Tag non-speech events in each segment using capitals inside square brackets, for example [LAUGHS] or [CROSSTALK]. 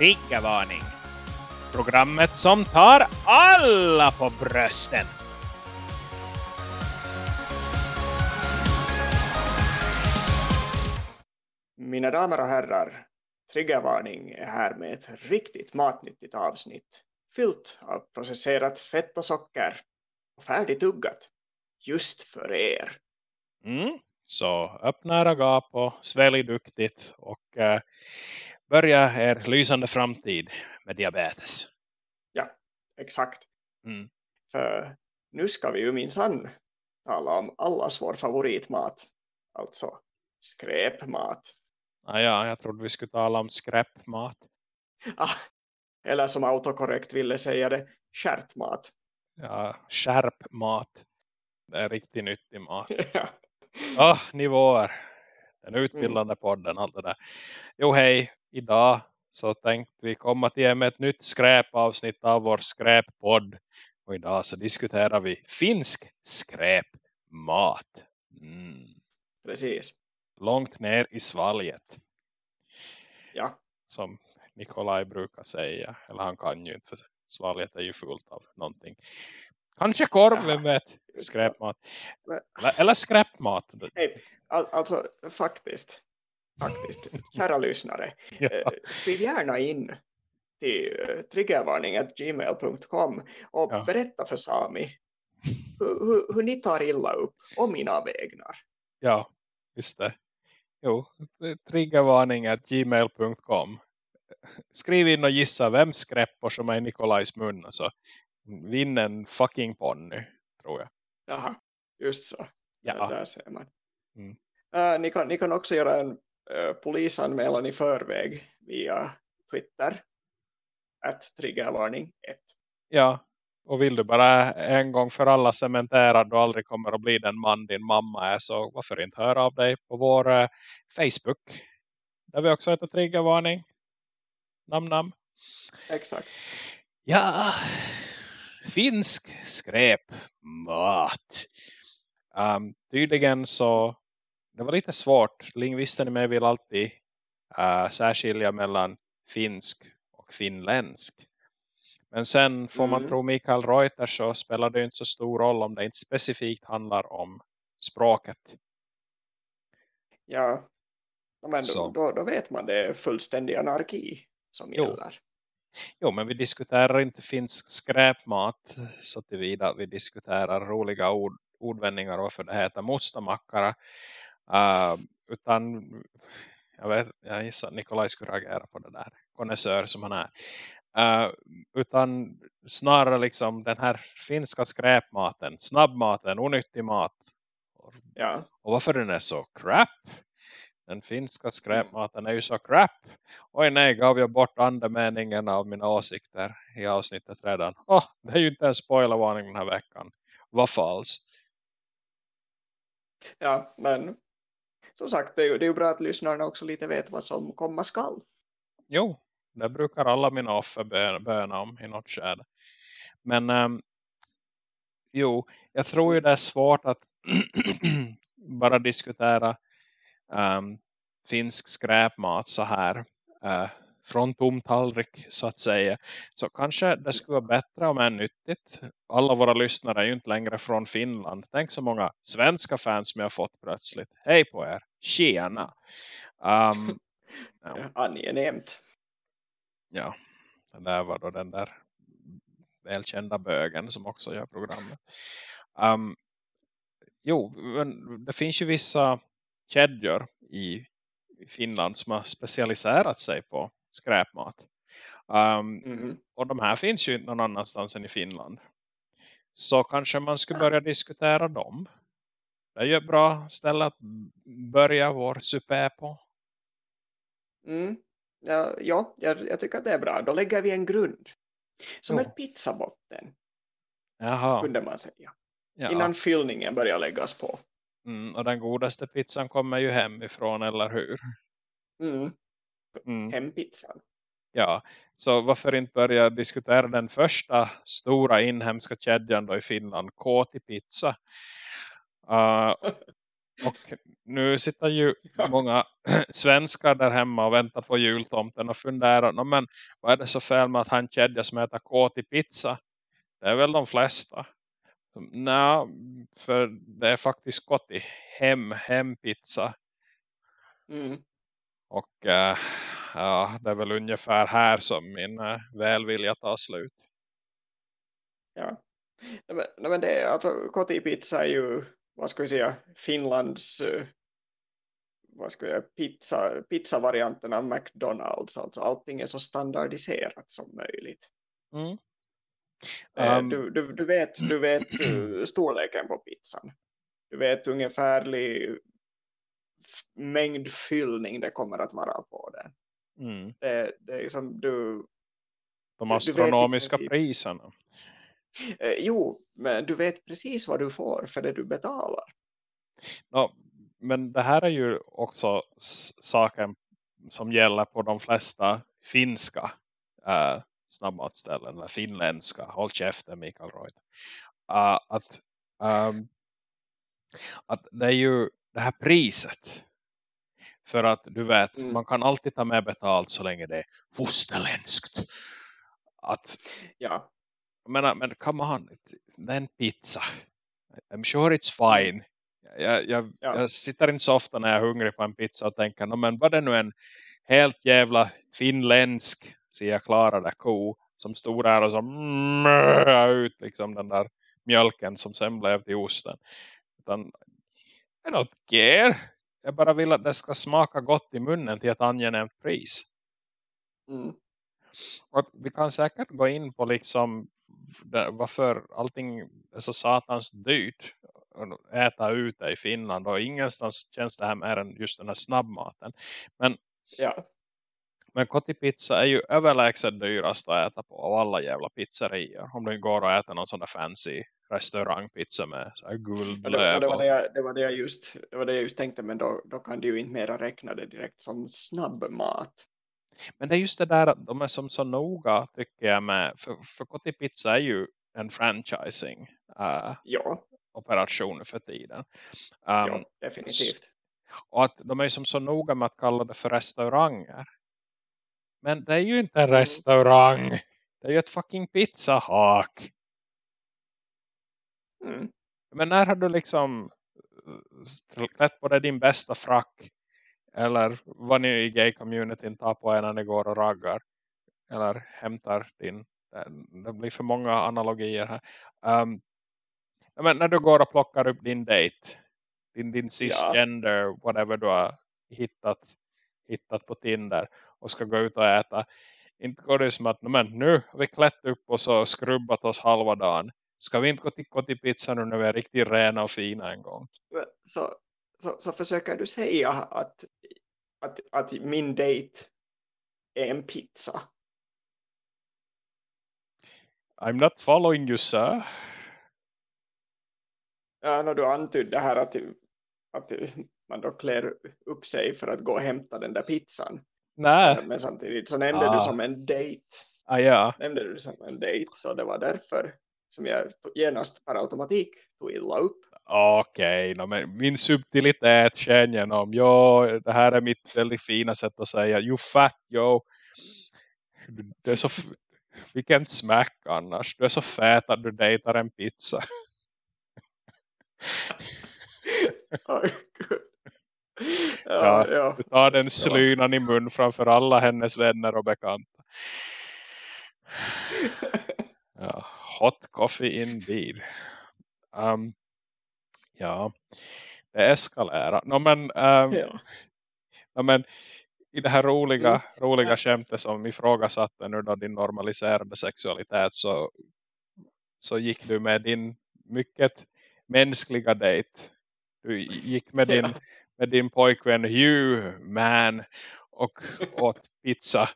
Triggervarning. Programmet som tar alla på brösten. Mina damer och herrar, Triggervarning är här med ett riktigt matnyttigt avsnitt fyllt av processerat fett och socker och färdigtuggat just för er. Mm. Så öppna era gap och svälj duktigt och eh, börja er lysande framtid med diabetes. Ja, exakt. Mm. För nu ska vi ju minsann tala om allas vår favoritmat. Alltså skräpmat. Ah, ja, jag trodde vi skulle tala om skräpmat. Ah, eller som autokorrekt ville säga det, skärtmat. Ja, skärpmat. Det är riktigt nyttig mat. [LAUGHS] ja. Ah, nivåer. Den utbildande podden, allt det där. Jo, hej. Idag så tänkte vi komma till er med ett nytt skräpavsnitt av vår skräppodd. Och idag så diskuterar vi finsk skräpmat. Mm. Precis. Långt ner i svalget. Ja, Som Nikolaj brukar säga. Eller han kan ju inte för svalget är ju fullt av någonting. Kanske korv, vem vet. Skräpmat. Eller, eller skräpmat. All, alltså faktiskt, faktiskt, kära lyssnare, Ja. eh, skriv gärna in till eh, triggervarning.gmail.com och Ja. berätta för Sami hur, hur, hur ni tar illa upp om mina vägnar. Ja, just det. Jo, triggervarning.gmail.com Skriv in och gissa vem skräppor som är Nikolajs mun och så vinn en fucking ponny, tror jag. Jaha, just så. Ja. Där ser man. Mm. Eh, ni, kan, ni kan också göra en uh, polisanmälan i förväg via Twitter. Att triggervarning 1. ja. Och vill du bara en gång för alla cementera du aldrig kommer att bli den man din mamma är så varför inte höra av dig på vår eh, Facebook. Där vi också heter Triggervarning. Namn, namn. Exakt. Ja, finsk skräpmat. Um, tydligen så, det var lite svårt. Lingvisten i mig vill alltid uh, särskilja mellan finsk och finländsk. Men sen får man Mm. tro Mikael Reuters så spelar det inte så stor roll om det inte specifikt handlar om språket. Ja, men då, då, då vet man det är fullständig anarki som Jo. gäller. Jo, men vi diskuterar inte finsk skräpmat så tillvida vi diskuterar roliga ord, ordvändningar och varför det heter mostamackara. Uh, utan jag, vet, jag gissar att Nikolaj skulle reagera på det där. Konnässör som han är. Uh, utan snarare liksom den här finska skräpmaten, snabbmaten, onyttig mat. Ja, och varför den är så crap. Den finska skräpmaten är ju så crap. Oj nej, gav jag bort andemeningen av mina åsikter i avsnittet redan. Åh, det är ju inte en spoilervarning den här veckan. Vad falskt. ja, men som sagt, det är, ju, det är ju bra att lyssnarna också lite vet vad som komma skall. Jo, det brukar alla mina offer böna om i något skede. Men um, jo, jag tror ju det är svårt att [CLEARS THROAT] bara diskutera um, finsk skräpmat så här uh, från tom tallrik så att säga. Så kanske det skulle vara bättre om är nyttigt. Alla våra lyssnare är ju inte längre från Finland. Tänk så många svenska fans som jag har fått plötsligt. Hej på er, tjena! Um, [LAUGHS] Ja. Angenämt. Ja, det där var då den där välkända bögen som också gör programmet. Um, jo, det finns ju vissa kedjor i Finland som har specialiserat sig på skräpmat. Um, Mhm. och de här finns ju inte någon annanstans än i Finland. Så kanske man skulle börja diskutera dem. Det är ju ett bra ställe att börja vår supé på. Mm. Ja, ja jag, jag tycker att det är bra. Då lägger vi en grund. Som Jo. ett pizzabotten, Jaha. kunde man säga. Ja. Innan fyllningen börjar läggas på. Mm, och den godaste pizzan kommer ju hemifrån, eller hur? Mm. Mm. Hempizzan. Ja, så varför inte börja diskutera den första stora inhemska kedjan då i Finland, Kåti Pizza. Uh, Och nu sitter ju [LAUGHS] många [CLEARS THROAT] svenskar där hemma och väntar på jultomten och funderar, men vad är det så fel med att han kedja som äter kåt i pizza? Det är väl de flesta. Nej, för det är faktiskt gott i hem, hempizza. Mm. Och äh, ja, det är väl ungefär här som min äh, välvilja tar slut. Ja, nej, men det är alltså kotipizza är ju vad ska vi säga Finlands uh, vad ska jag, pizza, pizzavarianten av McDonalds alltså. Allting är så standardiserat som möjligt. Mm. um, du, du, du vet, du vet storleken på pizzan. Du vet ungefärlig mängd fyllning det kommer att vara på den mm. det, det är som du de astronomiska priserna Eh, jo, men du vet precis vad du får för det du betalar. Ja, men det här är ju också saken som gäller på de flesta finska äh, snabbmatställen. Eller finländska. Håll käften Mikael Reut. Uh, att, um, att det är ju det här priset. För att du vet, mm. man kan alltid ta med betalt så länge det är fosterländskt. Att, ja men, men come on, det är en pizza. I'm sure it's fine. Jag, jag, ja. jag sitter inte så ofta när jag är hungrig på en pizza och tänker, no, men vad är nu en helt jävla finländsk, så jag klarar det ko, som stod där och så mörr ut liksom den där mjölken som sen blev till osten. Utan, I don't care. Jag bara vill att det ska smaka gott i munnen till ett angenämt pris. Mm. Och vi kan säkert gå in på liksom varför allting är så satans dyrt att äta ute i Finland och ingenstans känns det här mer än just den här snabbmaten. Men, ja. men kotipizza är ju överlägset dyrast att äta på av alla jävla pizzerier. Om du går och äter någon sån där fancy restaurangpizza med så här guldlöv. Ja, det, det, var det, jag, det, var det, jag just, det var det jag just tänkte men då, då kan du ju inte mera räkna det direkt som snabbmat. Men det är just det där att de är som så noga tycker jag med. För, för Kotipizza är ju en franchising uh, ja. operation för tiden. Um, ja, definitivt. Och att de är som så noga med att kalla det för restauranger. Men det är ju inte en mm. restaurang. Det är ju ett fucking pizzahak. Mm. Men när har du liksom eh, klätt på dig din bästa frack eller vad ni i gay-communityn tar på er när ni går och raggar. Eller hämtar din. Det blir för många analogier här. Um, men när du går och plockar upp din date. Din, din cisgender, ja. whatever du har hittat, hittat på Tinder. Och ska gå ut och äta. Inte går det som att men nu har vi klätt upp och så skrubbat oss halva dagen. Ska vi inte gå till, gå till pizza nu när vi är riktigt rena och fina en gång? Så så, så försöker du säga att, att, att min dejt är en pizza. I'm not following you, sir. Ja, när du antydde här att, att man då klär upp sig för att gå och hämta den där pizzan. Nej. Men samtidigt så nämnde ah. du som en dejt. Ah, ja. Nämnde du som en dejt, så det var därför som jag genast per automatik tog illa upp. Okej, okay, no, min subtilitet känner genom. Jo, det här är mitt väldigt fina sätt att säga. You fat, yo. Det är så vilken smack annars. Du är så fät att du dejtar en pizza. [LAUGHS] oh, ja, ja, Du tar den slynan i mun framför alla hennes vänner och bekanta. [LAUGHS] Ja, hot coffee indeed. Um, Ja, det eskalerar. No, men, um, ja. no, men i det här roliga, mm. roliga skämtet som ifrågasatte nu då din normaliserade sexualitet så, så gick du med din mycket mänskliga dejt. Du gick med din, med din pojkvän Hugh man och åt pizza.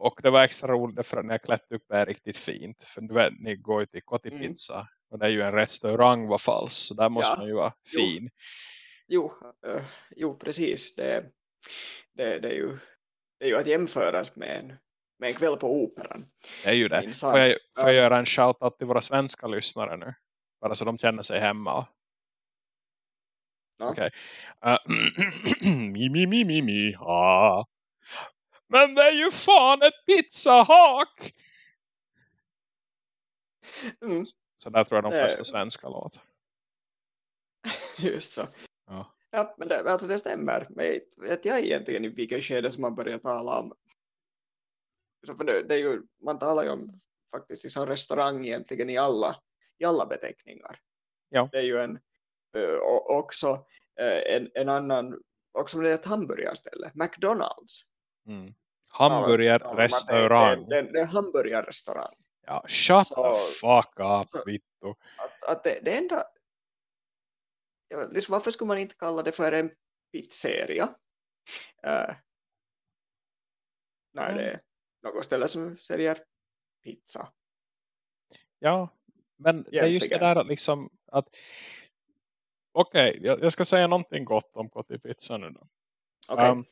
Och det var extra roligt för när jag klätt upp är riktigt fint. För du vet, ni går ju till Kotipizza. Mm. Och det är ju en restaurang var falls. Så där måste ja. man ju vara fin. Jo, uh, jo precis. Det, det, det, är ju, det är ju att jämföra med en, med en kväll på operan. Det är ju det. Får jag, får jag göra en shoutout till våra svenska lyssnare nu? Bara så de känner sig hemma. Okej. Eh, [CLEARS THROAT] mi, mi, mi, mi, mi. Ah. Men det är ju fan ett pizzahak! Mm, Så där tror jag de flesta svenska låter. [LAUGHS] just så. Ja. Ja, men det, alltså det stämmer. Men vet jag egentligen i vilket skede som man börjar tala om. Så för det, det är ju, man talar ju om faktiskt liksom restaurang egentligen i alla, i alla beteckningar. Ja. Det är ju en, och också eh, en, en annan, också det är ett hamburgarställe, McDonalds. Mm. Hamburgerrestaurang. Det, är hamburgarrestaurang. Ja, shut Så- the fuck up, så- Vittu. Att, att det, det enda, ja, liksom, varför skulle man inte kalla det för en pizzeria? Uh, när Mm. det är något ställe som säljer pizza. Ja, men det är just det Egentligen. där att liksom att okej, jag, jag ska säga någonting gott om kotipizza nu då. Okej. Um,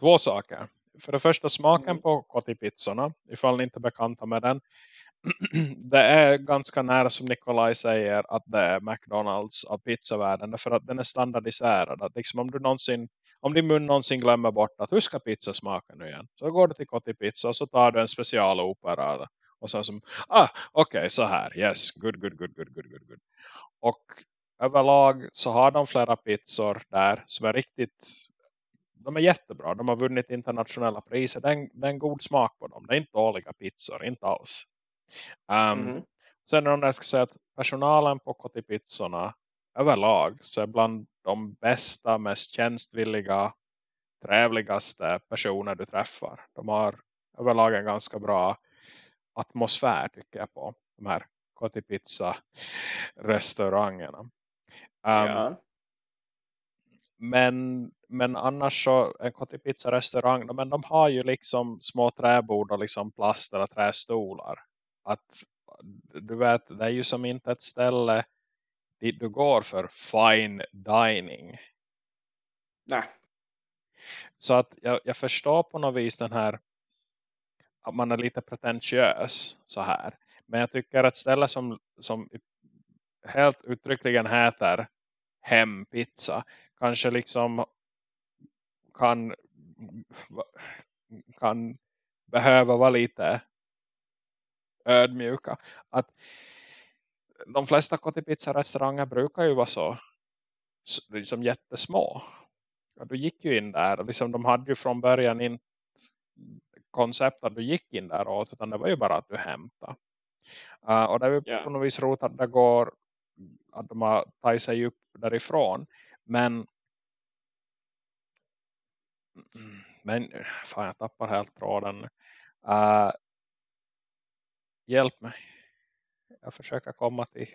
två saker. För det första smaken Mm. på kotipizzorna, ifall ni inte är bekanta med den. [CLEARS THROAT] det är ganska nära som Nikolaj säger att det är McDonalds av pizzavärlden. Därför att den är standardiserad. Att liksom om du någonsin, om din mun någonsin glömmer bort att hur ska pizza smaka nu igen? Så går du till kotipizza och så tar du en specialopera. Och så som, ah okej så här, yes, good, good, good, good, good, good, good. Och överlag så har de flera pizzor där som är riktigt de är jättebra. De har vunnit internationella priser. Det är en, det är en god smak på dem. Det är inte dåliga pizzor, inte alls. Um, Mhm. Sen om jag ska säga att personalen på kotipizzorna överlag så är bland de bästa, mest tjänstvilliga, trevligaste personer du träffar. De har överlag en ganska bra atmosfär tycker jag på de här kotipizza restaurangerna. Um, ja. men, men annars så en kotipizza restaurang men de har ju liksom små träbord och liksom plast eller trästolar. Att du vet det är ju som inte ett ställe dit du går för fine dining. Nej. så att jag, jag förstår på något vis den här att man är lite pretentiös så här. Men jag tycker ett ställe som, som helt uttryckligen heter hempizza kanske liksom kan kan behöva vara lite ödmjuka. Att de flesta kotipizza-restauranger brukar ju vara så liksom jättesmå. Och du gick ju in där. Liksom, de hade ju från början inte koncept att du gick in där åt. Utan det var ju bara att du hämtade. Uh, och det är ju Ja. på något vis roligt att det går att de har tagit sig upp därifrån. Men men fan jag tappar helt tråden. Uh, hjälp mig. Jag försöker komma till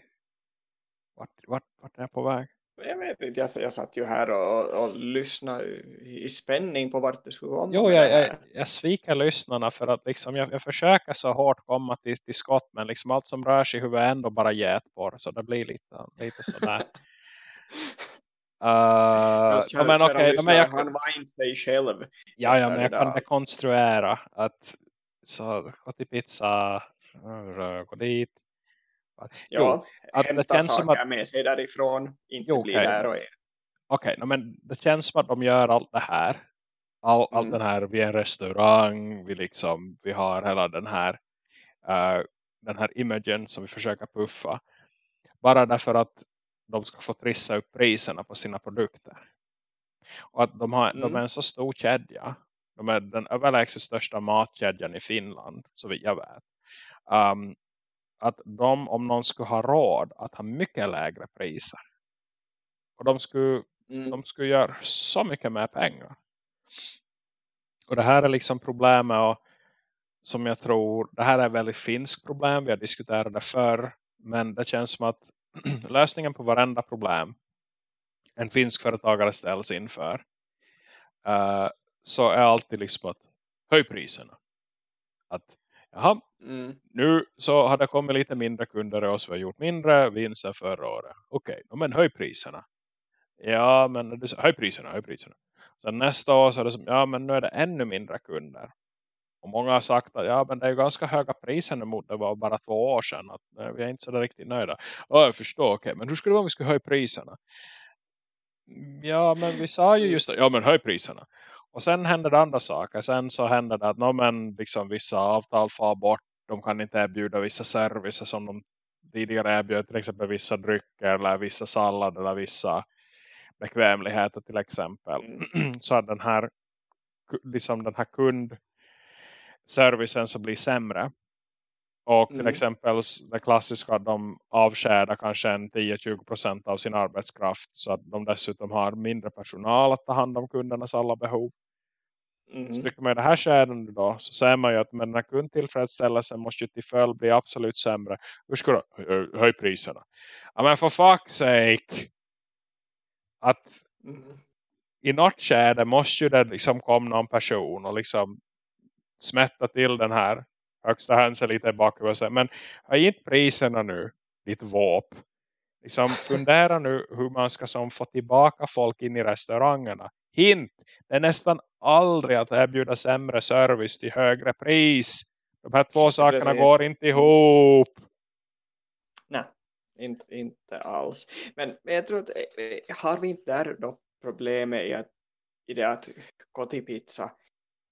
vart, vart, vart är jag på väg? Jag vet inte, jag, jag satt ju här och, och, lyssnade i spänning på vart du skulle komma Jo, jag, jag, jag sviker lyssnarna för att liksom jag, jag försöker så hårt komma till, till skott men liksom allt som rör sig i huvudet ändå bara get på det, så det blir lite, lite sådär. [LAUGHS] Uh, Ja, ja, men lyssnare, men jag, han var inte sig själv. ja, ja, men det jag kan där. dekonstruera att så, gå till pizza, gå dit. Ja, att det hämta känns som saker att- med sig därifrån. Inte Jo, bli okej. där och är. Okej, no, men det känns som att de gör allt det här. All, Allt Mm. den här, vi är en restaurang, vi, liksom, vi har hela den här, eh, den här imagen som vi försöker puffa. Bara därför att de ska få trissa upp priserna på sina produkter. Och att de, har, de Mm. är en så stor kedja. De är den överlägset största matkedjan i Finland, så vitt jag vet. Um, att de, om någon skulle ha råd att ha mycket lägre priser. Och de skulle Mm. de skulle göra så mycket mer pengar. Och det här är liksom problemet och som jag tror, det här är ett väldigt finskt problem, vi har diskuterat det förr, men det känns som att [CLEARS THROAT] lösningen på varenda problem en finsk företagare ställs inför eh, så är alltid liksom att höj priserna. Att, jaha, Mm. nu så har det kommit lite mindre kunder och vi har gjort mindre vinster förra året. Okej, okay, men höj priserna. Ja, men höj priserna, höj priserna. Sen nästa år så är det som, ja men nu är det ännu mindre kunder. Och många har sagt att ja men det är ju ganska höga priser nu mot det var bara två år sedan. Att, nej, vi är inte så där riktigt nöjda. Ja, jag förstår, okej, men hur skulle det vara om vi skulle höja priserna? Ja, men vi sa ju just Ja, men höj priserna. Och sen händer det andra saker. Sen så händer det att no, men, liksom, vissa avtal far bort. De kan inte erbjuda vissa servicer som de tidigare erbjöd. Till exempel vissa drycker eller vissa sallad eller vissa bekvämligheter till exempel. Mm. [CLEARS THROAT] så att den här, liksom den här kundservicen så blir sämre. Och till mm. exempel det klassiska att de avskärdar kanske en 10-20% av sin arbetskraft. Så att de dessutom har mindre personal att ta hand om kundernas alla behov. Mm. Så tycker man i det här skedet då så säger man ju att med den här kundtillfredsställelsen måste ju till följd bli absolut sämre. Hur ska du höj priserna? Ja men för fuck's sake. Att mm. i något skede måste ju det liksom komma någon person och liksom smätta till den här högsta hönsen lite och säga, men höj inte priserna nu, ditt våp. Liksom fundera nu hur man ska som få tillbaka folk in i restaurangerna. Hint, det är nästan aldrig att erbjuda sämre service till högre pris. De här två sakerna Precis. går inte ihop. Nej, inte, inte alls. Men, men jag tror att eh, har vi inte där då problemet i, att, i det att Kotipizza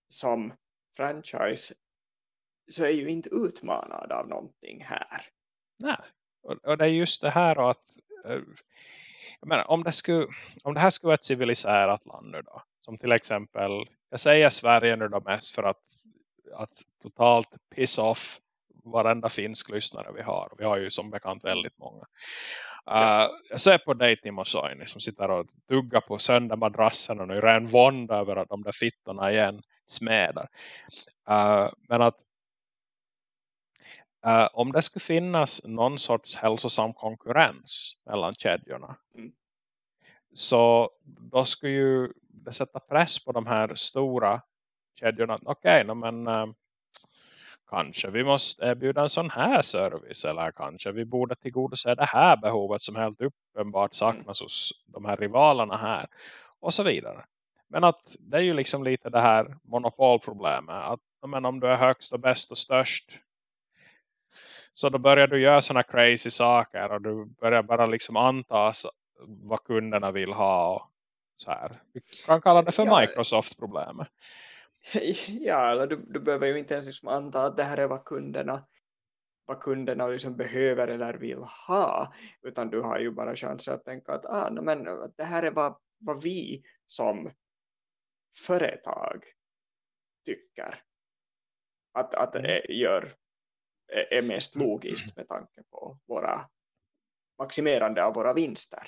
som franchise så är ju inte utmanad av någonting här. Nej, och, och det är just det här att eh, menar, om, det skulle, om det här skulle vara ett civiliserat land nu då, som till exempel, jag säger Sverige nu då mest för att, att totalt piss off varenda finsk lyssnare vi har. Vi har ju som bekant väldigt många. Uh, jag ser på dig Timo Soini som sitter och duggar på söndag madrassen och nu är en vånda över att de där fittorna igen smädar. Uh, men att Uh, om det skulle finnas någon sorts hälsosam konkurrens mellan kedjorna mm. så då skulle ju det sätta press på de här stora kedjorna. Okej, okay, men uh, kanske vi måste erbjuda en sån här service eller kanske vi borde tillgodose det här behovet som helt uppenbart saknas mm. hos de här rivalerna här och så vidare. Men att det är ju liksom lite det här monopolproblemet att men om du är högst och bäst och störst så då börjar du göra sådana crazy saker och du börjar bara liksom anta vad kunderna vill ha och så här. Vi kan kalla det för ja, Microsoft-problemet. [LAUGHS] Ja, eller du, du behöver ju inte ens liksom anta att det här är vad kunderna vad kunderna liksom behöver eller vill ha. Utan du har ju bara chansen att tänka att ah, men det här är vad, vad vi som företag tycker att, att mm. det gör är mest logiskt med tanke på våra maximerande av våra vinster.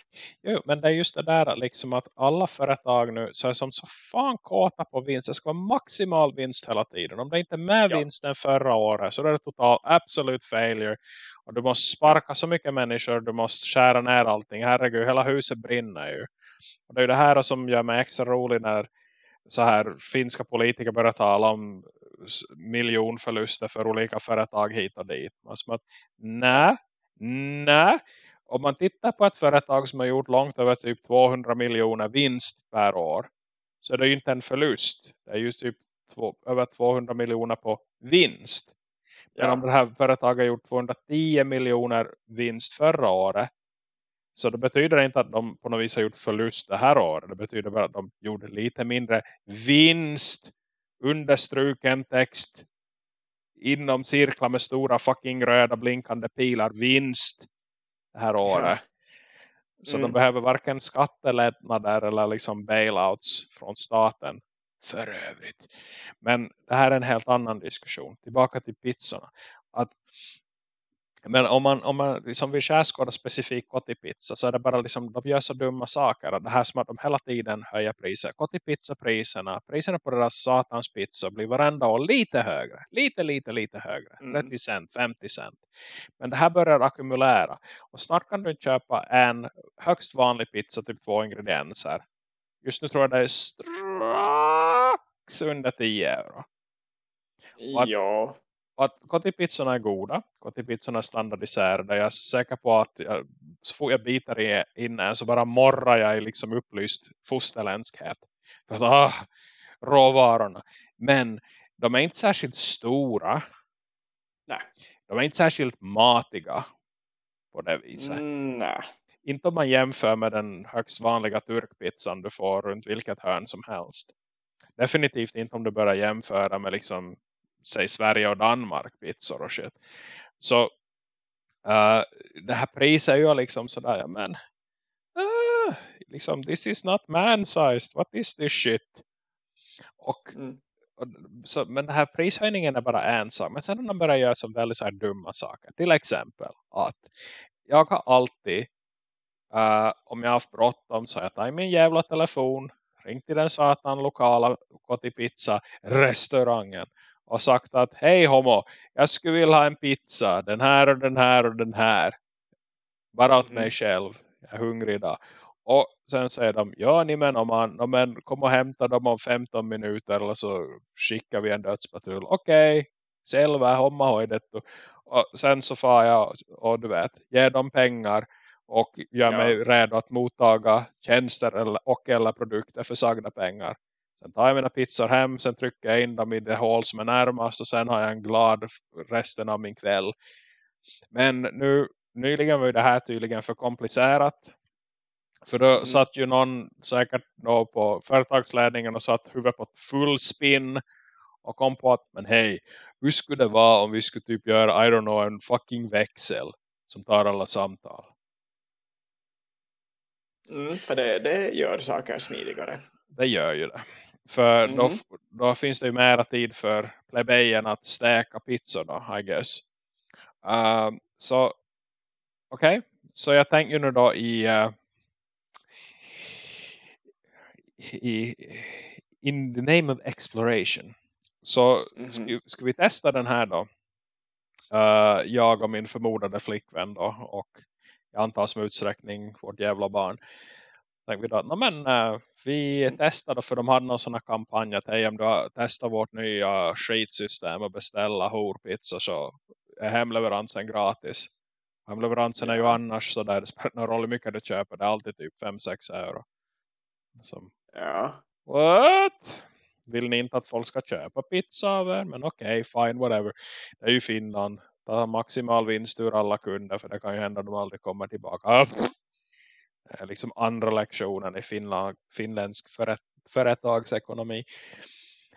Jo, men det är just det där liksom att alla företag nu så är som så fan kåta på vinst. Det ska vara maximal vinst hela tiden. Om det inte är med ja. vinsten förra året så är det total absolut failure. Och du måste sparka så mycket människor. Du måste skära ner allting. Herregud, hela huset brinner ju. Och det är det här som gör mig extra rolig när så här finska politiker börjar tala om miljonförluster för olika företag hit och dit. Man som att, nej, nej. Om man tittar på ett företag som har gjort långt över typ 200 miljoner vinst per år. Så är det ju inte en förlust. Det är ju typ två, över 200 miljoner på vinst. Men ja. om det här företaget har gjort 210 miljoner vinst förra året. Så det betyder inte att de på något vis har gjort förlust det här året. Det betyder bara att de gjorde lite mindre vinst understruken text inom cirklar med stora fucking röda blinkande pilar vinst det här året. Så mm. de behöver varken skattelättnader eller liksom bailouts från staten för övrigt. Men det här är en helt annan diskussion. Tillbaka till pizzorna. Att men om man, om man liksom vill skärskåda specifikt kottipizza så är det bara liksom, de gör så dumma saker. Det här som att de hela tiden höjer priser. Kottipizza-priserna, priserna på deras satans pizza blir varenda år lite högre. Lite, lite, lite högre. Mm. 30 cent, 50 cent. Men det här börjar ackumulera. Och snart kan du köpa en högst vanlig pizza, typ två ingredienser. Just nu tror jag det är strax under 10 euro. Att, ja att kottipizzorna är goda. Kottipizzorna är standardiserade. Jag är säker på att jag, så fort jag biter i inne så bara morrar jag i liksom upplyst fosterländskhet. För att, ah, råvarorna. Men de är inte särskilt stora. Nej. De är inte särskilt matiga på det viset. Mm, nej. inte om man jämför med den högst vanliga turkpizzan du får runt vilket hörn som helst. Definitivt inte om du börjar jämföra med liksom säg Sverige och Danmark pizzor och shit. Så uh, det här priset är ju liksom sådär, ja men uh, liksom this is not man-sized, what is this shit? Och, mm. och, så, men den här prishöjningen är bara en sak. Men sen när man börjar göra så väldigt så dumma saker. Till exempel att jag har alltid uh, om jag har haft bråttom så har jag tagit min jävla telefon ringt till den satan lokala Kotipizza restaurangen och sagt att hej homo, jag skulle vilja ha en pizza, den här och den här och den här. Bara åt mm. mig själv, jag är hungrig idag. Och sen säger de, ja ni men om man, om man kommer och hämta dem om 15 minuter eller så skickar vi en dödspatrull. Okej, okay, själva homma hoidet. Och sen så får jag och du vet, ge dem pengar och gör ja. mig redo att mottaga tjänster eller, och eller produkter för sagda pengar. Sen tar jag mina pizzor hem, sen trycker jag in dem i det hål som är närmast och sen har jag en glad resten av min kväll. Men nu, nyligen var det här tydligen för komplicerat. För då mm. satt ju någon säkert då på företagsledningen och satt huvudet på full spin och kom på att, men hej, hur skulle det vara om vi skulle typ göra, I don't know, en fucking växel som tar alla samtal? Mm, för det, det gör saker smidigare. Det gör ju det. För mm. då, då, finns det ju mera tid för plebejen att stäka pizzor då, I guess. Uh, så okej, okay. så jag tänker nu då i, uh, i in the name of exploration. Så mm -hmm. ska, ska, vi testa den här då? Uh, jag och min förmodade flickvän då och jag antar som utsträckning vårt jävla barn. Tänkte vi då, men uh, vi testade för de hade någon sån här kampanj att hej om du har testat vårt nya skitsystem och beställa horpizza så är hemleveransen gratis. Hemleveransen är ju annars så där det spelar någon roll hur mycket du köper. Det är alltid typ 5-6 euro. Som, ja. What? Vill ni inte att folk ska köpa pizza av er? Men okej, okay, fine, whatever. Det är ju Finland ta maximal vinst ur alla kunder för det kan ju hända att de aldrig kommer tillbaka. Är liksom andra lektionen i Finland, finländsk föret, företagsekonomi.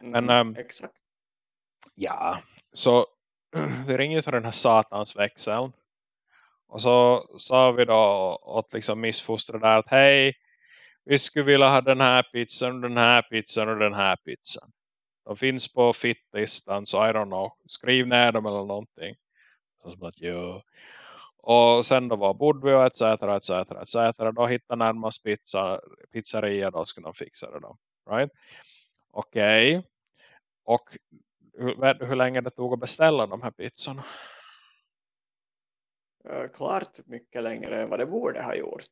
Men mm, um, exakt. Ja, så [CLEARS THROAT] vi ringer så den här satans växeln. Och så sa vi då åt liksom missfostrar där att hej, vi skulle vilja ha den här pizzan, den här pizzan och den här pizzan. De finns på fitlistan så I don't know. Skriv ner dem eller någonting. Så att, ja. Och sen då var bodde vi och etc. etc. etc. Då hittade närmast pizza, pizzeria då skulle de fixa det då. Right? Okej. Okay. Och hur, hur länge det tog att beställa de här pizzorna? Klart mycket längre än vad det borde ha gjort.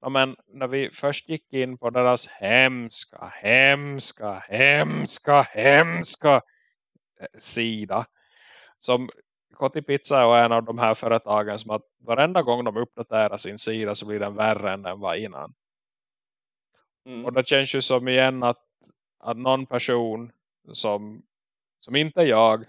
Ja, men när vi först gick in på deras hemska, hemska, hemska, hemska eh, sida som Kotipizza är en av de här företagen som att varenda gång de uppdaterar sin sida så blir den värre än den var innan. Mm. Och det känns ju som igen att, att någon person som, som inte är jag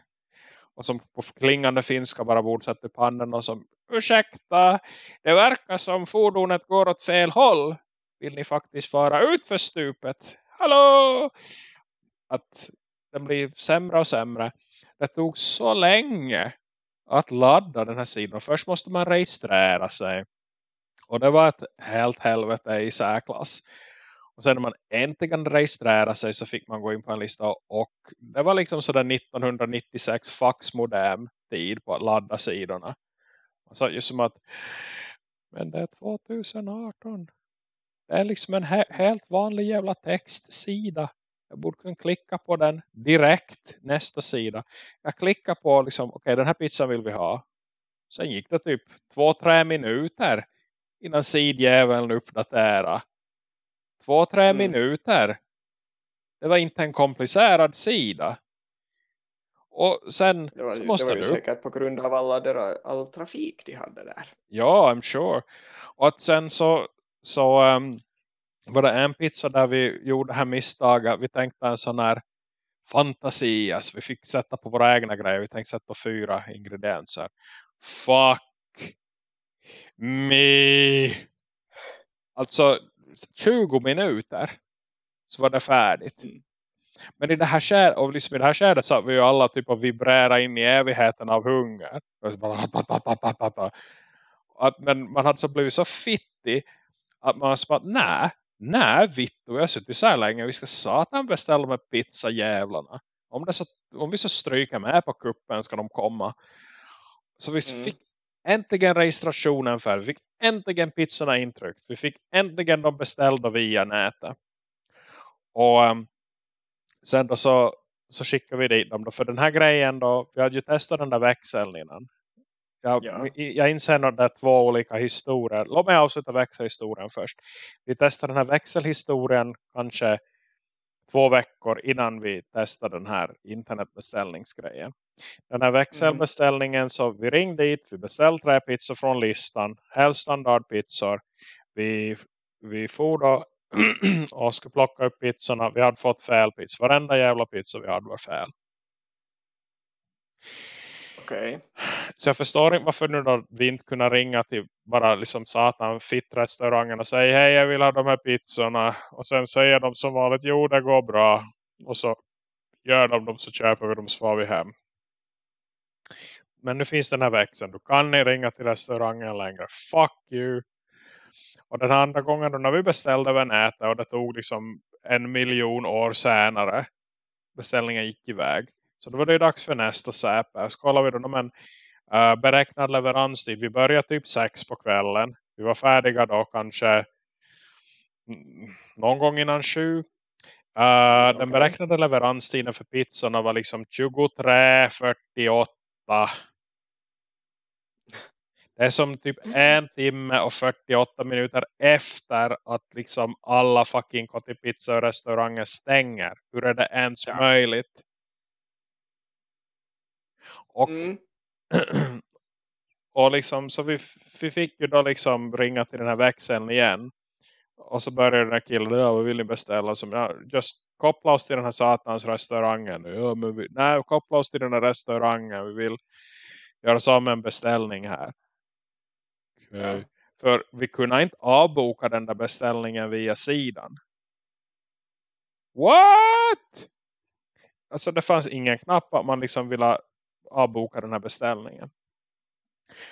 och som på klingande finska bara borde sätta handen och som ursäkta, det verkar som fordonet går åt fel håll. Vill ni faktiskt fara ut för stupet? Hallå! Att den blir sämre och sämre. Det tog så länge att ladda den här sidan. Först måste man registrera sig. Och det var ett helt helvete i särklass. Och sen när man äntligen registrerade sig så fick man gå in på en lista. Och det var liksom sådär 1996 faxmodem tid på att ladda sidorna. Och så just som att men det är 2018. Det är liksom en he helt vanlig jävla textsida. Jag borde kunna klicka på den direkt nästa sida. Jag klickar på liksom, okej okay, den här pizzan vill vi ha. Sen gick det typ två, tre minuter innan sidjäveln uppdatera. Två, tre mm. minuter. Det var inte en komplicerad sida. Och sen det var, så måste det var ju säkert på grund av alla deras, all trafik de hade där. Ja, I'm sure. Och att sen så, så um, var det en pizza där vi gjorde det här misstaget. Vi tänkte en sån här fantasias. Vi fick sätta på våra egna grejer. Vi tänkte sätta på fyra ingredienser. Fuck! Me. Alltså 20 minuter så var det färdigt. Mm. Men i det här skäret, och liksom i det här skäret så vi ju alla typ att vibrera in i evigheten av hunger. Att, men man hade så blivit så fittig att man sa nej, nej vittu, jag har suttit så här länge. Vi ska satan beställa med pizza jävlarna. Om, det så, om vi så stryker med på kuppen ska de komma. Så vi mm. fick äntligen registrationen för. Vi fick äntligen pizzorna intryckt. Vi fick äntligen de beställda via nätet. Och um, sen då så, så skickade vi dit dem då. För den här grejen då, vi hade ju testat den där växeln innan. Jag, ja. jag inser att det är två olika historier. Låt mig avsluta växelhistorien först. Vi testade den här växelhistorien kanske två veckor innan vi testade den här internetbeställningsgrejen. Den här växelbeställningen så vi ringde dit, vi beställde tre pizzor från listan, helst standardpizzor. Vi, vi for då [CLEARS THROAT] och skulle plocka upp pizzorna. Vi hade fått fel pizza. Varenda jävla pizza vi hade var fel. Okay. Så jag förstår inte varför nu då vi inte kunde ringa till bara liksom satan fittrestaurangen och säga hej jag vill ha de här pizzorna. Och sen säger de som vanligt jo det går bra. Och så gör de dem så köper vi dem så får vi hem. Men nu finns den här växeln. Du kan inte ringa till restaurangen längre. Fuck you. Och den andra gången då när vi beställde över nätet och det tog liksom en miljon år senare beställningen gick iväg. Så då var det dags för nästa säpe. Så kollade vi då men uh, beräknad leveranstid. Vi började typ sex på kvällen. Vi var färdiga då kanske någon gång innan sju. Uh, okay. Den beräknade leveranstiden för pizzorna var liksom 23.48 det är som typ en timme och 48 minuter efter att liksom alla fucking Pizza och restauranger stänger. Hur är det ens ja. möjligt? Och, mm. [CLEARS THROAT] och liksom så vi, vi fick ju då liksom ringa till den här växeln igen. Och så började den här killen, ja vad vill ni beställa? Som, ja, just koppla oss till den här satans restaurangen. Ja, men vi, nej, koppla oss till den här restaurangen. Vi vill göra som en beställning här. Ja. För vi kunde inte avboka den där beställningen via sidan. What? Alltså det fanns ingen knapp att man liksom ville avboka den här beställningen.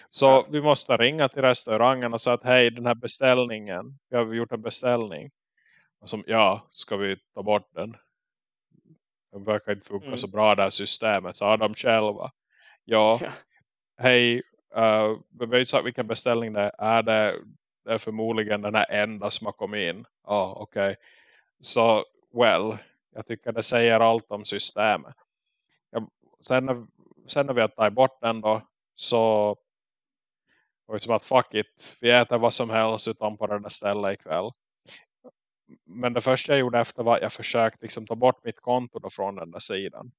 Så ja. vi måste ringa till restaurangen och säga att hej den här beställningen, vi har gjort en beställning. Och som, ja, ska vi ta bort den? Den verkar inte funka mm. så bra det här systemet, sa de själva. Ja, ja. hej, uh, vi vet sagt vilken beställning det är. Det, det är förmodligen den här enda som har kommit in. Ja, oh, okej. Okay. Så, well, jag tycker det säger allt om systemet. Sen, när, sen när vi har tagit bort den då, så det som att fuck it, vi äter vad som helst utan på den där stället ikväll. Men det första jag gjorde efter var att jag försökte liksom ta bort mitt konto då från den där sidan.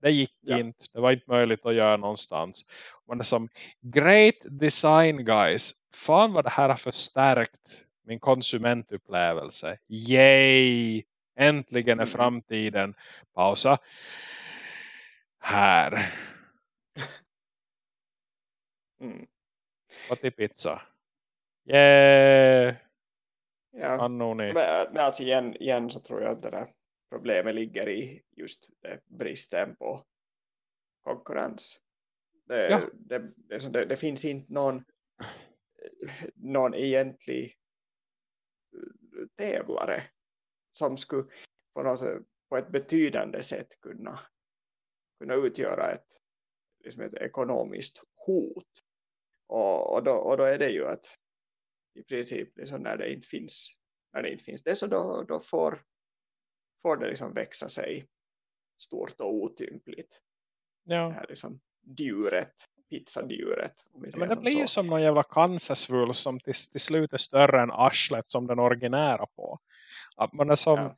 Det gick ja. inte. Det var inte möjligt att göra någonstans. Man är som, great design guys. Fan vad det här har förstärkt min konsumentupplevelse. Yay! Äntligen är mm. framtiden. Pausa. Här. Mm. Vad till pizza? Yeah! Ja, men, men alltså igen, igen så tror jag att det där problemet ligger i just bristen på konkurrens. Det, ja. det, det, det, finns inte någon, någon egentlig tävlare som skulle på, något på ett betydande sätt kunna, kunna utgöra ett, liksom ett ekonomiskt hot. Och, och, då, och då är det ju att i princip liksom när det inte finns när det inte finns det så då, då får får det liksom växa sig stort och otympligt. Ja. Det här liksom djuret, pizzadjuret. Men det blir ju som någon jävla cancersvull som till, till slut är större än arslet som den originära på. Att man är som... Ja.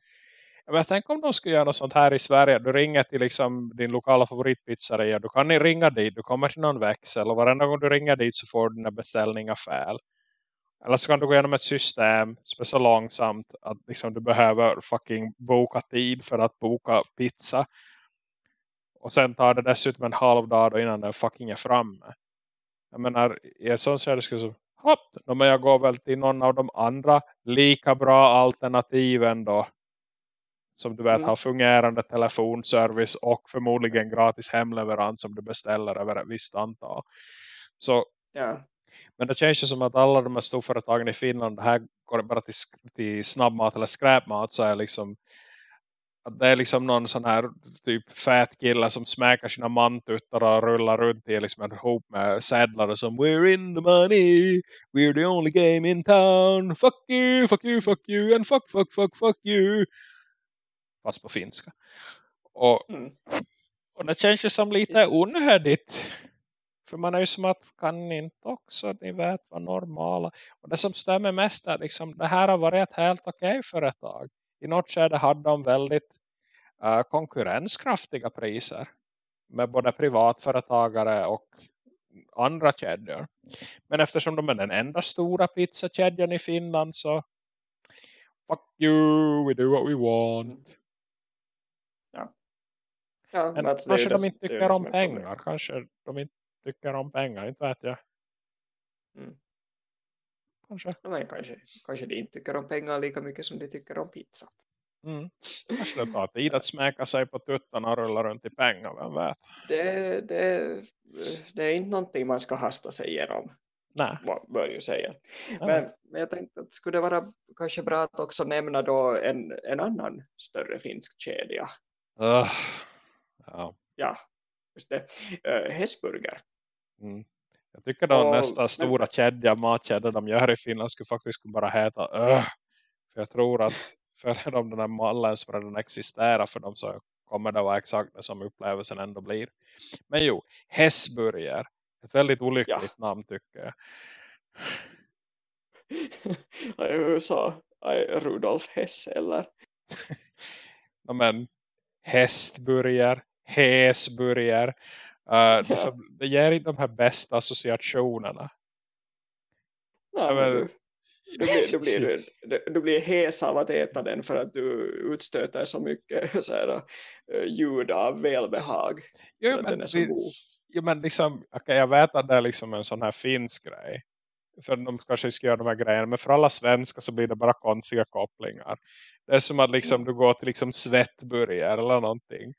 Men tänk om de skulle göra något sånt här i Sverige. Du ringer till liksom din lokala favoritpizzeria. Du kan ni ringa dit. Du kommer till någon växel. Och varenda gång du ringer dit så får du dina beställningar fel. Eller så kan du gå igenom ett system som är så långsamt att liksom du behöver fucking boka tid för att boka pizza. Och sen tar det dessutom en halv dag innan den fucking är framme. Jag menar, i ett sånt skede skulle så, hopp, men jag går väl till någon av de andra lika bra alternativen då. Som du vet Mm. har fungerande telefonservice och förmodligen gratis hemleverans om du beställer över ett visst antal. Så, Ja. men det känns ju som att alla de här storföretagen i Finland, här går bara till, till snabbmat eller skräpmat så är liksom att det är liksom någon sån här typ fät kille som smäkar sina mantuttar och rullar runt i liksom en hop med sedlar som We're in the money, we're the only game in town, fuck you, fuck you, fuck you, and fuck, fuck, fuck, fuck you. Fast på finska. Och, Mm. och det känns ju som lite onödigt. För man är ju som att kan ni inte också, ni vet vad normala. Och det som stämmer mest är liksom, det här har varit ett helt okej företag. I något skede hade de väldigt eh, konkurrenskraftiga priser. Med både privatföretagare och andra kedjor. Men eftersom de är den enda stora pizzakedjan i Finland så fuck you, we do what we want. Ja, Men alltså, kanske de inte tycker om pengar. Kanske de inte tycker om pengar, inte vet jag. Mm. Kanske. Ja, Men kanske, kanske de inte tycker om pengar lika mycket som de tycker om pizza. Mm. Kanske det tar tid att smäka sig på tuttarna och rulla runt i pengar, vem vet. Det, det, det är inte någonting man ska hasta sig igenom, Nej. bör ju säga. Nej. Men, men jag tänkte att skulle det vara kanske bra att också nämna då en, en annan större finsk kedja. Ugh. Ja. Ja, just det. Uh, Hesburger. Mm. Jag tycker de Och- nästa men- stora kedja, matkedja de gör i Finland skulle faktiskt bara heta Ugh. För jag tror att [LAUGHS] för de den här mallen som redan existerar för dem så kommer det vara exakt det som upplevelsen ändå blir. Men jo, Hesburger. Ett väldigt olyckligt namn tycker jag. [LAUGHS] Jag sa aj, Rudolf Hess eller [LAUGHS] Ja, men hästburger, häsburger. Uh, det, som, det ger inte de här bästa associationerna. Ja, men du, du, blir, du, blir, [LAUGHS] du, du blir hes av att äta den för att du utstöter så mycket [LAUGHS] så här, uh, ljud av välbehag. Jo, men, den är så det- god. jo, men liksom, okej, jag vet att det är liksom en sån här finsk grej. För de kanske ska göra de här grejerna. Men för alla svenskar så blir det bara konstiga kopplingar. Det är som att liksom, du går till liksom svettburgare eller någonting.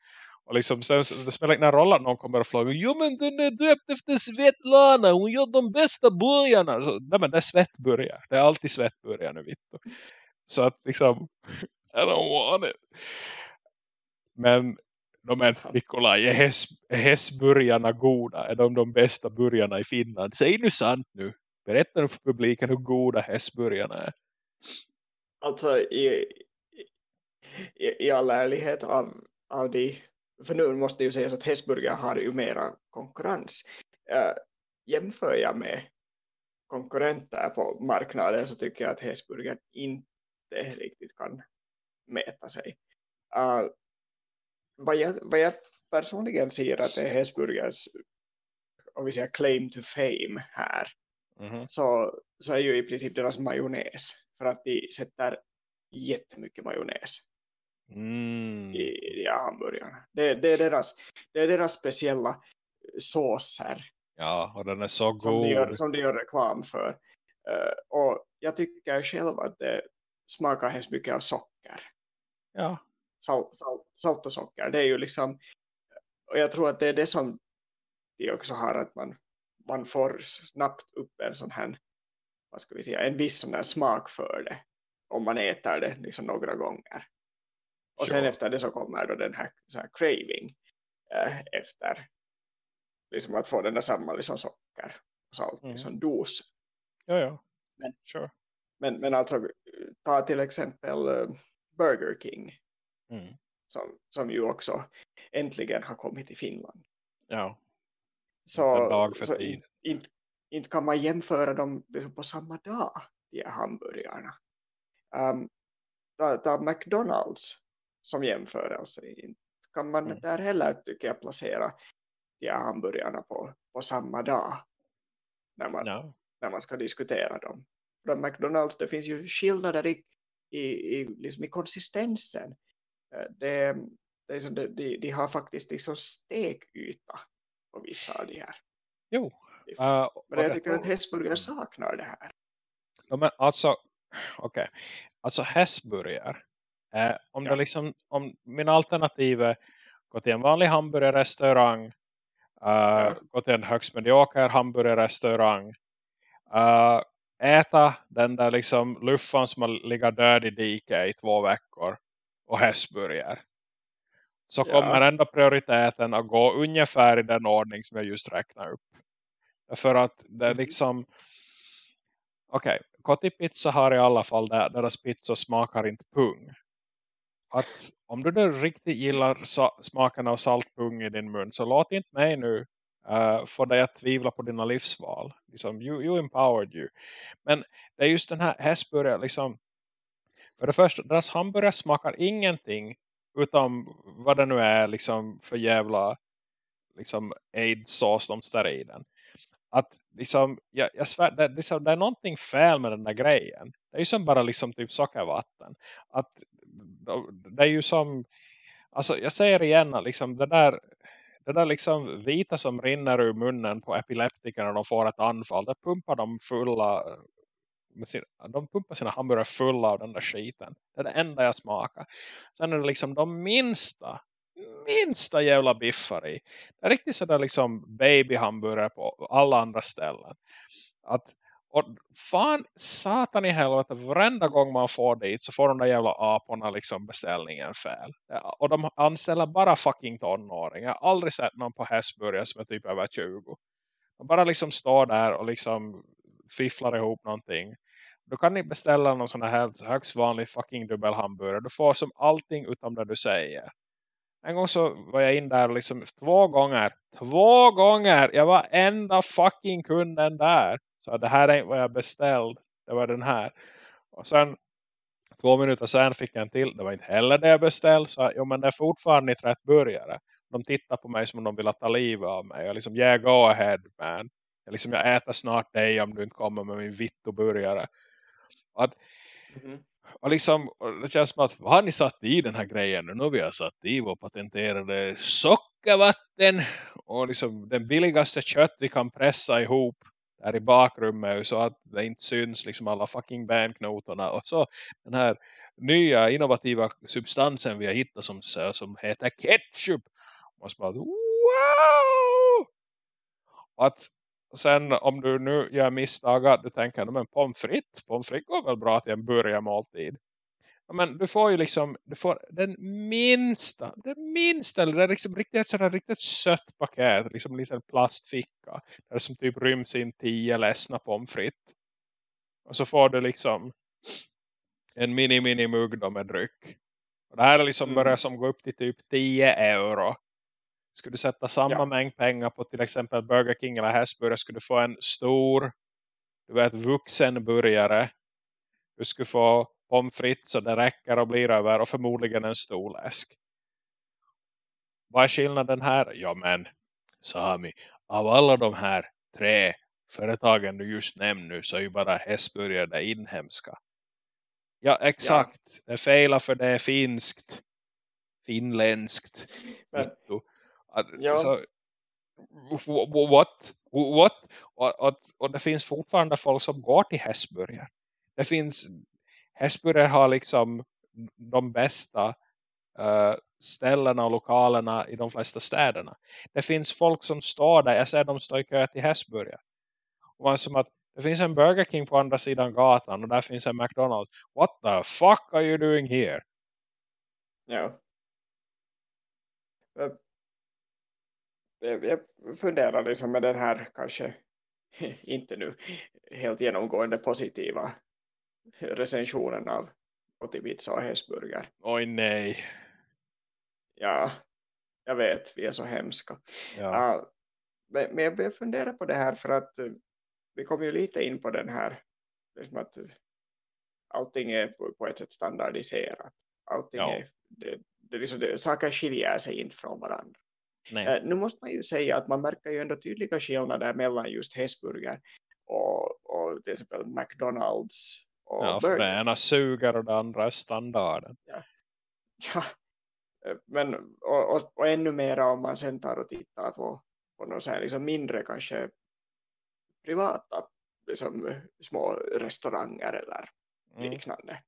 Och liksom, sen, det spelar ingen roll att någon kommer och frågar Jo men den är döpt efter Svetlana. Hon gör de bästa burgarna. Så, nej men det är svettburgare. Det är alltid svettburgare nu Vittu. Så att liksom [LAUGHS] I don't want it. Men de är Nikolaj, är, häst, är hästburgarna goda? Är de de bästa burgarna i Finland? Säg nu sant nu. Berätta nu för publiken hur goda hästburgarna är. Alltså i, i, i all ärlighet av, av de, för nu måste ju sägas att Hesburger har ju mera konkurrens. Uh, jämför jag med konkurrenter på marknaden så tycker jag att Hesburger inte riktigt kan mäta sig. Uh, vad, jag, vad jag personligen ser att det är Hesburgers om vi säger claim to fame här Mhm. så, så är ju i princip deras majonnäs för att de sätter jättemycket majonnäs Mm. i, i hamburgarna. Det, det, är deras, det är deras speciella såser Ja, och den är så som de, gör, god. som de gör reklam för. Eh, och jag tycker själv att det smakar hemskt mycket av socker. Ja. Salt, salt, salt och socker. Det är ju liksom, och jag tror att det är det som de också har att man, man får snabbt upp en sån här, vad ska vi säga, en viss sån smak för det. Om man äter det liksom några gånger. Och sen Ja. efter det så kommer då den här, så här craving eh, efter liksom att få den där samma liksom socker och salt Mm. liksom dos. Ja, ja. Men- Sure. Men, men alltså ta till exempel eh, Burger King Mm. som, som ju också äntligen har kommit till Finland. Ja. Så, så tid. in, inte, kan man jämföra dem liksom på samma dag, de här hamburgarna. Um, ta McDonalds som jämförelse. Kan man Mm. där heller tycker jag placera de här hamburgarna på, på samma dag när man, Ja. när man ska diskutera dem. För McDonalds, det finns ju skillnader i, i, i, liksom i konsistensen. Eh, Det, det så, de, de, har faktiskt liksom stekyta på vissa av de här. Jo. Uh, men jag tycker att hästburgare saknar det här. Ja, men alltså, okej. Okay. Alltså hästburgare. Eh, om, ja. det liksom, om min alternativ är gå till en vanlig hamburgerrestaurang. Uh, ja. Gå till en högst medioker hamburgerrestaurang. Uh, äta den där liksom luffan som har legat död i diket i två veckor. Och hästburgare så ja. kommer ändå prioriteten att gå ungefär i den ordning som jag just räknade upp. För att det är mm. liksom okej, okay, Kotipizza har i alla fall där, deras pizza smakar inte pung. Att om du då riktigt gillar smaken av saltpung i din mun så låt inte mig nu uh, få dig att tvivla på dina livsval. Liksom, you, you empowered you. Men det är just den här hästburgaren liksom för det första, deras hamburgare smakar ingenting utom vad det nu är liksom för jävla liksom aids-sås de ställer i den. Att liksom, jag, jag svär, det, liksom, det är någonting fel med den där grejen. Det är ju som bara liksom typ sockervatten. Att det är ju som, alltså jag säger igen liksom det där, det där liksom vita som rinner ur munnen på epileptikerna när de får ett anfall, det pumpar de fulla eh, sin, de pumpar sina hamburgare fulla av den där skiten. Det är det enda jag smakar. Sen är det liksom de minsta, minsta jävla biffar i. Det är riktigt sådär liksom babyhamburgare på alla andra ställen. Att, och fan, satan i helvete, varenda gång man får dit så får de där jävla aporna liksom beställningen fel. Och de anställer bara fucking tonåringar. Jag har aldrig sett någon på Hässburga som är typ över 20. De bara liksom står där och liksom fifflar ihop någonting. Då kan ni beställa någon sån här högst vanlig fucking dubbelhamburgare. Du får som allting utom det du säger. En gång så var jag in där liksom två gånger. Två gånger! Jag var enda fucking kunden där. Så det här är inte vad jag beställt. Det var den här. Och sen två minuter sen fick jag en till. Det var inte heller det jag beställt. Så jo men det är fortfarande inte rätt burgare. De tittar på mig som om de vill ta livet av mig. Jag liksom, yeah go ahead man. Jag, liksom, jag äter snart dig om du inte kommer med min vittoburgare. Att, mm. och liksom, det känns som att vad har ni satt i den här grejen? Nu har vi satt i vår patenterade sockervatten och liksom den billigaste kött vi kan pressa ihop där i bakrummet så att det inte syns liksom alla fucking bandknotorna och så den här nya innovativa substansen vi har hittat som, som heter ketchup. Och så bara, wow! Att sen om du nu gör misstag att du tänker, men pommes frites, pommes frites går väl bra till en börjarmåltid. Men du får ju liksom, du får den minsta, den minsta, eller det är liksom riktigt, sådär, riktigt sött paket, liksom liten plastficka. Där som typ ryms in tio ledsna pommes frites. Och så får du liksom en mini mini mugg då med dryck. Och det här är liksom mm. börjar som gå upp till typ 10 euro. Skulle du sätta samma ja. mängd pengar på till exempel Burger King eller Hästburgare skulle du få en stor, du vet, vuxen burgare. Du skulle få pommes frites så det räcker och blir över och förmodligen en stor läsk. Vad är skillnaden här? Ja men, Sami, av alla de här tre företagen du just nämnde så är ju bara hästburgare det inhemska. Ja, exakt. Ja. Det är fel för det är finskt. Finländskt. Men, Ja. Så, what? What? Och, och, och, det finns fortfarande folk som går till Häsburger. Det finns, Hesburger har liksom de bästa uh, ställena och lokalerna i de flesta städerna. Det finns folk som står där, jag ser dem stå i kö till Hesburger. Och man som att det finns en Burger King på andra sidan gatan och där finns en McDonalds. What the fuck are you doing here? Ja jag funderar liksom med den här kanske [LAUGHS] inte nu helt genomgående positiva recensionen av Kotipizza och Hesburger. Oj nej. Ja, jag vet, vi är så hemska. Ja. Uh, men, men jag börjar fundera på det här för att uh, vi kom ju lite in på den här liksom att uh, allting är på, på, ett sätt standardiserat. Allting ja. är, det, det, liksom, det, saker skiljer sig inte från varandra. Eh, nu måste man ju säga att man märker ju ändå tydliga skillnader mellan just Hesburger och, och till exempel McDonalds Ja, för det ena suger och det andra är standarden. Ja, ja. Eh, men och, och, och ännu mer om man sen tar och tittar på, på något så här liksom mindre kanske privata liksom, små restauranger eller Mm. liknande.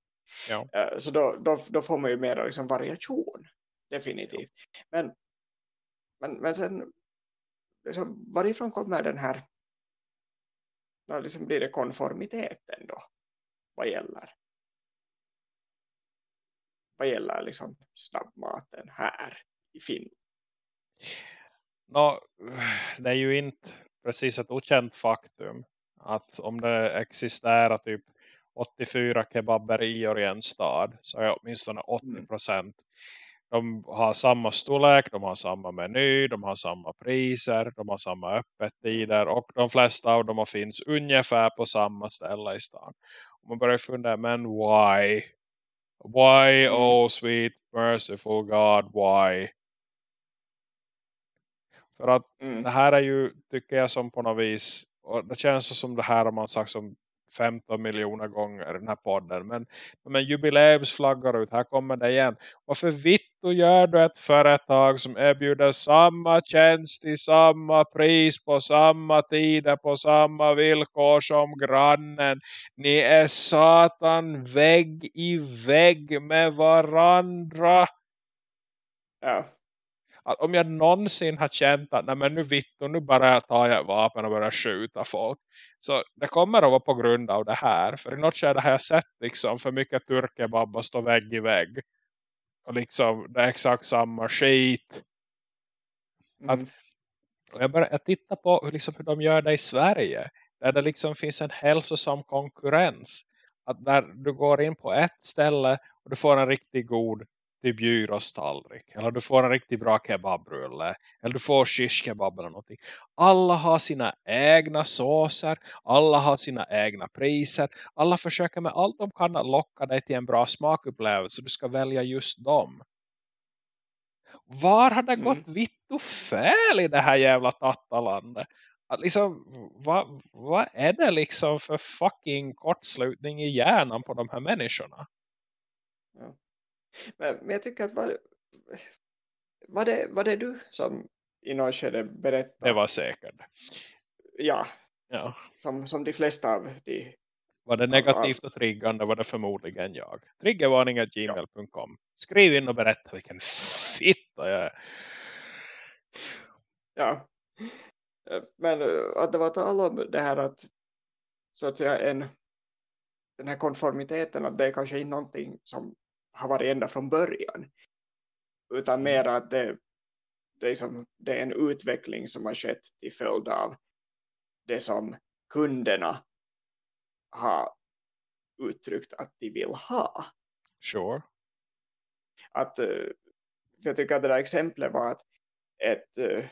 Ja. Eh, Så då, då, då får man ju mer liksom variation, definitivt. Men, men, men sen, liksom, varifrån kommer den här, ja, liksom blir det konformiteten då, vad gäller? Vad gäller liksom snabbmaten här i Finland? Nå, [SIGHS] det är ju inte precis ett okänt faktum att om det existerar typ 84 kebaberior i en stad så är åtminstone 80% de har samma storlek, de har samma meny, de har samma priser, de har samma öppettider och de flesta av dem finns ungefär på samma ställe i stan. Man börjar fundera, men why? Why, Mm. oh sweet merciful God, why? För att Mm. det här är ju, tycker jag som på något vis, och det känns som det här har man sagt som 15 miljoner gånger den här podden. Men, men jubileumsflaggar ut, här kommer det igen. Varför vittu gör du ett företag som erbjuder samma tjänst i samma pris på samma tider på samma villkor som grannen? Ni är satan vägg i vägg med varandra Ja. att om jag någonsin har känt att nej men nu vittu, nu bara tar jag vapen och börjar skjuta folk. Så det kommer att vara på grund av det här. För i något skede har jag sett liksom för mycket turkebabba stå vägg i vägg. Och liksom det är exakt samma skit. Mm. Och jag, börjar, jag tittar på hur, liksom, hur de gör det i Sverige. Där det liksom finns en hälsosam konkurrens. Att där du går in på ett ställe och du får en riktigt god typ gyrostallrik. Eller du får en riktigt bra kebabrulle. Eller du får shish kebab eller någonting. Alla har sina egna såser. Alla har sina egna priser. Alla försöker med allt de kan att locka dig till en bra smakupplevelse. Du ska välja just dem. Var har det Mm. gått vitt och fel i det här jävla tattalandet? Att liksom, vad, vad är det liksom för fucking kortslutning i hjärnan på de här människorna? Men, men jag tycker att var, var, det, var det du som i något skede berättade? Det var säkert. Ja, Ja. som, som de flesta av de Var det negativt och triggande var det förmodligen jag. Triggervarning.gmail.com Skriv in och berätta vilken fitta jag är. Ja. Men eh, att det var tal om det här att så att säga en den här konformiteten att det är kanske inte någonting som har varit ända från början utan mer att det, det, är som, det är en utveckling som har skett till följd av det som kunderna har uttryckt att de vill ha. Sure. Att, eh, för jag tycker att det där exemplet var att ett, eh,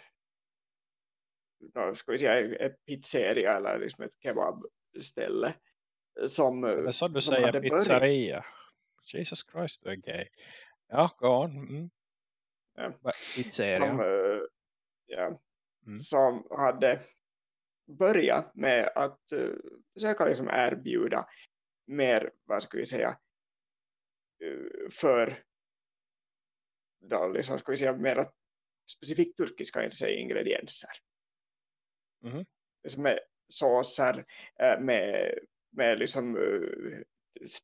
ska vi säga, ett pizzeria eller liksom ett kebabställe som, eh, Det är så du säger hade börjat- pizzeria. Jesus Christ, du är gay. Ja, go on. Mm. Pizzeria. som, eh, ja, Mm. som hade börjat med att uh, försöka liksom erbjuda mer, vad ska vi säga, eh, för då liksom, ska vi säga, mer specifikt turkiska inte säga, ingredienser. Mhm. Liksom med såser, med, med liksom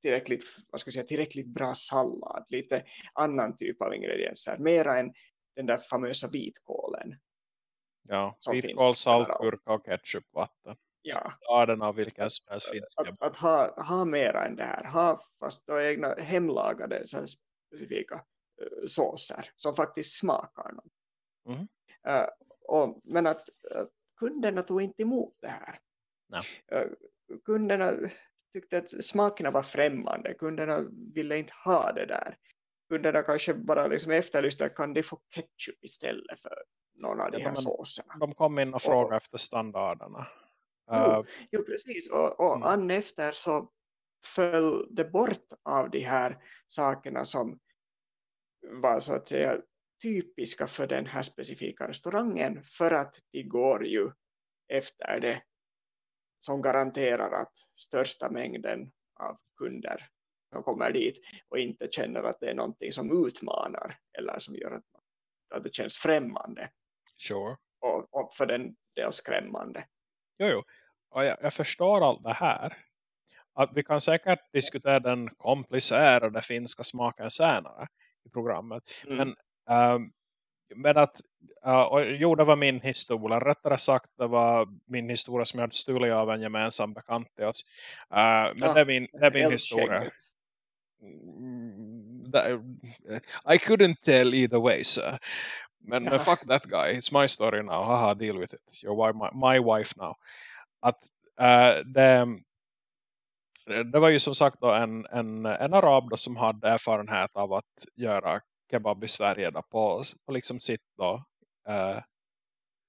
tillräckligt, vad ska vi säga, tillräckligt bra sallad, lite annan typ av ingredienser, mera än den där famösa vitkålen. Ja, vitkål, finns salt, överallt. gurka och ketchup, vatten. Ja, Staden av vilken helst finns att, att ha, ha mera än det här, ha fast då egna hemlagade så specifika uh, såser som faktiskt smakar något. Mhm. Eh, och, men att eh, kunderna tog inte emot det här. Nej. Eh, kunderna tyckte att smakerna var främmande, kunderna ville inte ha det där. Kunderna kanske bara liksom efterlyste kan de få ketchup istället för någon av de här såserna. De kom in och frågade efter standarderna. Jo. Uh, Jo, precis. Och, och Mm. an efter så föll det bort av de här sakerna som var så att säga typiska för den här specifika restaurangen för att de går ju efter det som garanterar att största mängden av kunder som kommer dit och inte känner att det är någonting som utmanar eller som gör att, att det känns främmande sure. och, och för den del skrämmande. Jo, jo. och jag, jag förstår allt det här. Att vi kan säkert diskutera den komplicerade finska smaken senare i programmet. Mm. Men, um, men att, uh, jo det var min historia. Rättare sagt det var min historia som jag hade stulit av en gemensam bekant till oss. Uh, men Ja, det är min, det är min historia. Mm, I couldn't tell either way sir. Men, men fuck that guy. It's my story now. Haha, deal with it. You're my, my wife now. Att uh, det, det var ju som sagt en, en, en arab som hade erfarenhet av att göra kebab i Sverige då på, på liksom sitt då uh,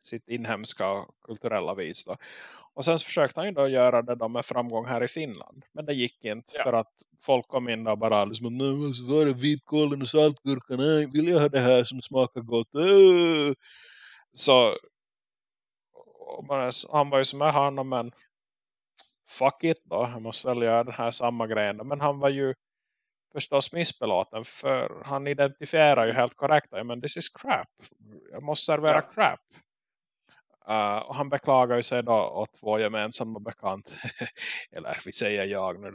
sitt inhemska kulturella vis då. Och sen försökte han ju då göra det då med framgång här i Finland. Men det gick inte Ja. för att folk kom in och bara liksom, så var det vitkålen och saltgurka, nej vill jag ha det här som smakar gott. Äh. Så man, han var ju som är han men fuck it då, jag måste väl göra den här samma grejen. Men han var ju förstås missbelåten för han identifierar ju helt korrekt men this is crap. Jag måste servera Ja. crap. Uh, och han beklagar ju sig då åt två gemensamma bekant. [LAUGHS] Eller vi säger jag nu.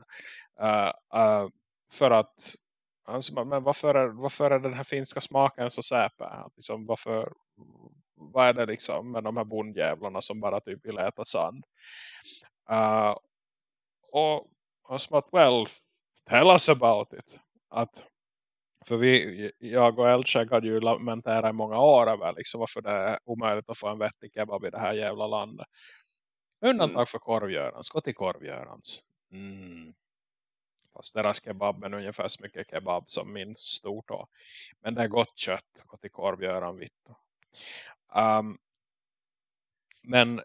Uh, uh, för att han sa, men varför är, varför är den här finska smaken så säpe? Liksom, varför, vad är det liksom med de här bondjävlarna som bara typ vill äta sand? Uh, och han sa att well, tell us about it. Att för vi, jag och Eldskägg hade ju lamenterat i många år över liksom varför det är omöjligt att få en vettig kebab i det här jävla landet. Undantag Mm. för korvgörans. Gå till korvgörans. Mm. Fast deras kebab är ungefär så mycket kebab som min stortå. Men det är gott kött. Gå till korvgöran vitt. Um, men,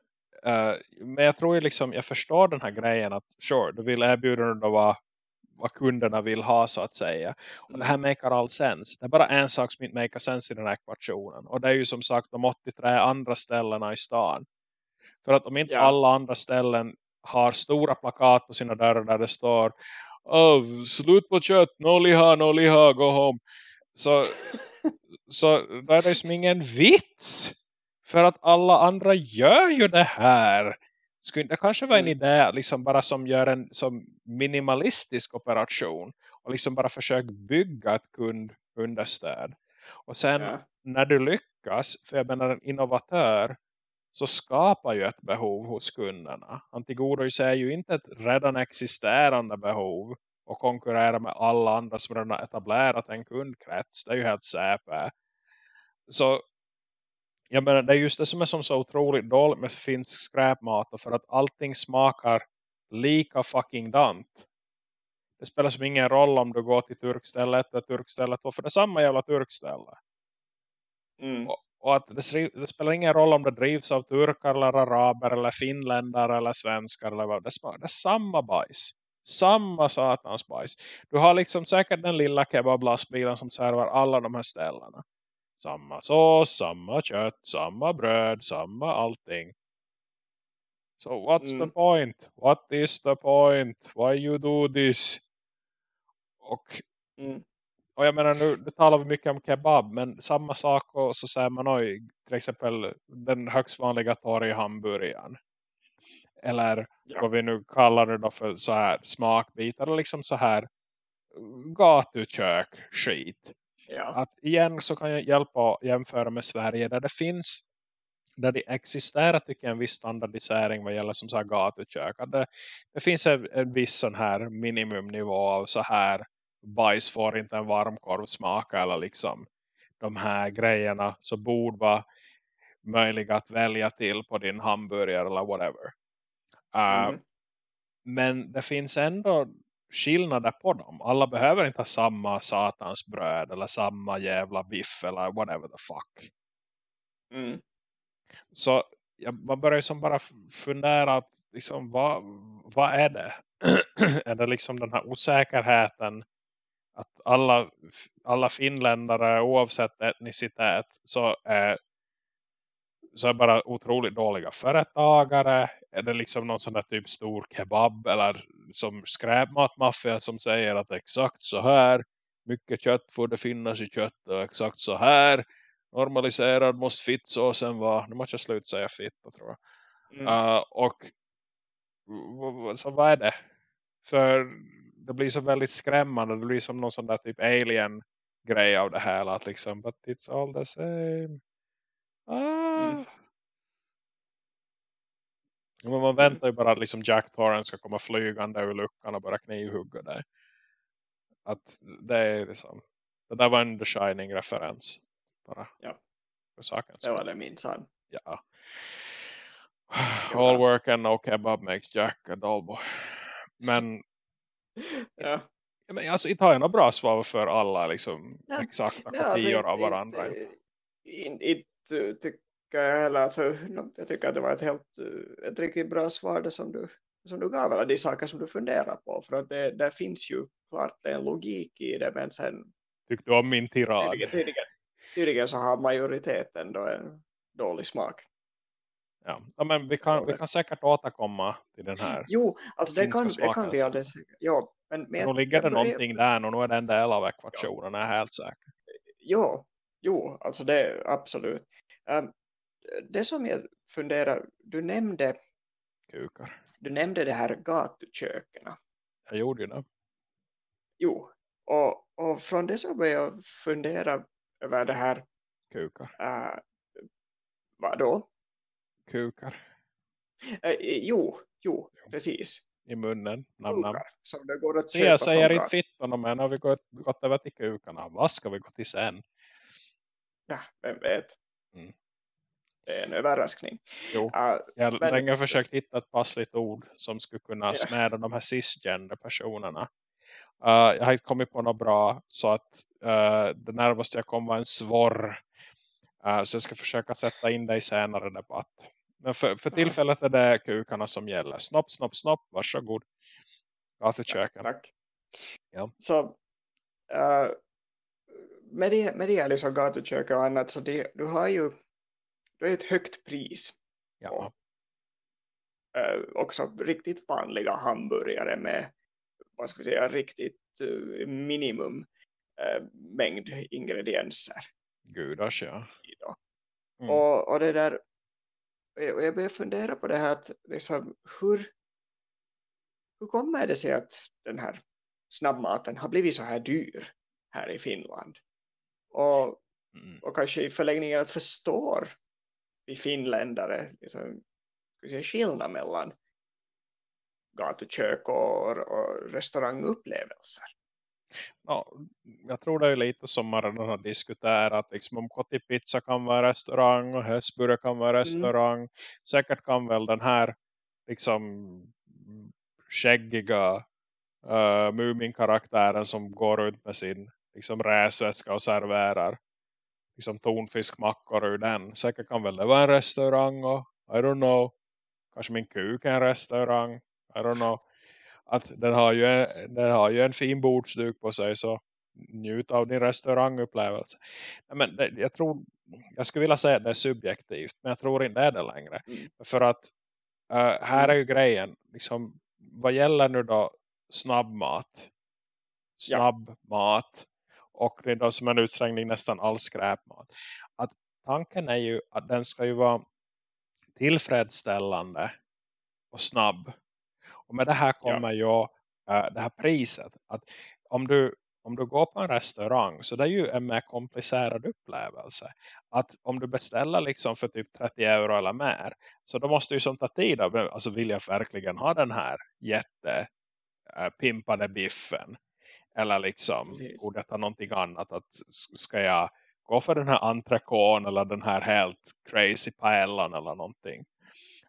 uh, men jag tror ju liksom, jag förstår den här grejen att sure, du vill erbjuda dig vad, vad kunderna vill ha så att säga. Och det här makar all sens. Det är bara en sak som inte makar sens i den här ekvationen. Och det är ju som sagt de 83 andra ställena i stan. För att om inte Ja. alla andra ställen har stora plakat på sina dörrar där det står oh, slut på kött, no liha, no liha, go home. Så, [LAUGHS] så då är det som ingen vits. För att alla andra gör ju det här. Skulle det kanske vara en Mm. idé liksom bara som gör en som minimalistisk operation. Och liksom bara försök bygga ett kundunderstöd. Och sen Ja. när du lyckas, för jag menar en innovatör så skapar ju ett behov hos kunderna. Han tillgodoser ju inte ett redan existerande behov och konkurrerar med alla andra som redan har etablerat en kundkrets. Det är ju helt säpe. Så jag menar, det är just det som är som så otroligt dåligt med finsk skräpmat. För att allting smakar lika fucking dant. Det spelar som ingen roll om du går till turkstället eller turkstället. För det är samma jävla turkställe. Mm. Och att det, det spelar ingen roll om det drivs av turkar eller araber eller finländare eller svenskar eller vad. Det, smakar, det är samma bajs. Samma satans bajs. Du har liksom säkert den lilla kebablastbilen som servar alla de här ställena. Samma sås, samma kött, samma bröd, samma allting. So what's Mm. the point? What is the point? Why you do this? Och Mm. och jag menar nu, nu talar vi mycket om kebab men samma sak och så säger man oj, till exempel den högst vanliga torghamburgaren. Eller Ja. vad vi nu kallar det då för så här smakbitar eller liksom så här gatukök skit. Ja. Att igen så kan jag hjälpa att jämföra med Sverige där det finns där det existerar tycker jag en viss standardisering vad gäller som så här gatukök. Att det, det finns en, en viss sån här minimumnivå av så här bajs får inte en varmkorv smaka eller liksom de här grejerna så borde vara möjliga att välja till på din hamburgare eller whatever. Uh, Mm. Men det finns ändå skillnader på dem. Alla behöver inte ha samma satans bröd eller samma jävla biff eller whatever the fuck. Mm. Så ja, man börjar som bara fundera att liksom, vad, vad är det? [CLEARS THROAT] är det liksom den här osäkerheten att alla, alla finländare oavsett etnicitet så är, så är bara otroligt dåliga företagare? Är det liksom någon sån där typ stor kebab eller som skräpmatmaffia som säger att exakt så här mycket kött får det finnas i kött och exakt så här normaliserad måste fittsåsen vara. Nu måste jag sluta säga fitta tror jag. Mm. Uh, och så vad är det? För det blir så väldigt skrämmande. Det blir som någon sån där typ alien grej av det här. Att liksom, but it's all the same. Ah. Mm. Men man väntar ju bara att liksom Jack Torrance ska komma flygande ur luckan och bara knivhugga dig. Att det är liksom, det där var en The Shining-referens. Bara. Ja. För saken. Det var det minsann. Ja. All work and no kebab makes Jack a dull boy. Men [LAUGHS] ja. Men alltså inte har bra svar för alla liksom ja. exakta kopior alltså, av varandra. Inte, inte tycker jag heller. Alltså, jag tycker att det var ett helt ett riktigt bra svar det som du, som du gav. Alla de saker som du funderar på. För att det, där finns ju klart en logik i det. Men sen... Tyckte du om min tirad? Tydligen, tydligen, tydligen så har majoriteten då en dålig smak. Ja, ja men vi kan, vi kan säkert återkomma till den här. Jo, alltså det kan, det kan vi alldeles ja, men, men nu ligger det någonting där och nu är det en del av ekvationen, ja. är helt säker. Jo, jo, alltså det är absolut. Um, det som jag funderar, du nämnde kukar. Du nämnde det här gatuköken. Jag gjorde ju det. Jo, och, och från det så började jag fundera över det här kukar. Uh, vad då? kukar. Eh, jo, jo, precis. I munnen. Nam, nam. Kukar, som det går att köpa jag säger inte fittorna men har vi gått, gått över till kukarna. Vad ska vi gå till sen? Ja, vem vet. Mm. Det är en överraskning. Jo, uh, jag har länge försökt hitta ett passligt ord som skulle kunna yeah. smäda de här cisgender personerna. Uh, jag har inte kommit på något bra så att uh, det närmaste jag kom var en svorr Uh, så jag ska försöka sätta in dig senare debatt. Men för, för tillfället är det kukarna som gäller. Snopp, snopp, snopp. Varsågod. Gatuköken. Tack. Ja. Så med det, med det liksom gatuköken och annat så det, du har ju du har ett högt pris. Ja. Och, uh, också riktigt vanliga hamburgare med vad ska vi säga, riktigt uh, minimum mängd ingredienser. Gudars, ja. Mm. Och, och det där, och jag börjar fundera på det här att liksom, hur, hur kommer det sig att den här snabbmaten har blivit så här dyr här i Finland? Och, mm. och kanske i förlängningen att förstår vi finländare liksom, skillnad mellan gatukök och, och restaurangupplevelser ja, jag tror det är lite som man redan har diskuterat. Liksom om Pizza kan vara restaurang och Häsburger kan vara mm. restaurang. Mm. Säkert kan väl den här liksom skäggiga uh, Mumin-karaktären som går runt med sin liksom räsväska och serverar liksom tonfiskmackor ur den. Säkert kan väl det vara en restaurang och I don't know. Kanske min kuk är en restaurang. I don't know att den har ju en, den har ju en fin bordsduk på sig så njut av din restaurangupplevelse. Men det, jag tror jag skulle vilja säga att det är subjektivt men jag tror inte det är det längre. Mm. För att uh, här är ju grejen liksom, vad gäller nu då snabbmat snabbmat. Och det är då som en utsträckning nästan all skräpmat. Att tanken är ju att den ska ju vara tillfredsställande och snabb och med det här kommer ja. ju äh, det här priset. Att om du, om du går på en restaurang så det är ju en mer komplicerad upplevelse. Att om du beställer liksom för typ 30 euro eller mer. Så då måste ju sånt ta tid. Alltså vill jag verkligen ha den här jätte äh, pimpade biffen. Eller liksom borde jag ta någonting annat. Att ska jag gå för den här entrecôten eller den här helt crazy paellan eller någonting.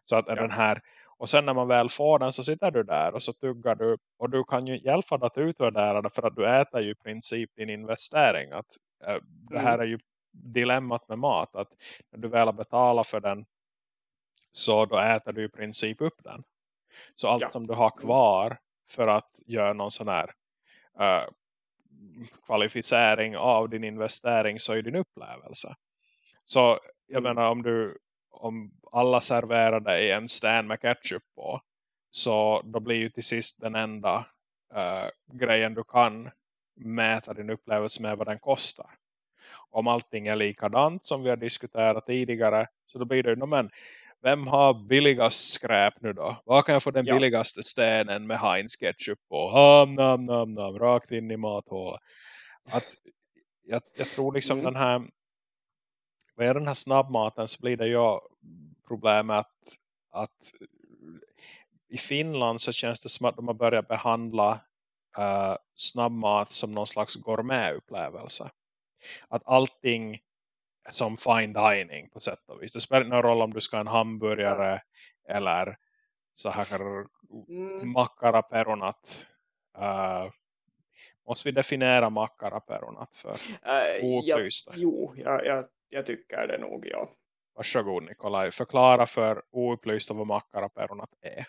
Så att ja. den här och sen när man väl får den så sitter du där och så tuggar du. Och du kan ju hjälpa dig att utvärdera det för att du äter ju i princip din investering. Att, äh, det här mm. är ju dilemmat med mat. Att när du väl har betalat för den så då äter du i princip upp den. Så allt ja. som du har kvar för att göra någon sån här äh, kvalificering av din investering så är din upplevelse. Så jag mm. menar om du om alla serverar dig en stand med ketchup på så då blir ju till sist den enda uh, grejen du kan mäta din upplevelse med vad den kostar. Om allting är likadant som vi har diskuterat tidigare så då blir det ju, men vem har billigast skräp nu då? Vad kan jag få den Ja. billigaste stenen med Heinz ketchup på? Ham, nam, nam, nam, rakt in i mathålet. Att jag, jag tror liksom Mm. den här vad är den här snabbmaten så blir det ju problemet att, att i Finland så känns det som att de har börjat behandla uh, snabbmat som någon slags gourmetupplevelse. Att allting som fine dining på sätt och vis. Det spelar ingen roll om du ska ha en hamburgare eller så här Mm. makkaraperunat. Uh, måste vi definiera makkaraperunat för Äh, ja, oupplysta? jo, jag, jag, jag tycker det nog, ja. Varsågod Nikolaj, förklara för oupplysta vad makkaraperunat är.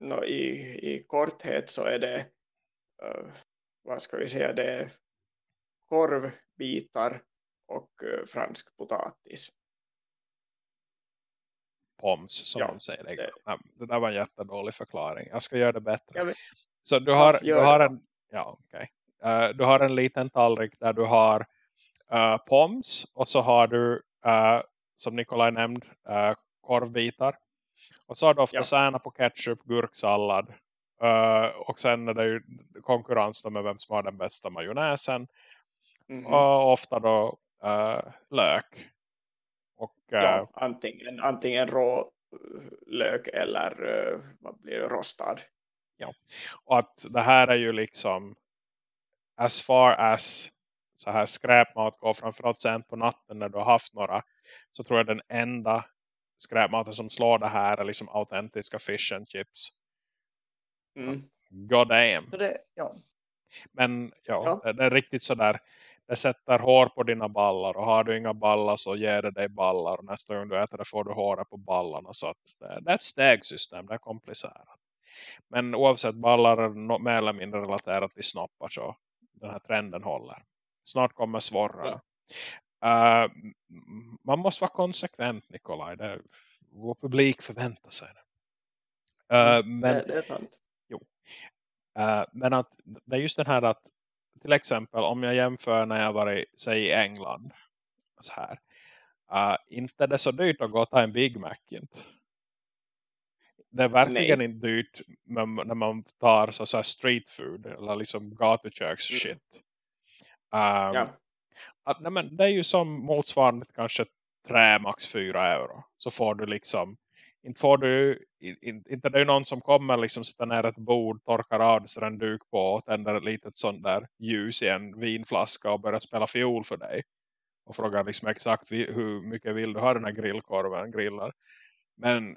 Nå, i, I korthet så är det, eh, vad ska vi säga, det är korvbitar och eh, fransk potatis. Poms som Ja, de säger. Det, det- Nej, det där var en jättedålig förklaring. Jag ska göra det bättre. Men- Så du har, du har en ja, okej. Eh, du har en liten tallrik där du har uh, poms och så har du eh, som Nikolaj nämnde korvbitar. Och så har du ofta Ja. särna på ketchup, gurksallad. Och sen är det ju konkurrens med vem som har den bästa majonnäsen. Mhm. Och ofta då eh, lök. Och eh, ja, antingen, antingen rå lök eller eh, vad blir det, rostad. Och att det här är ju liksom as far as så här skräpmat går framförallt sent på natten när du har haft några så tror jag den enda skräpmaten som slår det här är liksom autentiska fish and chips. Mm. God damn. Det, ja. Men ja, Ja. Det, det är riktigt sådär det sätter hår på dina ballar och har du inga ballar så ger det dig ballar och nästa gång du äter det får du håret på ballarna så att det, är ett stegsystem, det är komplicerat. Men oavsett ballar är mer eller mindre relaterat till snoppar så den här trenden håller. Snart kommer svårare. Uh, m- man måste vara konsekvent Nikolaj, det, vår publik förväntar sig det. Uh, men, det, det är sant. Eh, men att det är just den här att till exempel om jag jämför när jag var i, säg i England så här. eh, inte är det så dyrt att gå och ta en Big Mac inte. Det är verkligen Nej. inte dyrt men, när man tar så, så här street food eller liksom gatuköks Mm. shit. Um, Ja. att, nej, men det är ju som motsvarande kanske 3 max 4 euro. Så får du liksom inte får du in, inte det är någon som kommer liksom sätta ner ett bord, torkar av så en duk på och tänder ett litet sånt där ljus i en vinflaska och börjar spela fiol för dig. Och frågar liksom exakt hur mycket vill du ha den här grillkorven, grillar. Men,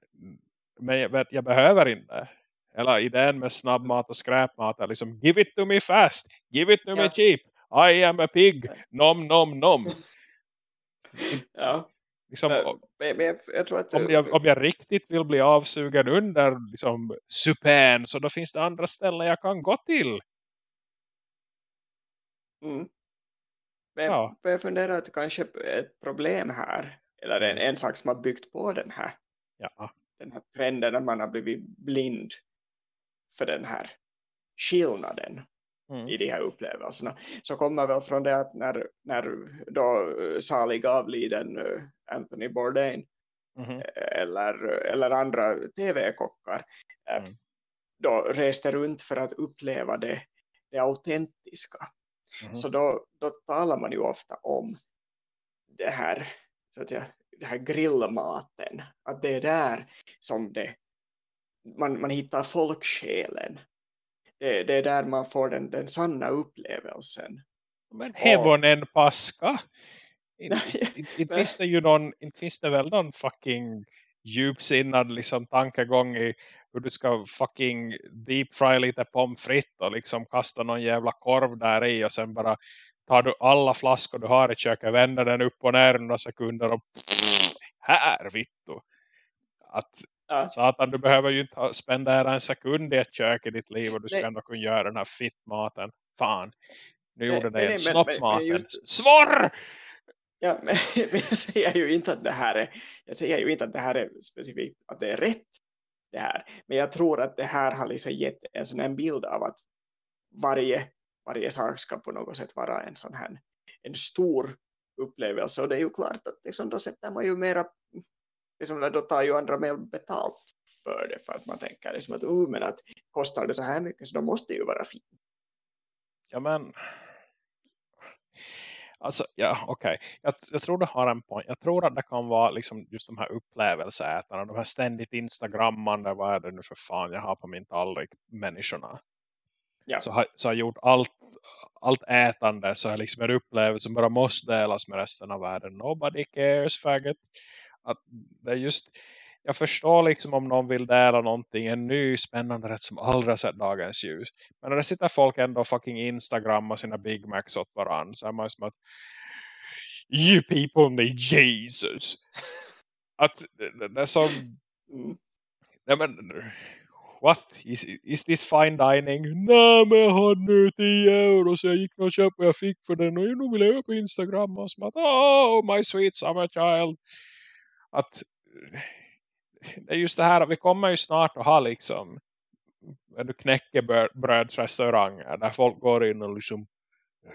men jag, jag behöver inte. Eller idén med snabbmat och skräpmat är liksom give it to me fast, give it to me Ja. cheap. I am a pig, nom nom nom. Ja. Liksom, Men, men men jag, jag tror att om jag, om jag riktigt vill bli avsugen under liksom, supén så då finns det andra ställen jag kan gå till. Mm. Men Ja. men jag funderar att kanske ett problem här. Eller en, en sak som har byggt på den här, Ja, den här trenden när man har blivit blind för den här skillnaden mm. i de här upplevelserna. Så kommer väl från det att när, när då eh, salig avliden eh, Anthony Bourdain Mhm. eller, eller andra tv-kockar eh, Mm. då reste runt för att uppleva det, det autentiska. Mhm. Så då, då talar man ju ofta om det här, så att jag, det här grillmaten. Att det är där som det, man, man hittar folksjälen. Det, det är där man får den, den sanna upplevelsen. Men hevonen paska. Inte finns det ju någon, inte finns det väl någon fucking djupsinnad liksom tankegång i hur du ska fucking deep fry lite pommes frites och liksom kasta någon jävla korv där i och sen bara tar du alla flaskor du har i köket, vänder den upp och ner några sekunder och här vittu. Att Ja. satan, du behöver ju inte spendera en sekund i ett kök i ditt liv och du ska Nej. ändå kunna göra den här fittmaten. Fan, nu Nej, gjorde det nej, en nej, men snoppmaten. just- Svorr! Ja, [LAUGHS] men, men jag säger ju inte att det här är jag säger ju inte att det här är specifikt att det är rätt det här. Men jag tror att det här har liksom gett en sån här bild av att varje, varje sak ska på något sätt vara en sån här en stor upplevelse och det är ju klart att liksom, då sätter man ju mera liksom, då tar ju andra mer betalt för det för att man tänker liksom att, uh, men att kostar det så här mycket så då måste det ju vara fint. Ja men Alltså, ja, okej. Okay. Jag, jag, tror det har en poäng. Jag tror att det kan vara liksom just de här upplevelseätarna. De här ständigt instagrammande. Vad är det nu för fan jag har på min tallrik? Människorna. Ja. Så, har, så har gjort allt, allt ätande. Så är liksom en upplevelse som bara måste delas med resten av världen. Nobody cares, faggot. Att det är just jag förstår liksom om någon vill dela någonting, en ny spännande rätt som aldrig sett dagens ljus. Men när det sitter folk ändå fucking Instagram och sina Big Macs åt varandra så är man som att you people need Jesus. [LAUGHS] Att det är som mm. nej men what? Is, is this fine dining? Nej men jag har nu 10 euro så jag gick och köpte vad jag fick för den och nu vill jag på Instagram och som att oh my sweet summer child. Att just det här vi kommer ju snart att ha liksom knäckebrödsrestauranger där folk går in och liksom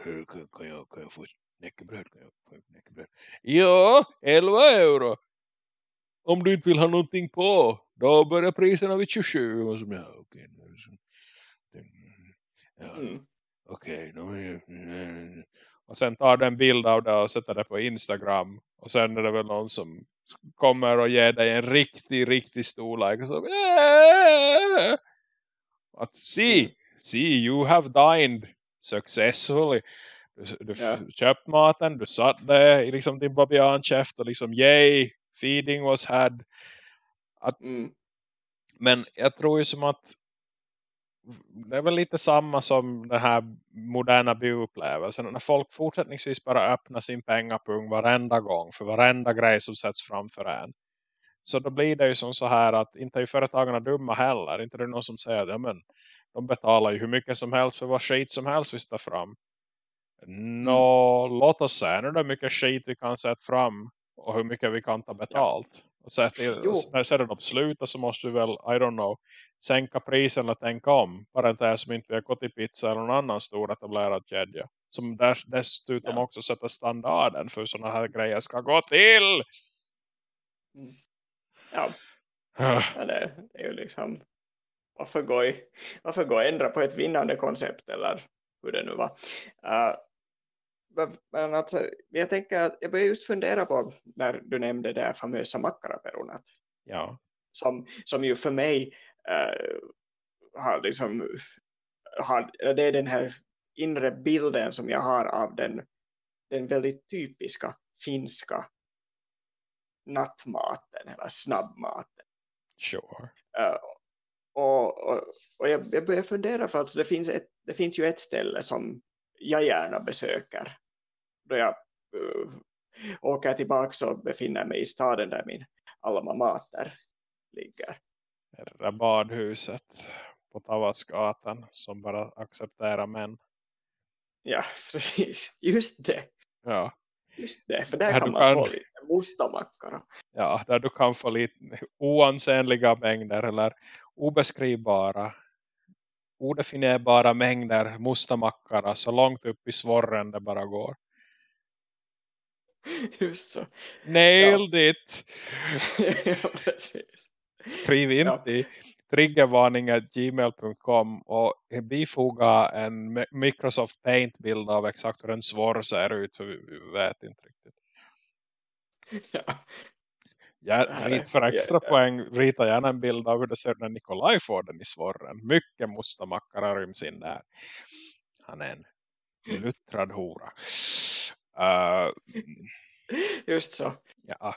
kan, jag, kan jag få knäckebröd? Kan jag få knäckebröd? Ja, 11 euro. Om du inte vill ha någonting på, då börjar priserna vid 27. Och så, ja, okej. Ja, mm. Okej. Okay, och sen tar du en bild av det och sätter det på Instagram. Och sen är det väl någon som kommer och ger dig en riktig, riktig stor like. Och så, äh! Att see, mm. see, you have dined successfully. Du, du yeah. köpt maten, du satt där i liksom din babiankäft och liksom, yay, feeding was had. Att, mm. Men jag tror ju som att det är väl lite samma som den här moderna bioupplevelsen. När folk fortsättningsvis bara öppnar sin pengapung varenda gång för varenda grej som sätts framför en. Så då blir det ju som så här att inte är ju företagarna dumma heller. Inte är det någon som säger att ja, men, de betalar ju hur mycket som helst för vad skit som helst vi står fram. Nå, mm. låt oss se nu hur mycket skit vi kan sätta fram och hur mycket vi kan ta betalt. Ja. Och så när sedan de slutar så måste vi väl, I don't know, sänka priset eller tänka om. Bara inte som inte har gått i pizza eller någon annan stor etablerad kedja. Som dess, dessutom ja. också sätter standarden för sådana här grejer ska gå till. Mm. Ja. ja det, det, är ju liksom varför gå, i, varför gå ändra på ett vinnande koncept eller hur det nu var. Uh, men alltså, jag tänker att jag började just fundera på när du nämnde det famösa makkaraperonat. Ja. Som, som ju för mig uh, har liksom har, det är den här inre bilden som jag har av den, den väldigt typiska finska nattmaten eller snabbmaten. Sure. Uh, och, och, och jag, jag börjar fundera för att det finns, ett, det finns ju ett ställe som jag gärna besöker då jag uh, åker tillbaka och befinner mig i staden där min alma mater ligger. Det där badhuset på Tavasgatan som bara accepterar män. Ja, [LAUGHS] precis. Just det. Ja. Just det, för där, där kan man kan... få lite mustamackara. Ja, där du kan få lite oansenliga mängder eller obeskrivbara odefinierbara mängder mustamackara så långt upp i svorren det bara går. [LAUGHS] Just så. Nailed ja. it! [LAUGHS] ja, precis. Skriv in ja. i triggervarning.gmail.com och bifoga en Microsoft Paint-bild av exakt hur en svar ser ut för vi vet inte riktigt. Ja. Rit för extra ja, poäng rita gärna en bild av hur det ser ut när Nikolaj får den i svorren. Mycket mustamackare ryms in där. Han är en luttrad hora. Uh, Just så. Ja.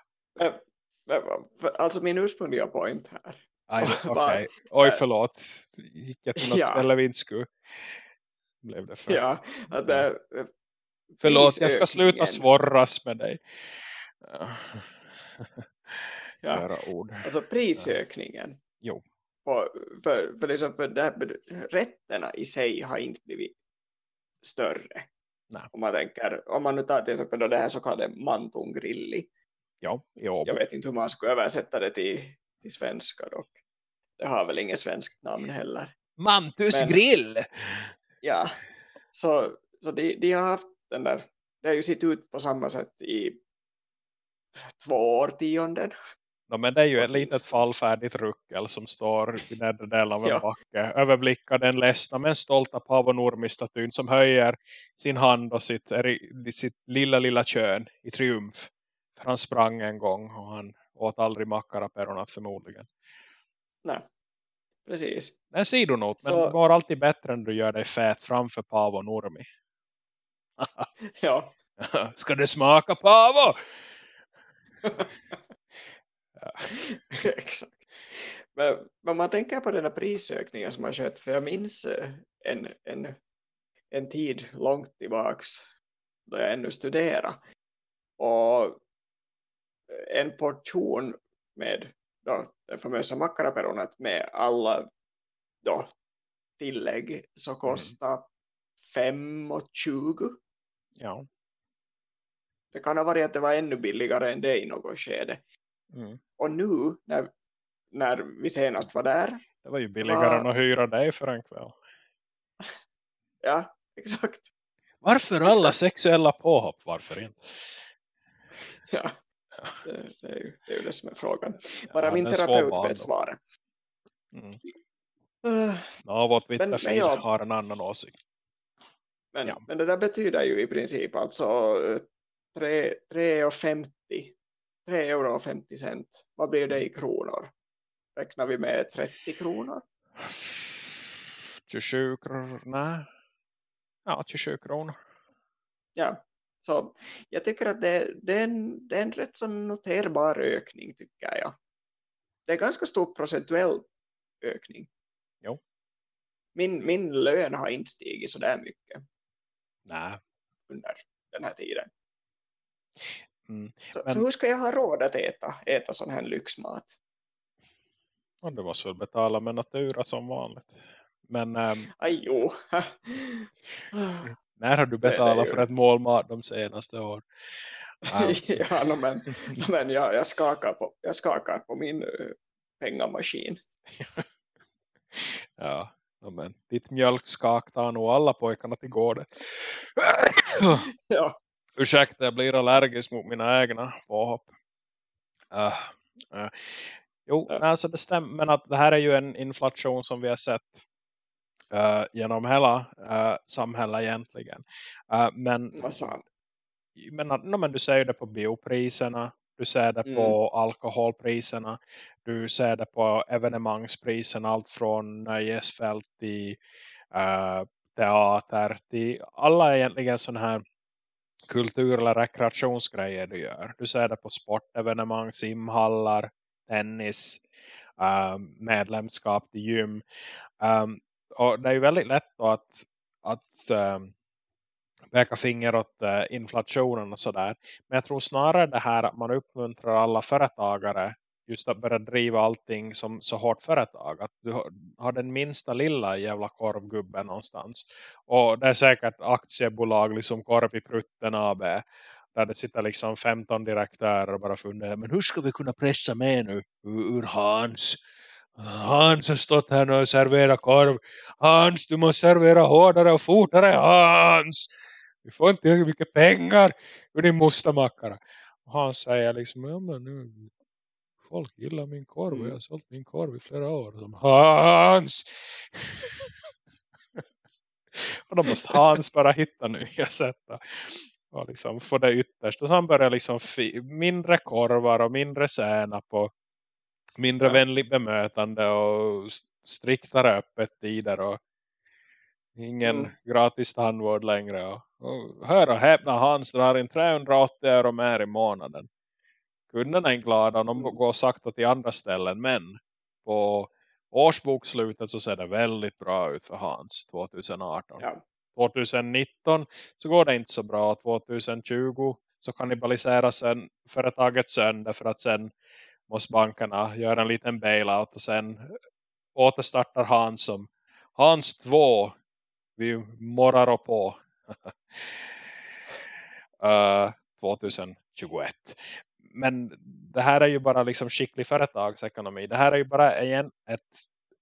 Alltså min ursprungliga point här. Aj, [LAUGHS] okay. Oj äh, förlåt. Gick jag till något ja. ställe vi inte skulle. Blev det för. Ja. Att, äh, förlåt, jag ska sluta svorras med dig. [LAUGHS] ja. ord. Alltså prisökningen. Jo. För, för, för, liksom för det här, rätterna i sig har inte blivit större. Nej. Om man tänker, om man nu tar till exempel då det här så kallade mantungrilli. Ja, jo. Jag vet inte hur man skulle översätta det till, till svenska dock. Det har väl inget svenskt namn heller. Mantus Men, grill! Ja, så, så de, de har haft den där, det har ju sett ut på samma sätt i två årtionden No, men det är ju ett litet fallfärdigt ruckel som står i nedre delen av en Ja. backe. Överblickar den ledsna men stolta Paavo Nurmi-statyn som höjer sin hand och sitt, sitt lilla lilla kön i triumf. För han sprang en gång och han åt aldrig mackaraperonat förmodligen. Nej, precis. Det är sidonot, men Så- det går alltid bättre än du gör dig fät framför Paavo Nurmi. Ja, [LAUGHS] Ska det smaka Paavo? [LAUGHS] [LAUGHS] exakt. Men, men man tänker på den här prisökningen som har skett. För jag minns eh, en, en, en tid långt tillbaks då jag ännu studerade. Och en portion med då, den famösa mackaraperonet med alla då, tillägg så kostar 5,20. Ja. Det kan ha varit att det var ännu billigare än det i något skede. Mm. Och nu när, när vi senast var där. Det var ju billigare Va- än att hyra dig för en kväll. [LAUGHS] Ja, exakt. Varför alla Exakt. sexuella påhopp? Varför inte? Ja, det, det, är ju, det är ju det som är frågan. Bara Ja, min terapeut vet svaret. Mm. Uh, Ja, vårt Men- men jag- har en annan åsikt. Men, Ja. men det där betyder ju i princip alltså eh, tre- 3,50 3 euro och 50 cent. Vad blir det i kronor? Räknar vi med 30 kronor? 27 kronor? Nej. Ja, 27 kronor. Ja, så jag tycker att det, det, är en, det är en rätt så noterbar ökning tycker jag. Det är ganska stor procentuell ökning. Jo. Min, min lön har inte stigit så där mycket Nej. under den här tiden. Mm. Så, Men- så hur ska jag ha råd att äta, äta sån här lyxmat? Och du måste väl betala med natura som vanligt. Men äm, Aj jo. [LAUGHS] när har du betalat ju- för ett mål mat de senaste år? Äm, [LAUGHS] ja, no, men, no, men jag, jag, skakar på, jag skakar på min uh, pengamaskin. [LAUGHS] ja, ja, men ditt mjölkskak tar nog alla pojkarna till gården. Ja, Ursäkta, jag blir allergisk mot mina egna påhopp. Uh, uh. Jo, Ja. alltså det stämmer. Men att det här är ju en inflation som vi har sett uh, genom hela uh, samhället egentligen. Uh, men, men, no, men du ser det på biopriserna. Du ser det på alkoholpriserna. Du ser det på evenemangspriserna. Allt från nöjesfält till teater till alla egentligen sådana här kultur- eller rekreationsgrejer du gör. Du ser det på sportevenemang, simhallar, tennis, um, medlemskap till gym. Um, och det är ju väldigt lätt då att, att um, peka finger åt uh, inflationen och sådär. Men jag tror snarare det här att man uppmuntrar alla företagare just att börja driva allting som så hårt företag. Att du har- har den minsta lilla jävla korvgubben någonstans. Och det är säkert aktiebolag liksom Korv i Prutten AB. Där det sitter liksom 15 direktörer och bara funderar. Men hur ska vi kunna pressa med nu ur, ur Hans? Hans har stått här nu och serverat korv. Hans, du måste servera hårdare och fortare. Hans! Vi får inte tillräckligt mycket pengar ur din mostamackare. Och Hans säger liksom, ja men nu, folk gillar min korv och jag har sålt min korv i flera år. [LAUGHS] Och de, Hans! och då måste Hans bara hitta nya sätt att- och liksom få det ytterst. Och så han börjar liksom mindre korvar och mindre senap och mindre Ja. vänligt bemötande och striktare öppettider och ingen Mm. gratis tandvård längre. Och, och hör och häpna, Hans drar in 380 euro mer i månaden. Kunderna är glada de Mm. går sakta till andra ställen. Men på årsbokslutet så ser det väldigt bra ut för Hans 2018. Ja. 2019 så går det inte så bra. 2020 så kannibaliseras sen företaget sönder för att sen måste bankerna göra en liten bailout och sen återstartar Hans som Hans 2 vi morrar på [LAUGHS] uh, 2021 men det här är ju bara liksom skicklig företagsekonomi det här är ju bara igen ett,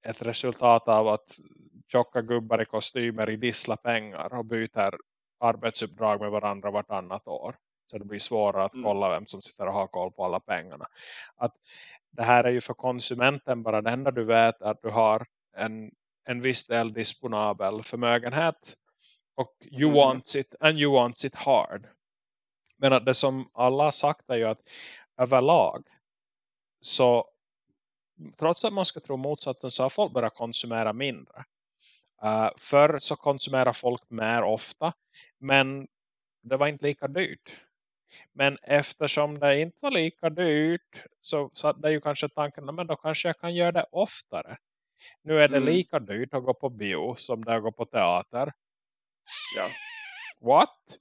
ett resultat av att tjocka gubbar i kostymer i dissla pengar och byter arbetsuppdrag med varandra vartannat år Så det blir svårare att Mm. kolla vem som sitter och har koll på alla pengarna. Att det här är ju för konsumenten bara det enda du vet att du har en, en viss del disponabel förmögenhet. Och you Mhm. want it and you want it hard. Men att det som alla har sagt är ju att överlag så trots att man ska tro motsatsen så har folk börjat konsumera mindre. Uh, förr så konsumerar folk mer ofta men det var inte lika dyrt. Men eftersom det inte var lika dyrt så, så det är ju kanske tanken men då kanske jag kan göra det oftare. Nu är det Mm. lika dyrt att gå på bio som det är att gå på teater. Ja. What?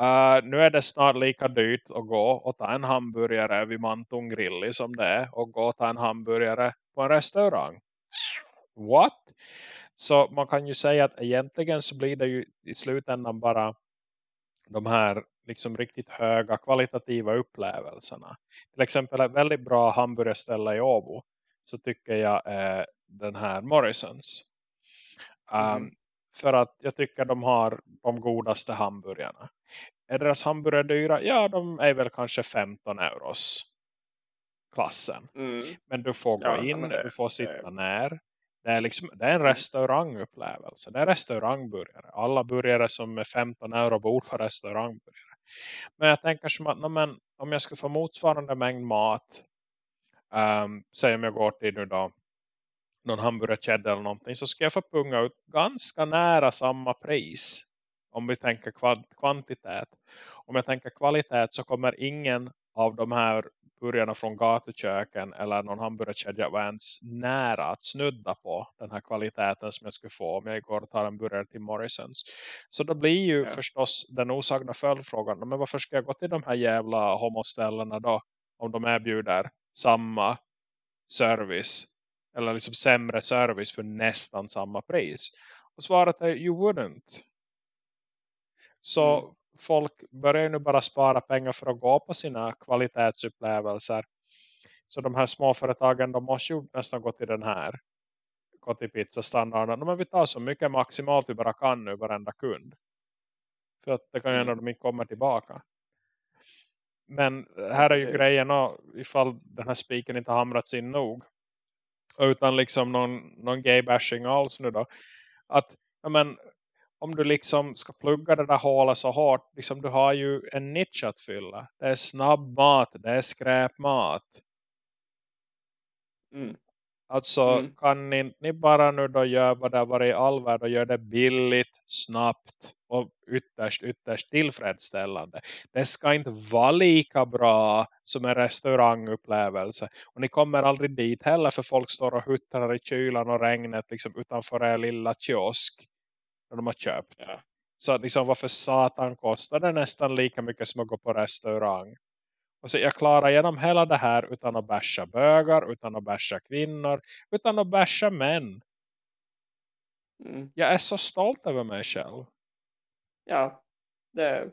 Uh, nu är det snart lika dyrt att gå och ta en hamburgare vid Mantung Grilli som det är. Och gå och ta en hamburgare på en restaurang. What? Så man kan ju säga att egentligen så blir det ju i slutändan bara de här liksom riktigt höga kvalitativa upplevelserna. Till exempel ett väldigt bra hamburgerställe i Åbo så tycker jag är den här Morrisons. Um, Mhm. För att jag tycker de har de godaste hamburgarna. Är deras hamburgare dyra? Ja, de är väl kanske 15 euros klassen. Mm. Men du får gå Ja, in, det- du får sitta det- ner. Det är, liksom, det är en restaurangupplevelse. Det är restaurangburgare. Alla burgare som är 15 euro bor för restaurangburgare. Men jag tänker som att men, om jag skulle få motsvarande mängd mat. Um, säg om jag går till nu då någon hamburgerkedja eller någonting. Så ska jag få punga ut ganska nära samma pris. Om vi tänker kva- kvantitet. Om jag tänker kvalitet så kommer ingen av de här burgarna från gatuköken eller någon hamburgerkedja vara ens nära att snudda på den här kvaliteten som jag skulle få om jag går och tar en burgare till Morrisons. Så då blir ju Ja. förstås den osagna följdfrågan, men varför ska jag gå till de här jävla homoställena då? Om de erbjuder samma service eller liksom sämre service för nästan samma pris. Och svaret är you wouldn't. Så Mm. folk börjar nu bara spara pengar för att gå på sina kvalitetsupplevelser. Så de här småföretagen de måste ju nästan gå till den här gå till pizzastandarden. Men vi tar så mycket maximalt vi bara kan nu varenda kund. För att det kan ju hända att de inte kommer tillbaka. Men här är ju precis. grejen då, ifall den här spiken inte hamrats in nog. Utan liksom någon, någon gay-bashing alls nu då. Att, ja men, om du liksom ska plugga det där hålet så hårt. Liksom du har ju en nisch att fylla. Det är snabb mat, det är skräpmat. Mm. Alltså Mm. kan ni, ni bara nu då göra vad det har varit i all värld och göra det billigt, snabbt och ytterst, ytterst tillfredsställande. Det ska inte vara lika bra som en restaurangupplevelse. Och ni kommer aldrig dit heller för folk står och huttrar i kylan och regnet liksom utanför er lilla kiosk när de har köpt. Ja. Så att liksom varför satan kostar det nästan lika mycket som att gå på restaurang? Och så jag klarar igenom hela det här utan att bärsa bögar, utan att bärsa kvinnor, utan att bärsa män. Mm. Jag är så stolt över mig själv. ja, det,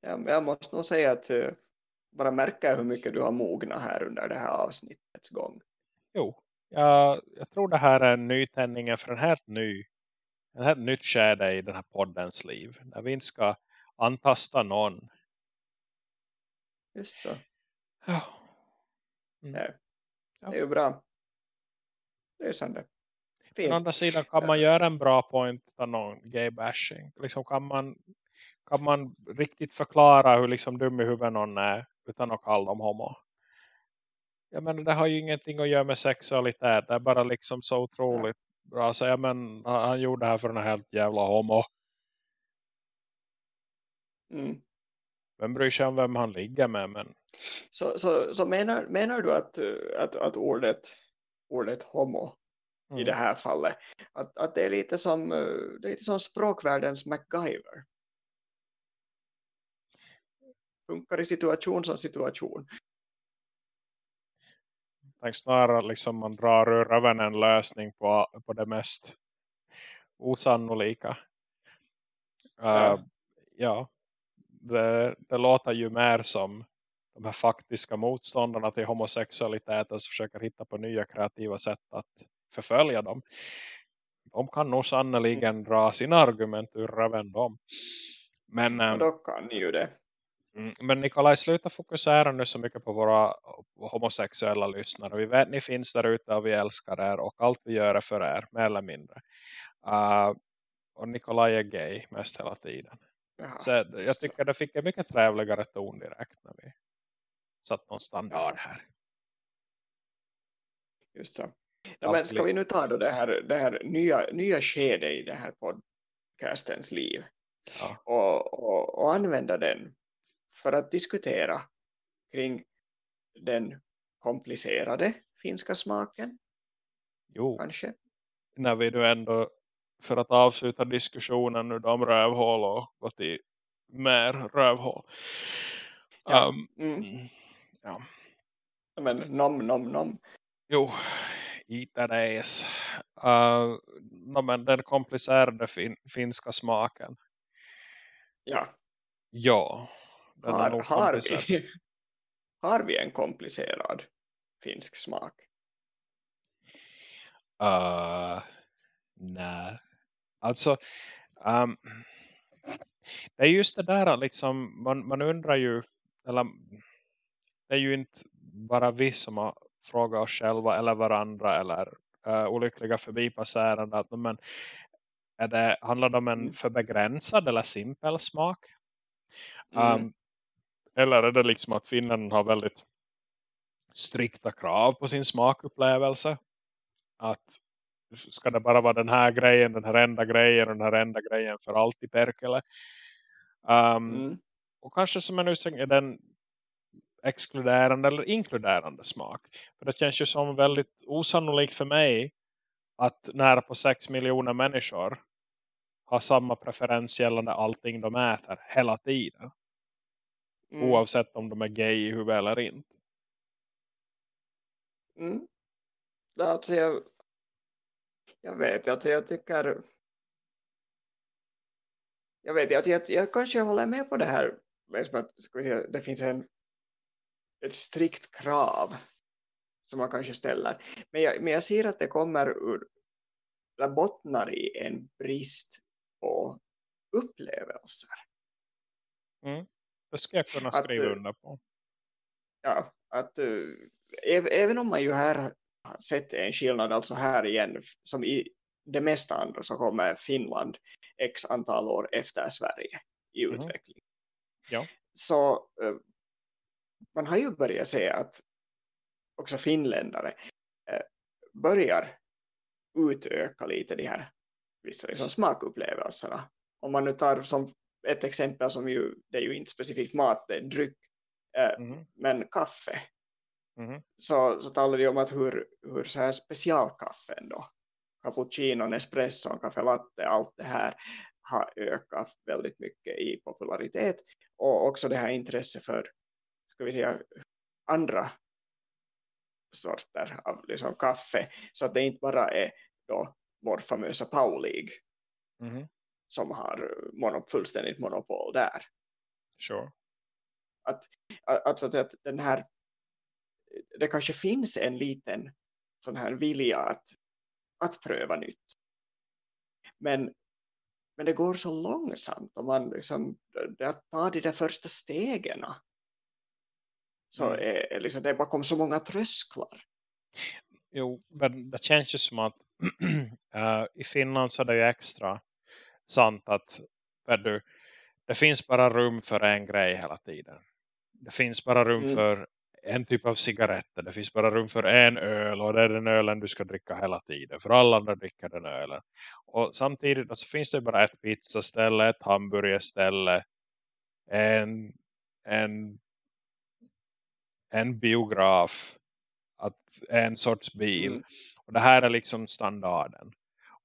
ja, jag måste nog säga att eh, bara märka hur mycket du har mognat här under det här avsnittets gång. Jo, jag, jag tror det här är nytändningen för en helt ny, en helt nytt skede i den här poddens liv. Där vi inte ska antasta någon. Just så. Ja. Det, Ja. det är ju bra. Lysande. Å Fint. andra sidan kan man göra en bra point av någon gay bashing. Liksom kan man kan man riktigt förklara hur liksom dum i huvudet någon är utan att kalla dem homo. Jag menar det har ju ingenting att göra med sexualitet. Det är bara liksom så otroligt bra. Så jag men han han gjorde det här för den här helt jävla homo. Mm. Vem bryr sig om vem han ligger med men Så, så, så menar, menar du att, att, att ordet, ordet homo i mm. det här fallet, att, att det är lite som, eh, det är lite som språkvärldens MacGyver? Funkar i situation som situation. Tänk snarare liksom man drar ur röven en lösning på, på det mest osannolika. Ja. Uh, ja. Det, det låter ju mer som de här faktiska motståndarna till homosexualiteten som försöker hitta på nya kreativa sätt att förfölja dem. De kan nog sannoliken dra sina argument ur röven dem. Men Och um, då kan ju det. Mm, men Nikolaj, sluta fokusera nu så mycket på våra homosexuella lyssnare. Vi vet ni finns där ute och vi älskar er och allt vi gör är för er, mer eller mindre. Uh, och Nikolaj är gay mest hela tiden. Jaha, så jag tycker så. det fick en mycket trevligare ton direkt när vi satt någon standard här. Just så. Ja, men ska vi nu ta då det här, det här nya, nya skedet i det här podcastens liv ja. och, och, och använda den för att diskutera kring den komplicerade finska smaken. Jo. Kanske. När vi nu ändå för att avsluta diskussionen nu om rövhål och gå till mer rövhål. Ja. Um, mm. ja. Men nom nom nom. Jo, ass. Uh, no, men den komplicerade fin finska smaken. Ja. Ja. Har, har, vi, [LAUGHS] har vi en komplicerad finsk smak? Uh, nej. Alltså, um, det är just det där liksom, man, man undrar ju, eller det är ju inte bara vi som har frågat oss själva eller varandra eller uh, olyckliga förbipasserande att men, är det, handlar det om en mm. för begränsad eller simpel smak? Mm. Um, eller är det liksom att finnen har väldigt strikta krav på sin smakupplevelse? Att ska det bara vara den här grejen, den här enda grejen och den här enda grejen för allt i Perkele. Um, mm. Och kanske som en utsräng är den exkluderande eller inkluderande smak. För det känns ju som väldigt osannolikt för mig att nära på 6 miljoner människor har samma preferens gällande allting de äter hela tiden. Mm. Oavsett om de är gay i huvudet eller inte. Mm. Alltså jag, jag vet, alltså jag tycker jag vet, alltså jag, jag kanske håller med på det här att det finns en ett strikt krav som man kanske ställer. Men jag, men jag ser att det kommer ur eller bottnar i en brist på upplevelser. Mm. Det ska jag kunna skriva att, under på. Ja, att uh, även om man ju här sett en skillnad alltså här igen som i det mesta andra så kommer Finland x antal år efter Sverige i mm. utveckling. Ja. Så uh, man har ju börjat se att också finländare börjar utöka lite de här vissa liksom smakupplevelserna. Om man nu tar som ett exempel som ju, det är ju inte specifikt mat, det är dryck, mm. men kaffe Mm. Så, så talar de om att hur, hur så här specialkaffen då, cappuccino, espresso, kaffe latte, allt det här har ökat väldigt mycket i popularitet. Och också det här intresse för, ska vi säga, andra sorter av liksom kaffe. Så att det inte bara är då vår famösa Paulig mm. Som har monop fullständigt monopol där. Sure. Att, att, att, att den här det kanske finns en liten sån här vilja att, att pröva nytt. Men, men det går så långsamt om man liksom, det tar de där första stegen så mm. är, liksom, det är bakom så många trösklar. Jo, men det känns ju som att uh, [CLEARS THROAT] i Finland så är det ju extra sant att du, det finns bara rum för en grej hela tiden. Det finns bara rum mm. för en typ av cigaretter. Det finns bara rum för en öl och det är den ölen du ska dricka hela tiden. För alla andra dricker den ölen. Och samtidigt så finns det bara ett pizzaställe, ett hamburgerställe, en, en, en biograf, att, en sorts bil. Mm. Och det här är liksom standarden.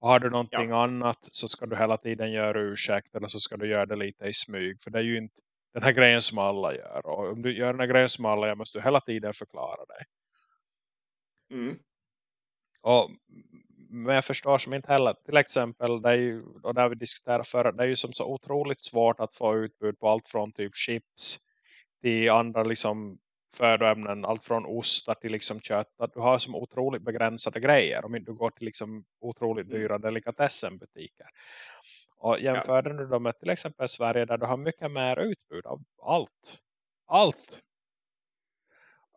Och har du någonting ja. annat så ska du hela tiden göra ursäkt eller så ska du göra det lite i smyg. För det är ju inte den här grejen som alla gör. Och om du gör den här grejen som alla gör måste du hela tiden förklara dig. Mm. Och, men jag förstår som inte heller, till exempel, det är ju, och där vi diskuterade förr, det är ju som så otroligt svårt att få utbud på allt från typ chips till andra liksom födoämnen, allt från ostar till liksom kött, att du har som otroligt begränsade grejer om inte du går till liksom otroligt mm. dyra delikatessenbutiker. Och jämför ja. du med till exempel Sverige där du har mycket mer utbud av allt. Allt.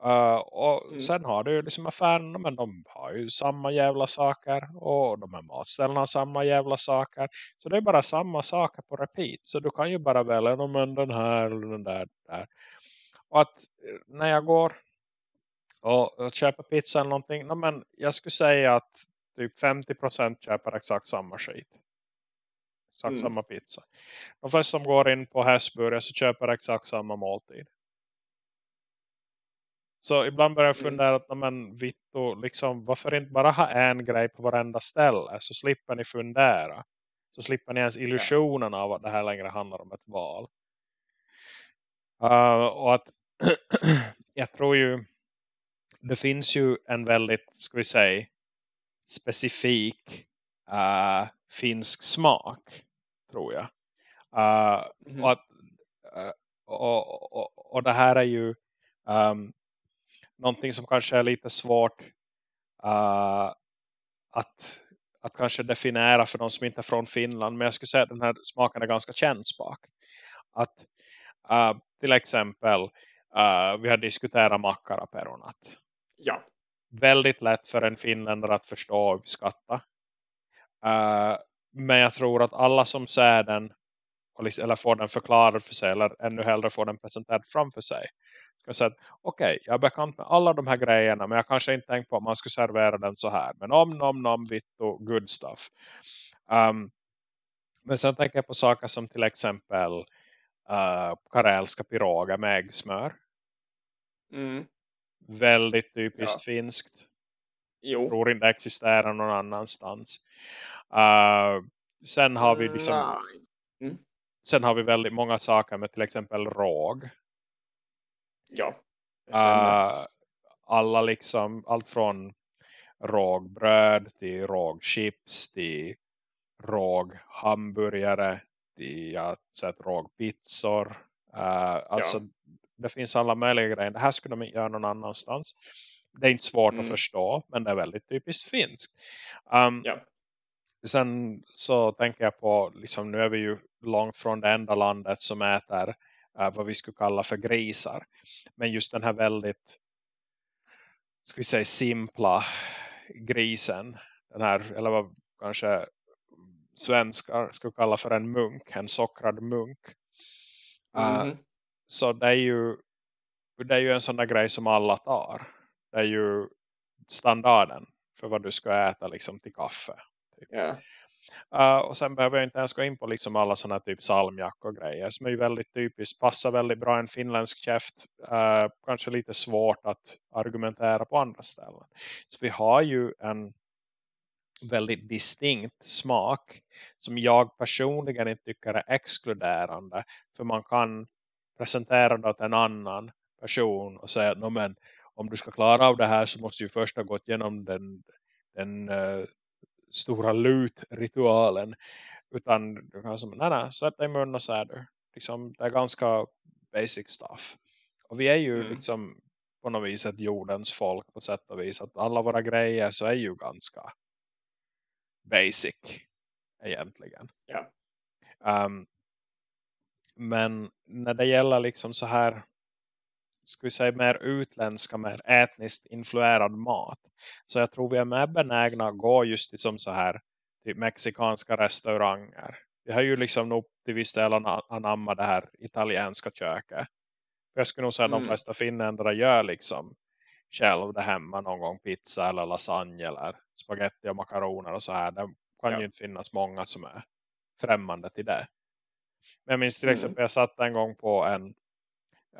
Uh, och mm. sen har du ju liksom affärerna men de har ju samma jävla saker och de här matställena har samma jävla saker så det är bara samma saker på repeat så du kan ju bara välja men den här eller den där, där. Och att eh, när jag går och, och köper pizza eller någonting no, men jag skulle säga att typ 50% köper exakt samma skit exakt mm. samma pizza de flesta som går in på Häsburger så köper exakt samma måltid så ibland börjar jag mm. fundera att men Vitto, liksom, varför inte bara ha en grej på varenda ställe så slipper ni fundera. Så slipper ni ens illusionen av att det här längre handlar om ett val. Uh, och att jag tror ju det finns ju en väldigt, ska vi säga, specifik uh, finsk smak, tror jag. Uh, mm. och, att, uh, och, och, och, det här är ju um, någonting som kanske är lite svårt uh, att, att kanske definiera för de som inte är från Finland. Men jag skulle säga att den här smaken är ganska kännsprak. Att uh, till exempel uh, vi har diskuterat makkaraperunat. Ja. Väldigt lätt för en finländare att förstå och uppskatta. Uh, men jag tror att alla som ser den liksom, eller får den förklarad för sig eller ännu hellre får den presenterad framför sig jag säga okej, okay, jag är bekant med alla de här grejerna men jag kanske inte tänkt på att man skulle servera den så här. Men om, nom, nom, vitto, good stuff. Um, men sen tänker jag på saker som till exempel uh, karelska piroger med äggsmör. Mm. Väldigt typiskt ja. finskt. Jo. Tror inte existerar någon annanstans. Uh, sen har vi liksom... Mm. Sen har vi väldigt många saker med till exempel råg. Ja, uh, alla liksom, allt från rågbröd till rågchips till råghamburgare till jag sett rågpizzor. Uh, alltså ja. det finns alla möjliga grejer. Det här skulle de inte göra någon annanstans. Det är inte svårt mm. att förstå men det är väldigt typiskt finskt. Um, ja. Sen så tänker jag på, liksom, nu är vi ju långt från det enda landet som äter uh, vad vi skulle kalla för grisar. Men just den här väldigt ska vi säga simpla grisen. Den här, eller vad kanske svenskar skulle kalla för en munk. En sockrad munk. Mm. Uh, så det är ju det är ju en sån där grej som alla tar. Det är ju standarden för vad du ska äta liksom till kaffe. Typ. Yeah. Uh, och sen behöver jag inte ens gå in på liksom alla sådana typ salmjack och grejer som är ju väldigt typiskt, passar väldigt bra en finländsk käft. Uh, kanske lite svårt att argumentera på andra ställen. Så vi har ju en väldigt distinkt smak som jag personligen inte tycker är exkluderande. För man kan presentera det åt en annan person och säga att men, om du ska klara av det här så måste du först ha gått igenom den, den uh, stora lutritualen utan du kan som, nej nej, sätt dig i munnen och är du. Liksom, det är ganska basic stuff. Och vi är ju mm. liksom på något vis ett jordens folk på sätt och vis. Att alla våra grejer så är ju ganska basic egentligen. Ja. Um, men när det gäller liksom så här ska vi säga mer utländska, mer etniskt influerad mat. Så jag tror vi är mer benägna att gå just till som så här typ mexikanska restauranger. Vi har ju liksom nog till viss del anamma det här italienska köket. Jag skulle nog säga att mm. de flesta finländare gör liksom själv det hemma någon gång pizza eller lasagne eller spaghetti och makaroner och så här. Det kan ja. ju inte finnas många som är främmande till det. Men jag minns till mm. exempel, jag satt en gång på en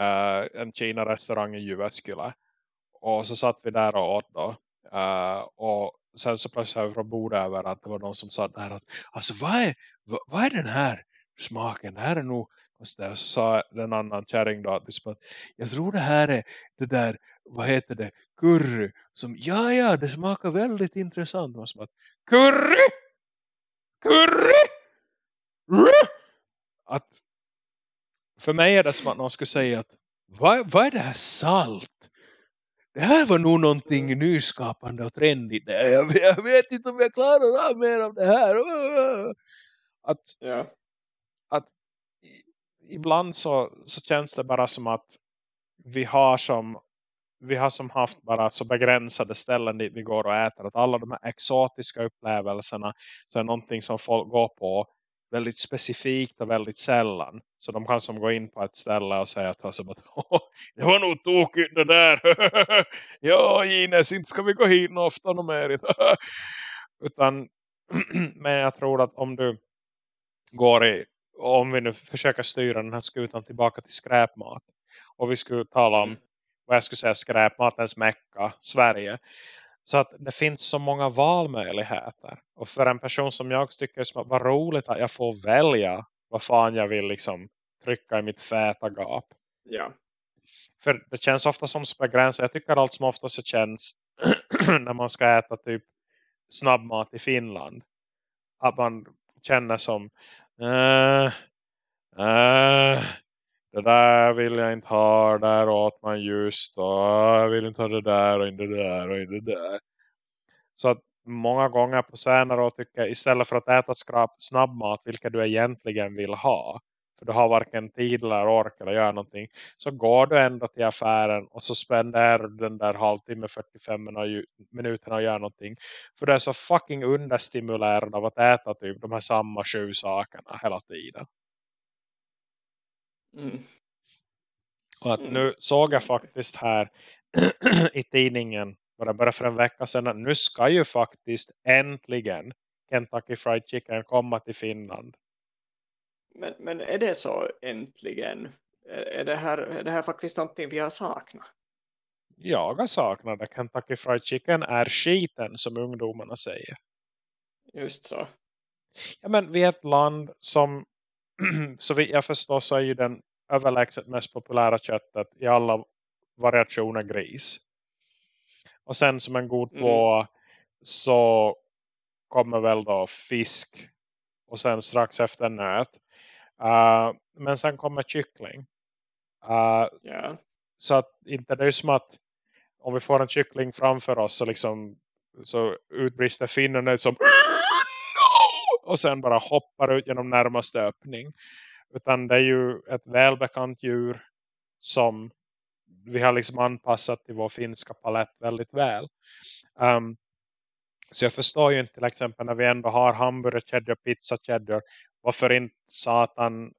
uh, en Kina-restaurang i Jyväskylä. Och så satt vi där och åt då. Uh, och sen så plötsligt jag från bordet över att det var någon som sa där att alltså vad är, vad, vad är den här smaken? Det här är nog och så, där, så sa den annan kärring då att liksom jag tror det här är det där, vad heter det, curry. Som, ja ja, det smakar väldigt intressant. Som att, curry! Curry! Att för mig är det som att någon skulle säga att vad, vad är det här salt? Det här var nog någonting nyskapande och trendigt. Jag, jag vet inte om jag klarar av mer av det här. Att, ja. att ibland så, så känns det bara som att vi har som vi har som haft bara så begränsade ställen dit vi går och äter. Att alla de här exotiska upplevelserna så är någonting som folk går på väldigt specifikt och väldigt sällan. Så de kan som gå in på ett ställe och säga att, som att det var nog tokigt det där. [LAUGHS] ja Ines, inte ska vi gå hit ofta och mer. [LAUGHS] Utan [CLEARS THROAT] men jag tror att om du går i om vi nu försöker styra den här skutan tillbaka till skräpmat. Och vi skulle tala om mm vad jag skulle säga skräpmatens mecka, Sverige. Så att det finns så många valmöjligheter. Och för en person som jag tycker det var roligt att jag får välja vad fan jag vill liksom trycka i mitt fäta gap. Ja. För det känns ofta som begränsat. Jag tycker allt som ofta så känns [CLEARS THROAT] när man ska äta typ snabbmat i Finland. Att man känner som äh, äh, det där vill jag inte ha, där åt man just och jag vill inte ha det där och inte det där och inte det där. Så att många gånger på senare tycker jag istället för att äta skrap, snabbmat vilka du egentligen vill ha för du har varken tid eller ork att göra någonting så går du ändå till affären och så spenderar du den där halvtimme 45 minuterna och gör någonting för du är så fucking understimulerad av att äta typ de här samma sju sakerna hela tiden mm. och att mm. nu såg jag faktiskt här [CLEARS THROAT] i tidningen bara, bara för en vecka sedan att nu ska ju faktiskt äntligen Kentucky Fried Chicken komma till Finland men, men är det så äntligen? Är det, här, är det här faktiskt någonting vi har saknat? Jag har saknat det. Kentucky Fried Chicken är skiten som ungdomarna säger. Just så. Ja men vi är ett land som [CLEARS THROAT] så vitt jag förstår så är ju den överlägset mest populära köttet i alla variationer gris. Och sen som en god mm. tvåa så kommer väl då fisk och sen strax efter nöt. Uh, men sen kommer kyckling. Uh, eh, yeah. Så att inte det är som att om vi får en kyckling framför oss så liksom så utbrister finnen som no! och sen bara hoppar ut genom närmaste öppning. Utan det är ju ett välbekant djur som vi har liksom anpassat till vår finska palett väldigt väl. Um, så jag förstår ju inte till exempel när vi ändå har hamburger, cheddar, pizza, cheddar varför inte satan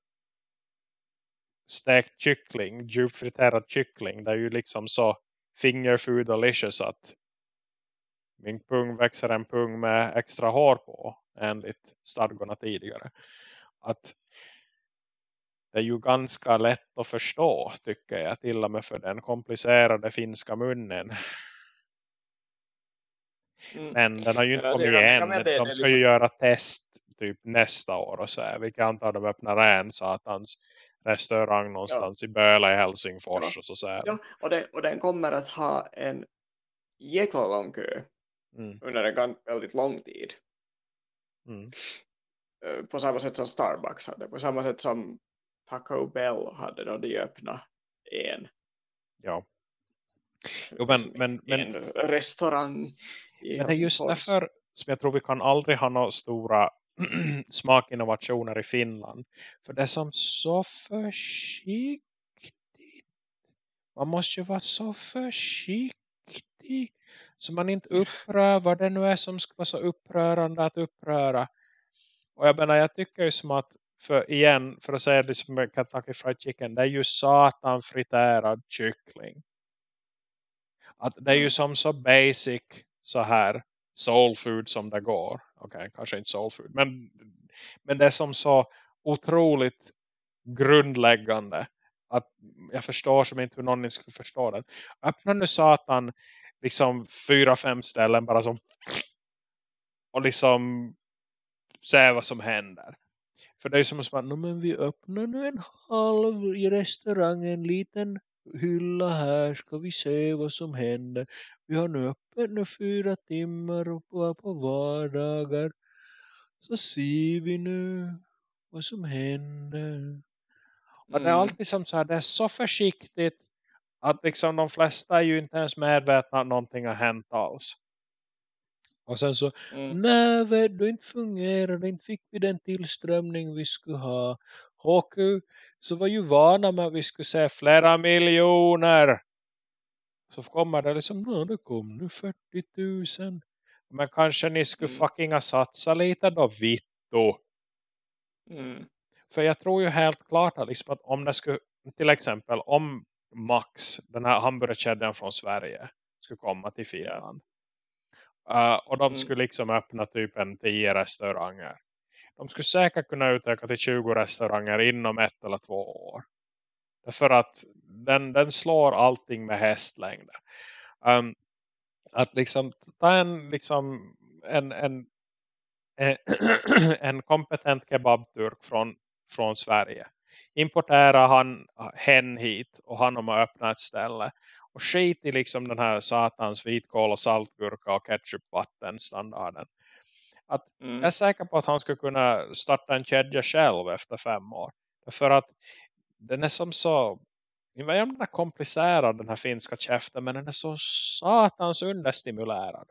stekt kyckling, djupfriterad kyckling. Det är ju liksom så finger food delicious att min pung växer en pung med extra hår på enligt stadgorna tidigare. Att det är ju ganska lätt att förstå tycker jag till och med för den komplicerade finska munnen. Mm. Men den har ju inte kommit igen. De ska ju liksom- göra test typ nästa år och så här. Vi kan anta att de öppnar en satans restaurang någonstans ja. i Böla i Helsingfors ja. och så, så här. Ja, och, det, och den kommer att ha en jäkla lång kö mm. under en väldigt lång tid. Mm. Eh, på samma sätt som Starbucks hade. På samma sätt som Taco Bell hade då de öppna en. Ja. Jo, men, men, men, en restaurang i Men det är just därför som jag tror vi kan aldrig ha några stora [CLEARS THROAT] smakinnovationer i Finland. För det är som så försiktigt. Man måste ju vara så försiktig. Så man inte [LAUGHS] upprör vad det nu är som ska vara så upprörande att uppröra. Och jag menar, jag tycker ju som att för igen, för att säga det som Kentucky Fried Chicken, det är ju satan friterad kyckling. Att det är ju som så basic så här soul food som det går. Okej, okay, kanske inte soul food. Men, men det är som så otroligt grundläggande. Att jag förstår som inte hur någon skulle förstå det. Öppna nu satan liksom fyra, fem ställen bara som och liksom se vad som händer. För det är som att men vi öppnar nu en halv i restaurangen, en liten hylla här ska vi se vad som händer. Vi har nu öppet nu fyra timmar och på, på vardagar. Så ser vi nu vad som händer. Mm. Och det är mm. alltid som så här, det är så försiktigt att liksom de flesta är ju inte ens medvetna att någonting har hänt alls. Och sen så, Mm. nej du, inte fungerar det. Inte fick vi den tillströmning vi skulle ha. HQ så var ju vana med att vi skulle säga flera miljoner. Så kommer det liksom, nå det kom nu 40 000. Men kanske ni skulle Mm. fucking ha satsat lite då, Vitto. Mm. För jag tror ju helt klart att, liksom att om det skulle, till exempel om Max, den här hamburgerkedjan från Sverige, skulle komma till Finland. Uh, och de Mm. skulle liksom öppna typ en 10 restauranger. De skulle säkert kunna utöka till 20 restauranger inom ett eller två år. Därför att den, den slår allting med hästlängder. Um, att liksom ta en, liksom, en, en, en, [CLEARS THROAT] en kompetent kebabturk från, från Sverige. Importera han hen hit och han om att öppna ett ställe. Och skit i liksom den här satans vitkål och saltgurka och ketchupvatten standarden. Mm. Jag är säker på att han skulle kunna starta en kedja själv efter fem år. För att den är som så jag vet om den är komplicerad den här finska käften men den är så satans understimulerad.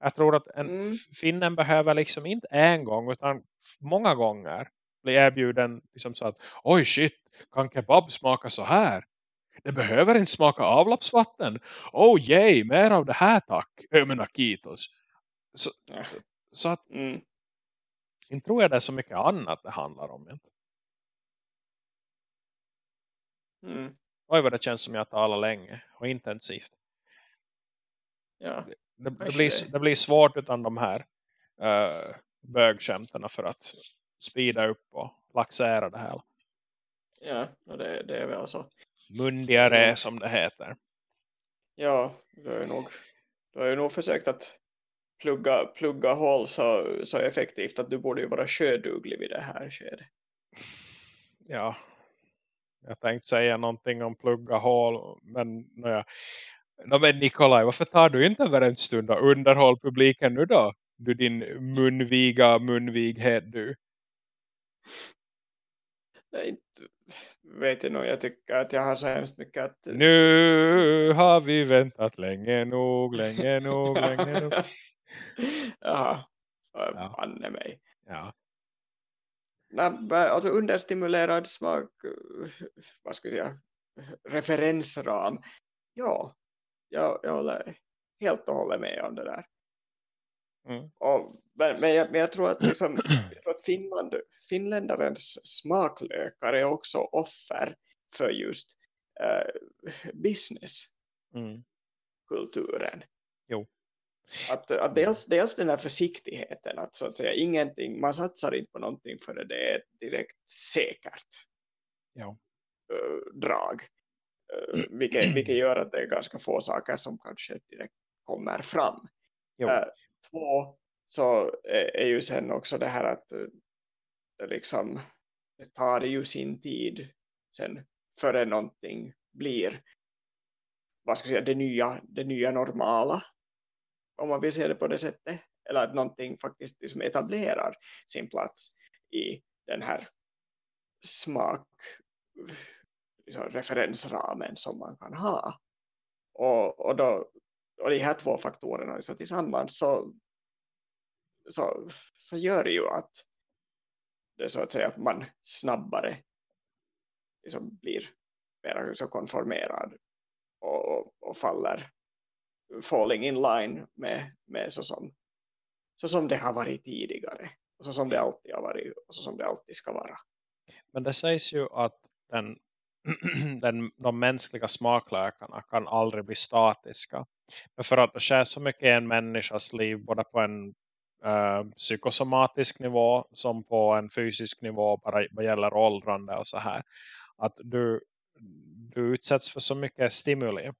Jag tror att en Mm. finnen behöver liksom inte en gång utan många gånger bli erbjuden liksom så att oj shit, kan kebab smaka så här? Det behöver inte smaka avloppsvatten. Oh yay, mer av det här tack. Jag menar kitos. Så, Ja. så att Mm. inte tror jag det är så mycket annat det handlar om. Inte. Mm. Oj vad det känns som jag talar länge och intensivt. Ja. Det, det, blir, det. det blir svårt utan de här uh, bögskämtarna för att speeda upp och laxera det här. Ja, det, det är väl så. Mundigare som det heter. Ja, du har ju nog, du har ju nog försökt att plugga, plugga hål så, så effektivt att du borde ju vara sjöduglig vid det här skedet. [LAUGHS] Ja, jag tänkte säga någonting om plugga hål. Men, nåja. Nå, men Nikolaj, varför tar du inte över en stund och underhåll publiken nu då? Du din munviga munvighet du. Jag inte, vet jag nog, jag tycker att jag har så hemskt mycket att... Nu har vi väntat länge nog, länge nog, [LAUGHS] länge nog. Jaha, Ja. banne mig. Ja, alltså understimulerad smak, vad ska jag referensram. Ja, jag, jag håller helt och hållet med om det där. Mm. Och, men, men, jag, men jag tror att, liksom, jag tror att Finland, finländarens smaklökar är också offer för just eh, businesskulturen. mm. Jo. Att, att dels, dels den här försiktigheten, att så att säga ingenting, man satsar inte på någonting för det är direkt säkert Ja. eh, drag. Uh, vilket, vilket gör att det är ganska få saker som kanske direkt kommer fram. Jo. Två så är, är ju sen också det här att det liksom det tar ju sin tid sen före någonting blir vad ska jag säga, det nya, det nya normala om man vill se det på det sättet. Eller att någonting faktiskt liksom etablerar sin plats i den här smak liksom referensramen som man kan ha. Och, och, då, och de här två faktorerna liksom tillsammans så, så, så gör det ju att det så att säga att man snabbare liksom blir mer så konformerad och, och, och faller falling in line med, med så, som, så som det har varit tidigare och så som det alltid har varit och så som det alltid ska vara. Men det sägs ju att den, [CLEARS THROAT] den, de mänskliga smaklökarna kan aldrig bli statiska. Men för att det sker så mycket i en människas liv både på en eh, psykosomatisk nivå som på en fysisk nivå bara vad gäller åldrande och så här. Att du, du utsätts för så mycket stimuli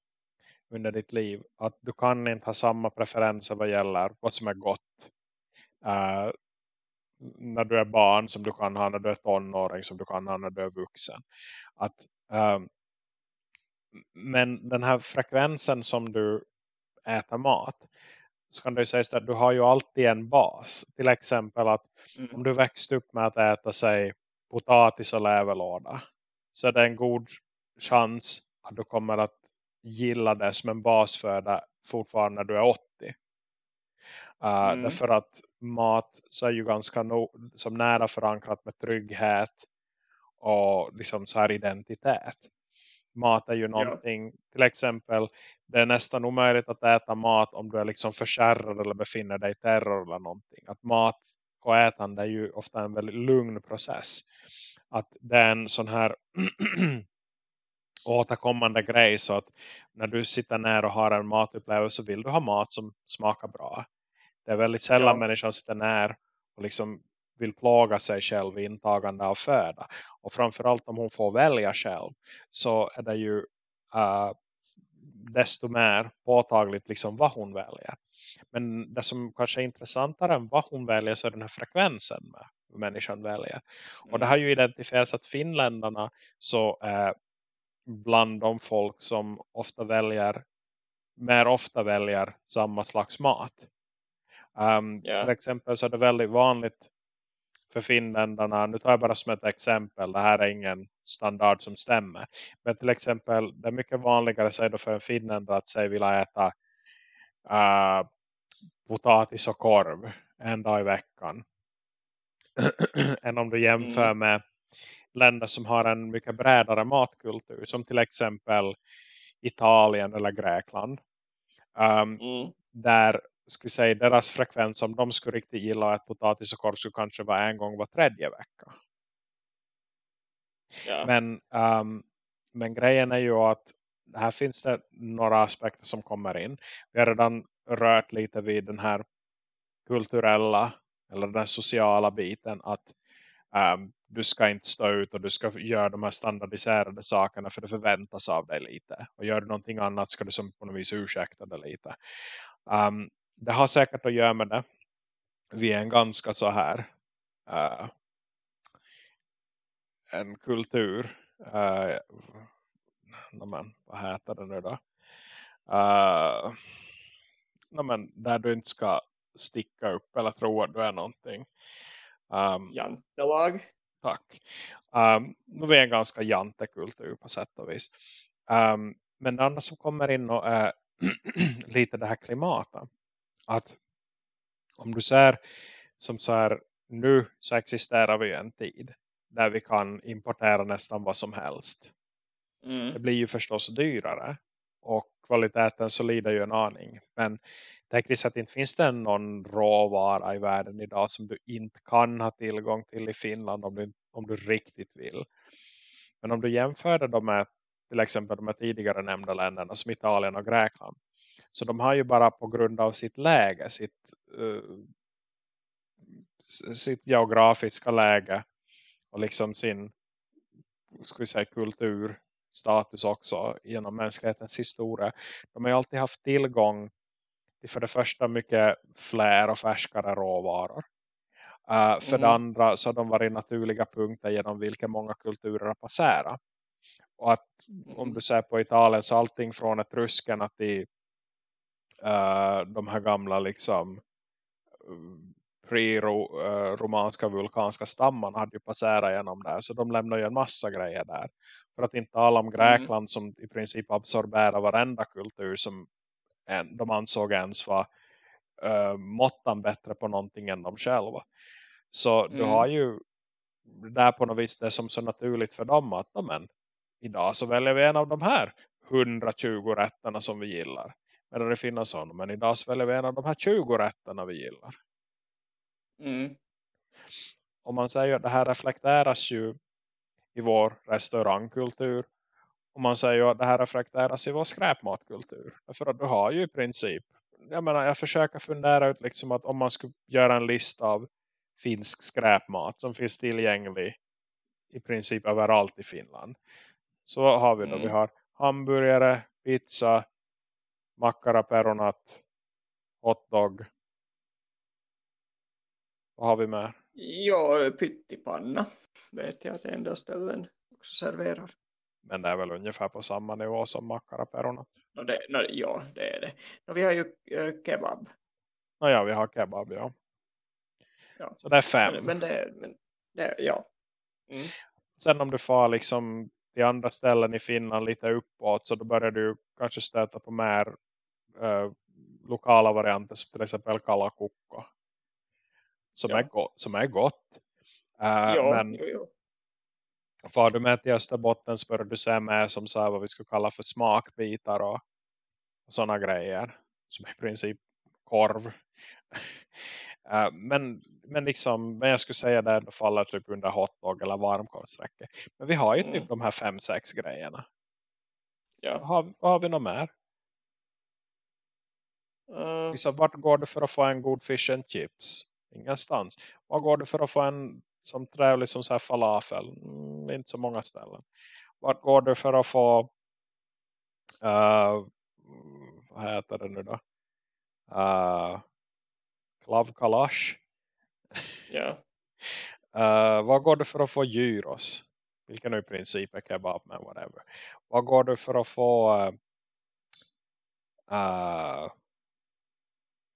under ditt liv att du kan inte ha samma preferenser vad gäller vad som är gott. eh, när du är barn som du kan ha när du är tonåring som du kan ha när du är vuxen. Att, ehm, men den här frekvensen som du äter mat så kan det ju sägas att du har ju alltid en bas. Till exempel att Mm. om du växte upp med att äta sig potatis och läverlåda så är det en god chans att du kommer att gilla det som en basföda fortfarande när du är 80. Uh, Mm. Därför att mat så är ju ganska no som nära förankrat med trygghet och liksom så här identitet. Mat är ju någonting, till exempel det är nästan omöjligt att äta mat om du är liksom förkärrad eller befinner dig i terror eller någonting. Att mat och ätande är ju ofta en väldigt lugn process. Att det är en sån här [CLEARS THROAT] återkommande grej så att när du sitter ner och har en matupplevelse så vill du ha mat som smakar bra. Det är väldigt sällan Ja. människan sitter ner och liksom vill plåga sig själv i intagande av föda. Och framförallt om hon får välja själv så är det ju uh, desto mer påtagligt liksom vad hon väljer. Men det som kanske är intressantare än vad hon väljer så är den här frekvensen med vad människan väljer. Och det har ju identifierats att finländarna så är bland de folk som ofta väljer mer ofta väljer samma slags mat. Um, Ja. Till exempel så är det väldigt vanligt för finländarna, nu tar jag bara som ett exempel, det här är ingen standard som stämmer. Men till exempel, det är mycket vanligare säg då för en finländare att säga vilja äta uh, potatis och korv en dag i veckan. [CLEARS THROAT] än om du jämför Mm. med länder som har en mycket bredare matkultur. Som till exempel Italien eller Grekland. Um, Mm. där skulle säga deras frekvens om de skulle riktigt gilla att potatis och korv skulle kanske vara en gång var tredje vecka. Ja. Men, um, men grejen är ju att här finns det några aspekter som kommer in. Vi har redan rört lite vid den här kulturella eller den sociala biten att um, du ska inte stå ut och du ska göra de här standardiserade sakerna för det förväntas av dig lite. Och gör du någonting annat ska du som på något vis ursäkta det lite. Um, det har säkert att göra med det. Vi är en ganska så här uh, en kultur uh, men, vad heter det nu då? Uh, men, där du inte ska sticka upp eller tro att du är någonting. Um, Jantelag. Tack. Um, nu är vi en ganska jantekultur på sätt och vis. Um, men det andra som kommer in och är [CLEARS THROAT] lite det här klimatet. Att om du ser som så här nu så existerar vi ju en tid där vi kan importera nästan vad som helst. Det Mm. blir ju förstås dyrare och kvaliteten så lider ju en aning. Men tekniskt sett inte finns det någon råvara i världen idag som du inte kan ha tillgång till i Finland om du, om du riktigt vill. Men om du jämför det med till exempel de tidigare nämnda länderna som Italien och Grekland. Så de har ju bara på grund av sitt läge, sitt, uh, sitt geografiska läge och liksom sin ska vi säga, kultur status också genom mänsklighetens historia. De har ju alltid haft tillgång till för det första mycket fler och färskare råvaror. Uh, för det Mhm. andra så har de varit naturliga punkter genom vilka många kulturer har passerat. Och att om Mm. du ser på Italien så allting från etruskerna till uh, de här gamla liksom uh, pre-romanska vulkanska stammarna hade ju passerat genom där. Så de lämnar ju en massa grejer där. För att inte tala om Grekland som i princip absorberar varenda kultur som en, de ansåg ens var uh, måttan bättre på någonting än de själva. Så du Mm. har ju där på något vis det som så naturligt för dem att men, idag så väljer vi en av de här 120 rätterna som vi gillar. Men det finns sådana. Men idag så väljer vi en av de här 20 rätterna vi gillar. Mm. Om man säger att det här reflekteras ju i vår restaurangkultur. Och man säger att det här reflekteras i vår skräpmatkultur. För att du har ju i princip. Jag menar jag försöker fundera ut liksom att om man skulle göra en lista av finsk skräpmat som finns tillgänglig i princip överallt i Finland. Så har vi då. Mm. Vi har hamburgare, pizza, mackara peronat, hotdog. Vad har vi med? Ja, pyttipanna vet jag att en del ställen också serverar. Men det är väl ungefär på samma nivå som mackara peronat. No, det, no, ja, det är det. No, vi har ju äh, kebab. Nåja, vi har kebab, ja. Ja. Så det är fem. Men, men det, men det ja. Mm. Sen om du får liksom till andra ställen i Finland lite uppåt så då börjar du kanske stöta på mer uh, lokala varianter som till exempel kalakukko. Som, Ja. är, go som är gott. Uh, jo, men jo, jo. far du med till Österbotten så börjar du se med som så här, vad vi skulle kalla för smakbitar och, och sådana grejer. Som i princip korv. Eh, men, men, liksom, men jag skulle säga det ändå faller typ under hotdog eller varmkorvsräcke. Men vi har ju typ Mm. de här fem, sex grejerna. Ja. Har, har vi något mer? Uh, Liksom, vart går du för att få en god fish and chips? Ingenstans. Var går du för att få en som trevlig som så här falafel? Mm, inte så många ställen. Vart går du för att få uh, vad heter det nu då? Uh, Klav kalash. ja. Uh, vad går du för att få gyros? Vilken i princip är kebab men whatever. Vad går du för att få uh,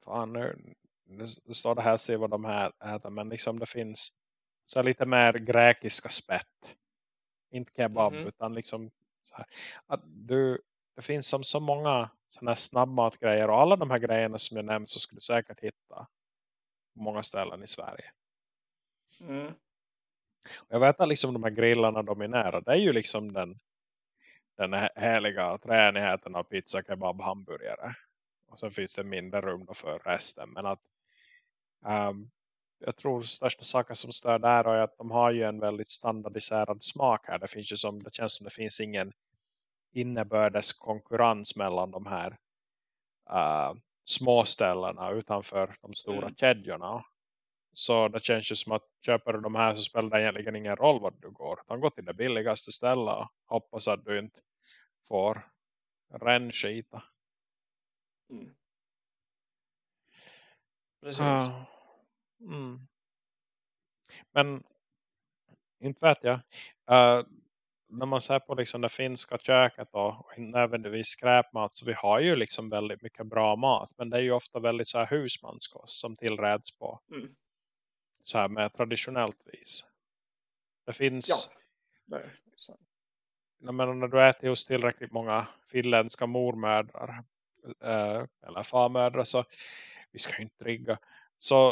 fan nu, nu står det här se vad de här äter men liksom det finns så lite mer grekiska spett. Inte kebab Mhm. utan liksom så här, att du, det finns som så många sådana här snabbmatgrejer och alla de här grejerna som jag nämnt så skulle du säkert hitta på många ställen i Sverige. Mm. Jag vet att liksom de här grillarna dominerar. Det är ju liksom den, den härliga tränigheten av pizza, kebab, hamburgare. Och sen finns det mindre rum för resten. Men att ehm, jag tror största saken som stör där är att de har ju en väldigt standardiserad smak här. Det, finns ju som, det känns som det finns ingen innebördes konkurrens mellan de här uh, små ställena utanför de stora Mm. kedjorna. Så det känns ju som att köper du de här så spelar det egentligen ingen roll vart du går. Utan gå till det billigaste stället och hoppas att du inte får rännskita. Mm. Precis. Ja. Mm. Men inte vet jag. Eh, när man ser på liksom det finska köket och och nödvändigtvis skräpmat så vi har ju liksom väldigt mycket bra mat. Men det är ju ofta väldigt så här husmanskost som tillräds på Mm. så här med traditionellt vis. Det finns, Ja. Det när du äter hos tillräckligt många finländska mormödrar Eh, eller farmödrar så vi ska ju inte trigga. Så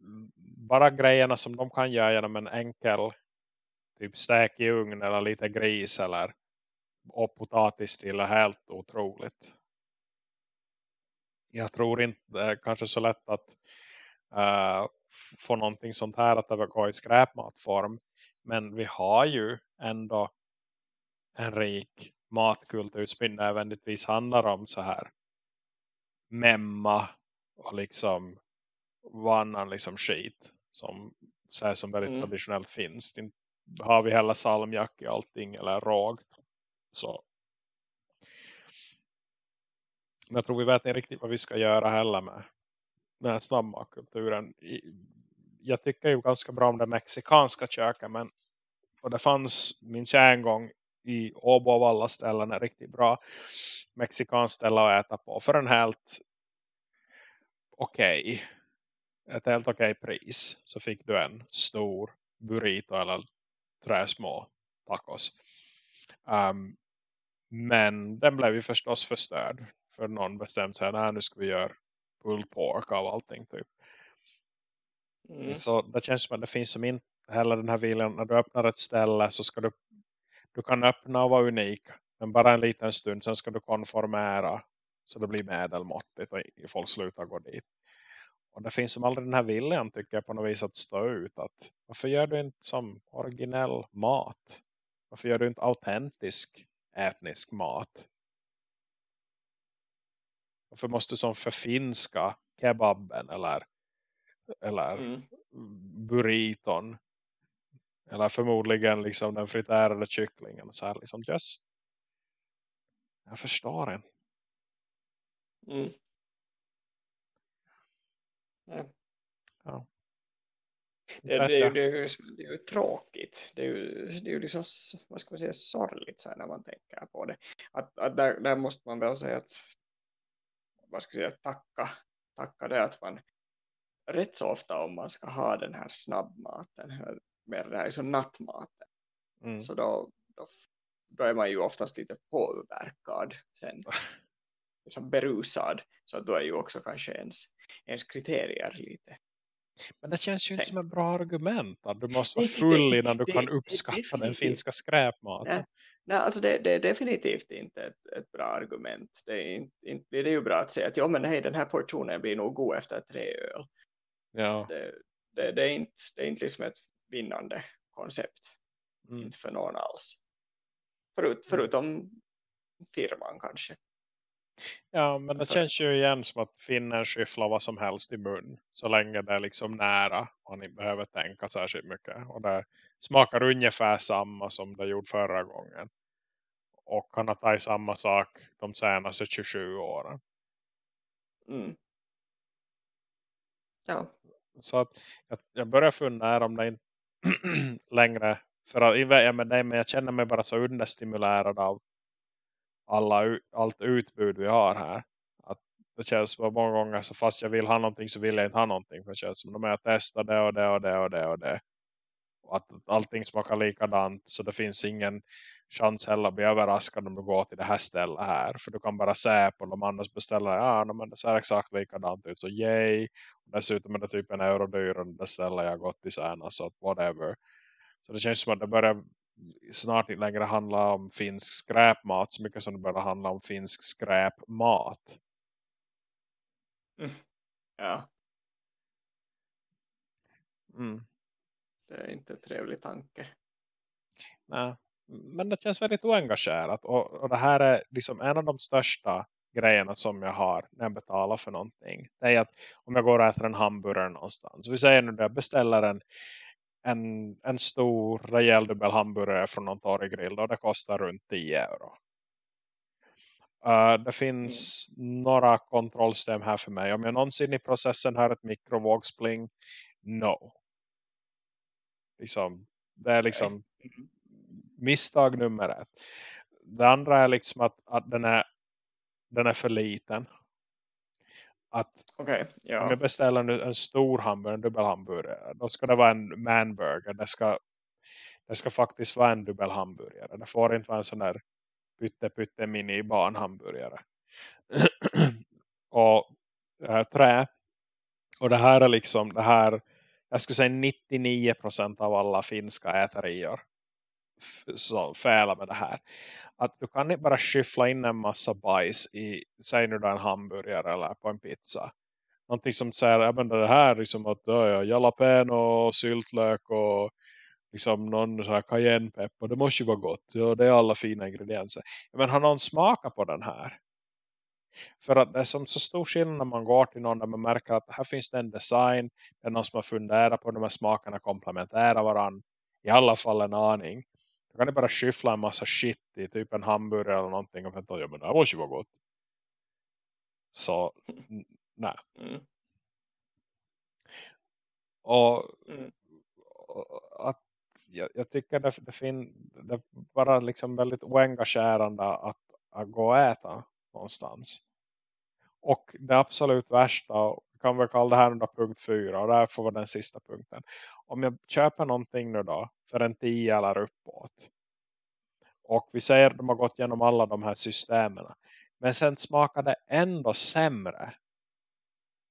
mm, bara grejerna som de kan göra genom en enkel typ stek i ugn eller lite gris eller och potatis till är helt otroligt. Jag tror inte det är kanske så lätt att eh, få någonting sånt här att övergå i skräpmatform. Men vi har ju ändå en rik matkultur som inte nödvändigtvis handlar om så här memma och liksom vad annan liksom skit som, så här, som väldigt Mm. traditionellt finns. Inte har vi heller salmjack i allting eller råg. Så. Men jag tror vi vet inte riktigt vad vi ska göra heller med den här snabbmatkulturen. Jag tycker ju ganska bra om det mexikanska köket men och det fanns, minns jag en gång i Åbo av alla ställen är riktigt bra mexikansk ställe att äta på för en helt okej ett helt okej pris så fick du en stor burrito eller tre små tacos. Um, men den blev ju förstås förstörd för någon bestämde sig att nu ska vi göra pulled pork av allting typ. Mm. Så det känns som att det finns som inte heller den här viljan när du öppnar ett ställe så ska du du kan öppna och vara unik men bara en liten stund sen ska du konformera så det blir medelmåttigt och folk slutar gå dit. Och det finns som aldrig den här viljan tycker jag på något vis att stå ut att varför gör du inte som originell mat? Varför gör du inte autentisk etnisk mat? Varför måste du som förfinska kebaben eller eller Mm. burriton eller förmodligen liksom den fritärade kycklingen så här liksom just jag förstår inte. Mm. Ja. Ja. Det, det, är ju, det, är ju, det är ju tråkigt. Det är ju, det är ju liksom, vad ska man säga, sorgligt så här när man tänker på det. Att, att där, där måste man väl säga att, vad ska jag säga, tacka, tacka det att man rätt så ofta om man ska ha den här snabbmaten, mer det här liksom nattmaten, Mm. så då, då, då är man ju oftast lite påverkad sen. [LAUGHS] liksom berusad så då är ju också kanske ens, ens kriterier lite men det känns ju inte Tänk. som ett bra argument. Att du måste vara Nej, det- full innan du det- kan uppskatta den definitivt. finska skräpmaten. Nej. Nej, alltså det, det är definitivt inte ett, ett bra argument. Det är inte, inte det ju bra att säga att ja, men hej, den här portionen blir nog god efter tre öl. Ja. Det, det, det, är inte, det är inte liksom ett vinnande koncept. Mm. Inte för någon alls. Förut, förutom firman kanske. ja, men det För- känns ju igen som att finnen skyfflar vad som helst i mun. Så länge det är liksom nära och ni behöver tänka särskilt mycket. Och det smakar ungefär samma som det gjorde förra gången. Och han har tagit samma sak de senaste 27 åren. Mm. Ja, Så att jag, jag börjar fundera om det inte [CLEARS THROAT] längre för att jag, med men jag känner mig bara så understimulerad av alla, allt utbud vi har här. Att det känns som att många gånger så fast jag vill ha någonting så vill jag inte ha någonting. För det känns som att jag testar det och det och det och det och det. Och att allting smakar likadant så det finns ingen chans heller att bli överraskad om du går till det här stället här. För du kan bara se på de andra beställer ja men det ser exakt likadant ut så yay. Och dessutom är det typ en euro dyrare det stället jag gått till sen så att whatever. Så det känns som att det börjar snart inte längre handla om finsk skräpmat så mycket som det börjar handla om finsk skräpmat. ja, Mm. det är inte en trevlig tanke. Nej. Men det känns väldigt oengagerat. Och, och det här är liksom en av de största grejerna som jag har när jag betalar för någonting. Det är att om jag går och äter en hamburgare någonstans. Vi säger nu att jag beställer en, en, en stor rejäl dubbel hamburgare från någon torggrill. Och det kostar runt 10 euro. Uh, det finns några kontrollsystem här för mig. Om jag någonsin i processen har ett mikrovågspling. No. Liksom, det är liksom Mm. Misstag nummer ett. Det andra är liksom att, att den, är, den är för liten. Att om ja. jag beställer nu en stor hamburgare, en dubbel hamburgare. Då ska det vara en manburger. Det ska, det ska faktiskt vara en dubbel hamburgare. Det får inte vara en sån där pytte pytte mini barnhamburgare. [CLEARS THROAT] och äh, trä. Och det här är liksom det här. Jag skulle säga 99% av alla finska äterier så fäla med det här. Att du kan inte bara skyffla in en massa bajs i, säg nu då en hamburgare eller på en pizza. Någonting som säger, ja men det här liksom att ja, jalapeno och syltlök och liksom någon så här cayennepeppar. Det måste ju vara gott. Ja, det är alla fina ingredienser. Men har någon smakat på den här? För att det är som så stor skillnad när man går till någon där man märker att här finns det en design. Det är någon som har funderat på de här smakerna komplementära varandra. I alla fall en aning. Då kan det bara skyffla en massa shit i typ en hamburgare eller någonting. Och tänka, ja men det här måste ju vara gott. Så, nej. Mm. Och, Mm. och att jag, jag tycker det, det, fin, det bara liksom väldigt oengagerande att, att gå och äta någonstans. Och det absolut värsta, kan väl kalla det här under punkt fyra och det här får vara den sista punkten. Om jag köper någonting nu då för en 10 eller uppåt. Och vi säger att de har gått igenom alla de här systemen. Men sen smakar det ändå sämre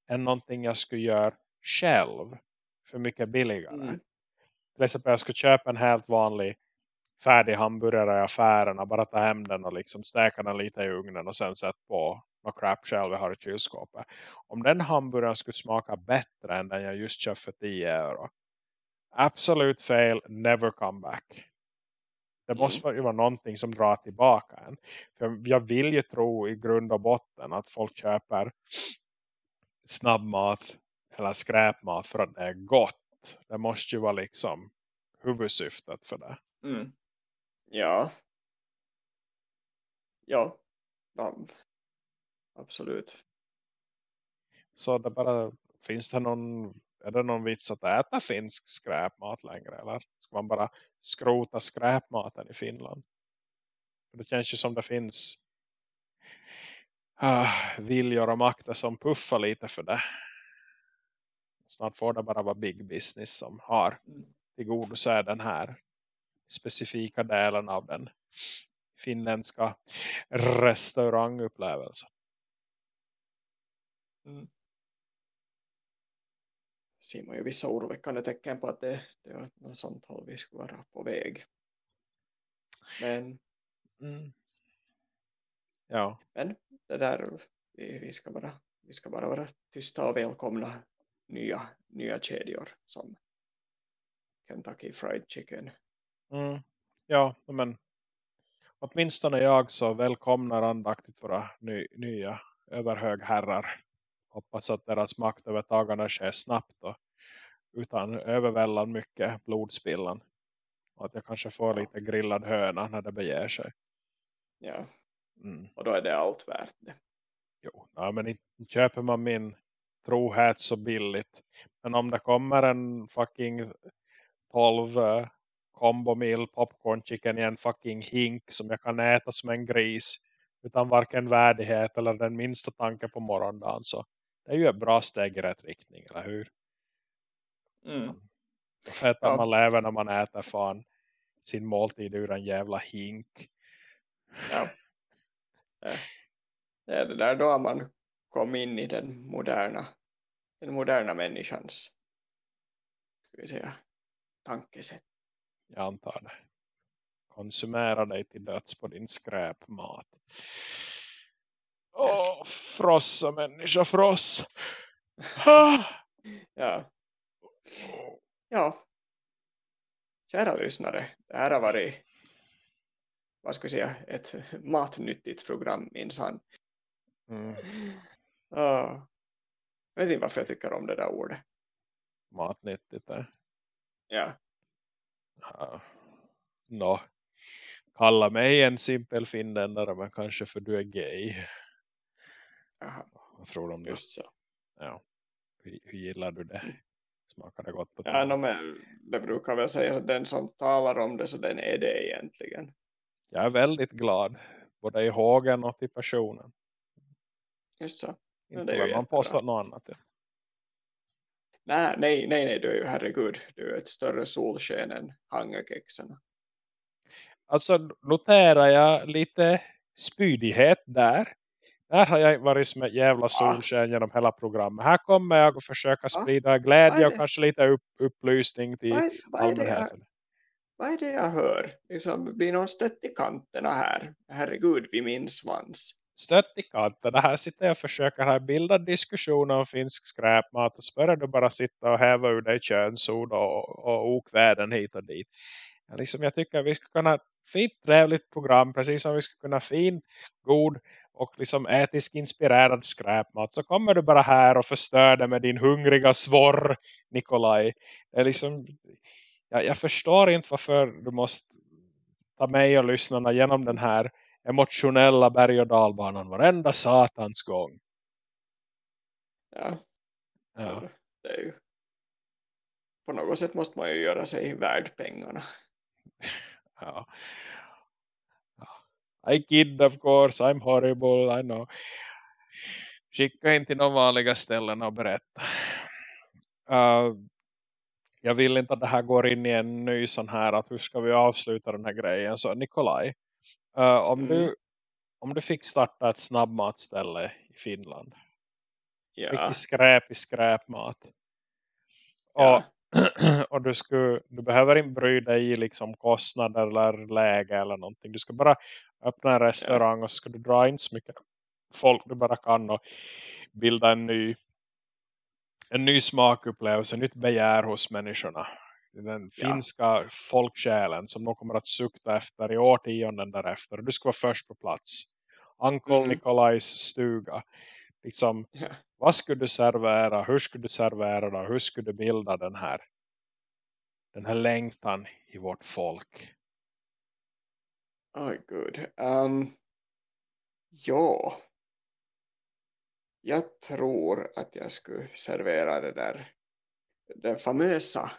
än någonting jag skulle göra själv för mycket billigare. Mm. Till exempel jag skulle köpa en helt vanlig färdig hamburgare i affären och bara ta hem den och liksom steka den lite i ugnen och sen sätta på något crap själv jag har i kylskåpet. Om den hamburgaren skulle smaka bättre än den jag just köpt för 10 euro. Absolut fel, never come back. Det måste ju vara någonting som drar tillbaka en. För jag vill ju tro i grund och botten att folk köper snabbmat eller skräpmat för att det är gott. Det måste ju vara liksom huvudsyftet för det. Mm. Ja. Ja. Absolut. Så det bara, finns det någon, är det någon vits att äta finsk skräpmat längre? Eller ska man bara skrota skräpmaten i Finland? För det känns ju som det finns uh, viljor och makter som puffar lite för det. Snart får det bara vara big business som har Mm. den här specifika delen av den finländska restaurangupplevelsen. Mm. Ser man ju vissa oroväckande tecken på att det, det är något sånt håll vi skulle vara på väg. Men, Mm. Ja, men det där, vi, vi, ska bara, vi ska bara vara tysta och välkomna nya, nya kedjor som Kentucky Fried Chicken. mm. ja men åtminstone jag så välkomnar andaktigt våra ny, nya överhögherrar. Hoppas att deras maktövertagande sker snabbt och utan överväldan mycket blodspillan. Och att jag kanske får lite grillad höna när det beger sig. Ja, Mm. och då är det allt värt det. Jo, ja, men köper man min trohet så billigt. Men om det kommer en fucking 12 uh, combo meal popcorn chicken i en fucking hink som jag kan äta som en gris utan varken värdighet eller den minsta tanke på morgondagen så det är ju ett bra steg i rätt riktning, eller hur? Mm. Vet Ja. man lever när man äter fan sin måltid ur en jävla hink. Ja. Det- Det är det där då man kom in i den moderna, den moderna människans ska vi säga, tankesätt. Jag antar det. Konsumera dig till döds på din skräpmat. Åh, Yes. frossa människa, fross. [LAUGHS] Ah. Ja. ja. Kära lyssnare, det här har varit vad ska vi säga, ett matnyttigt program minsann. Mm. Uh, jag vet inte varför jag tycker om det där ordet. Matnyttigt det. Ja, Ja. Nå. Kalla mig en simpel finländare men kanske för du är gay. Aha, Vad tror du om det? just så. Ja. Hur, hur gillar du det? Smakar det gott på Ja, tungan? no, men det brukar väl säga att den som talar om det så den är det egentligen. Jag är väldigt glad. Både i hågen och till personen. Just så. Ja, Inte det är ju man jättebra. påstå något annat. Ja. Nej, nej, nej, nej, du är ju herregud. Du är ett större solsken än hangekexarna. Alltså noterar jag lite spydighet där. Där har jag varit som ett jävla solsken genom hela programmet. Här kommer jag att försöka sprida Vad glädje och kanske lite upp, upplysning till Vad är, vad, det jag, allmänheten. vad är det jag hör? Liksom, blir någon stött i kanterna här? Herregud, vid min svans. Stött i kanten. Här sitter jag och försöker här bilda diskussioner om finsk skräpmat. Och så börjar du bara sitta och häva ur dig könsord och, och okväden hit och dit. Liksom jag tycker att vi skulle kunna ha ett fint trevligt program. Precis som vi skulle kunna ha fin, god och liksom etisk inspirerad skräpmat. Så kommer du bara här och förstör det med din hungriga svorr Nikolaj. Det är liksom, jag, jag förstår inte varför du måste ta mig och lyssnarna genom den här emotionella berg- och dalbanan varenda satans gång. Ja, Ja. det är ju... På något sätt måste man ju göra sig värd pengarna. Ja. I kid of course, I'm horrible, I know. Skicka in till de vanliga ställena och berätta. Uh, jag vill inte att det här går in i en ny sån här att hur ska vi avsluta den här grejen. Så Nikolaj, uh, om, Mm. du, om du fick starta ett snabbmatställe i Finland. Ja, Riktigt skräp i skräpmat. Ja. Och, [CLEARS THROAT] och du, skulle, du behöver inte bry dig i liksom kostnader eller läge eller någonting. Du ska bara öppna en restaurang och ska du dra in så mycket folk du bara kan och bilda en ny en ny smakupplevelse, nytt begär hos människorna. Den Ja. finska folksjälen som de kommer att sukta efter i årtionden därefter. Du ska vara först på plats. Uncle Mm. Nikolajs stuga. Liksom, ja vad skulle du servera? Hur skulle du servera det? Hur skulle du bilda den här den här längtan i vårt folk? Oh, good. Um, ehm, ja. Jag tror att jag skulle servera det där den famösa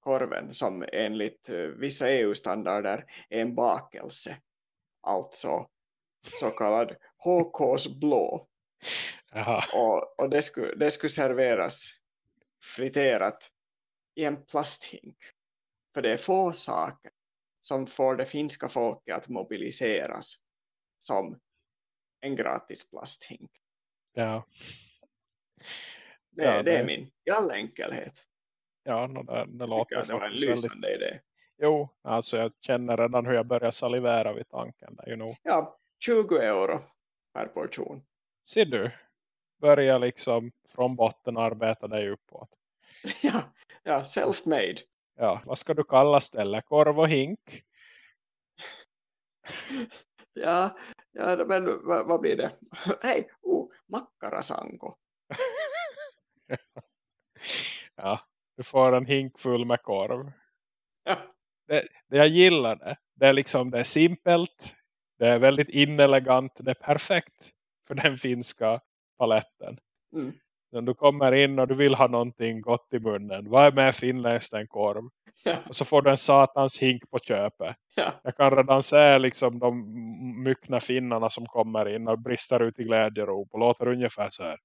korven som enligt eh, vissa EU-standarder är en bakelse. Alltså så kallad HKs blå. Jaha. Och, och det, skulle, det skulle serveras friterat i en plasthink. För det är få saker som får det finska folket att mobiliseras som en gratis plasthink. Ja. Det, Ja, det är det- min, i all enkelhet. Ja, det, det låter det var en väldigt... lysande idé. Jo, alltså jag känner redan hur jag börjar salivera vid tanken. Där, you know. Ja, 20 euro per portion. Ser du? Börja liksom från botten arbeta dig uppåt. [LAUGHS] ja, ja self-made. Ja, vad ska du kalla stället? Korv och hink? [LAUGHS] Ja, ja men vad, vad blir det? [LAUGHS] Hej, oh, makkarasanko. Ja, du får en hink full med korv. Ja, Det, det jag gillar det. Det är liksom, det är simpelt. Det är väldigt inelegant. Det är perfekt för den finska paletten. mm. När du kommer in och du vill ha någonting gott i munnen. Vad är med finländskt en korv? ja, Och så får du en satans hink på köpet. ja, Jag kan redan se liksom de myckna finnarna som kommer in och brister ut i glädjerop och låter ungefär så här.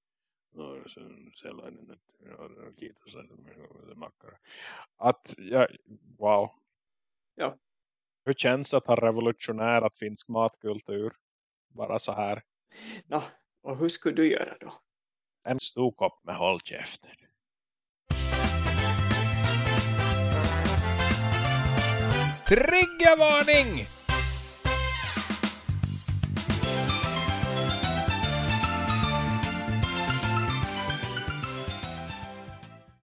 Att, ja, wow. Ja. Hur känns det att ha revolutionärat finsk matkultur? Bara så här. Nå, och hur skulle du göra då? En stor kopp med håll käften. Triggervarning!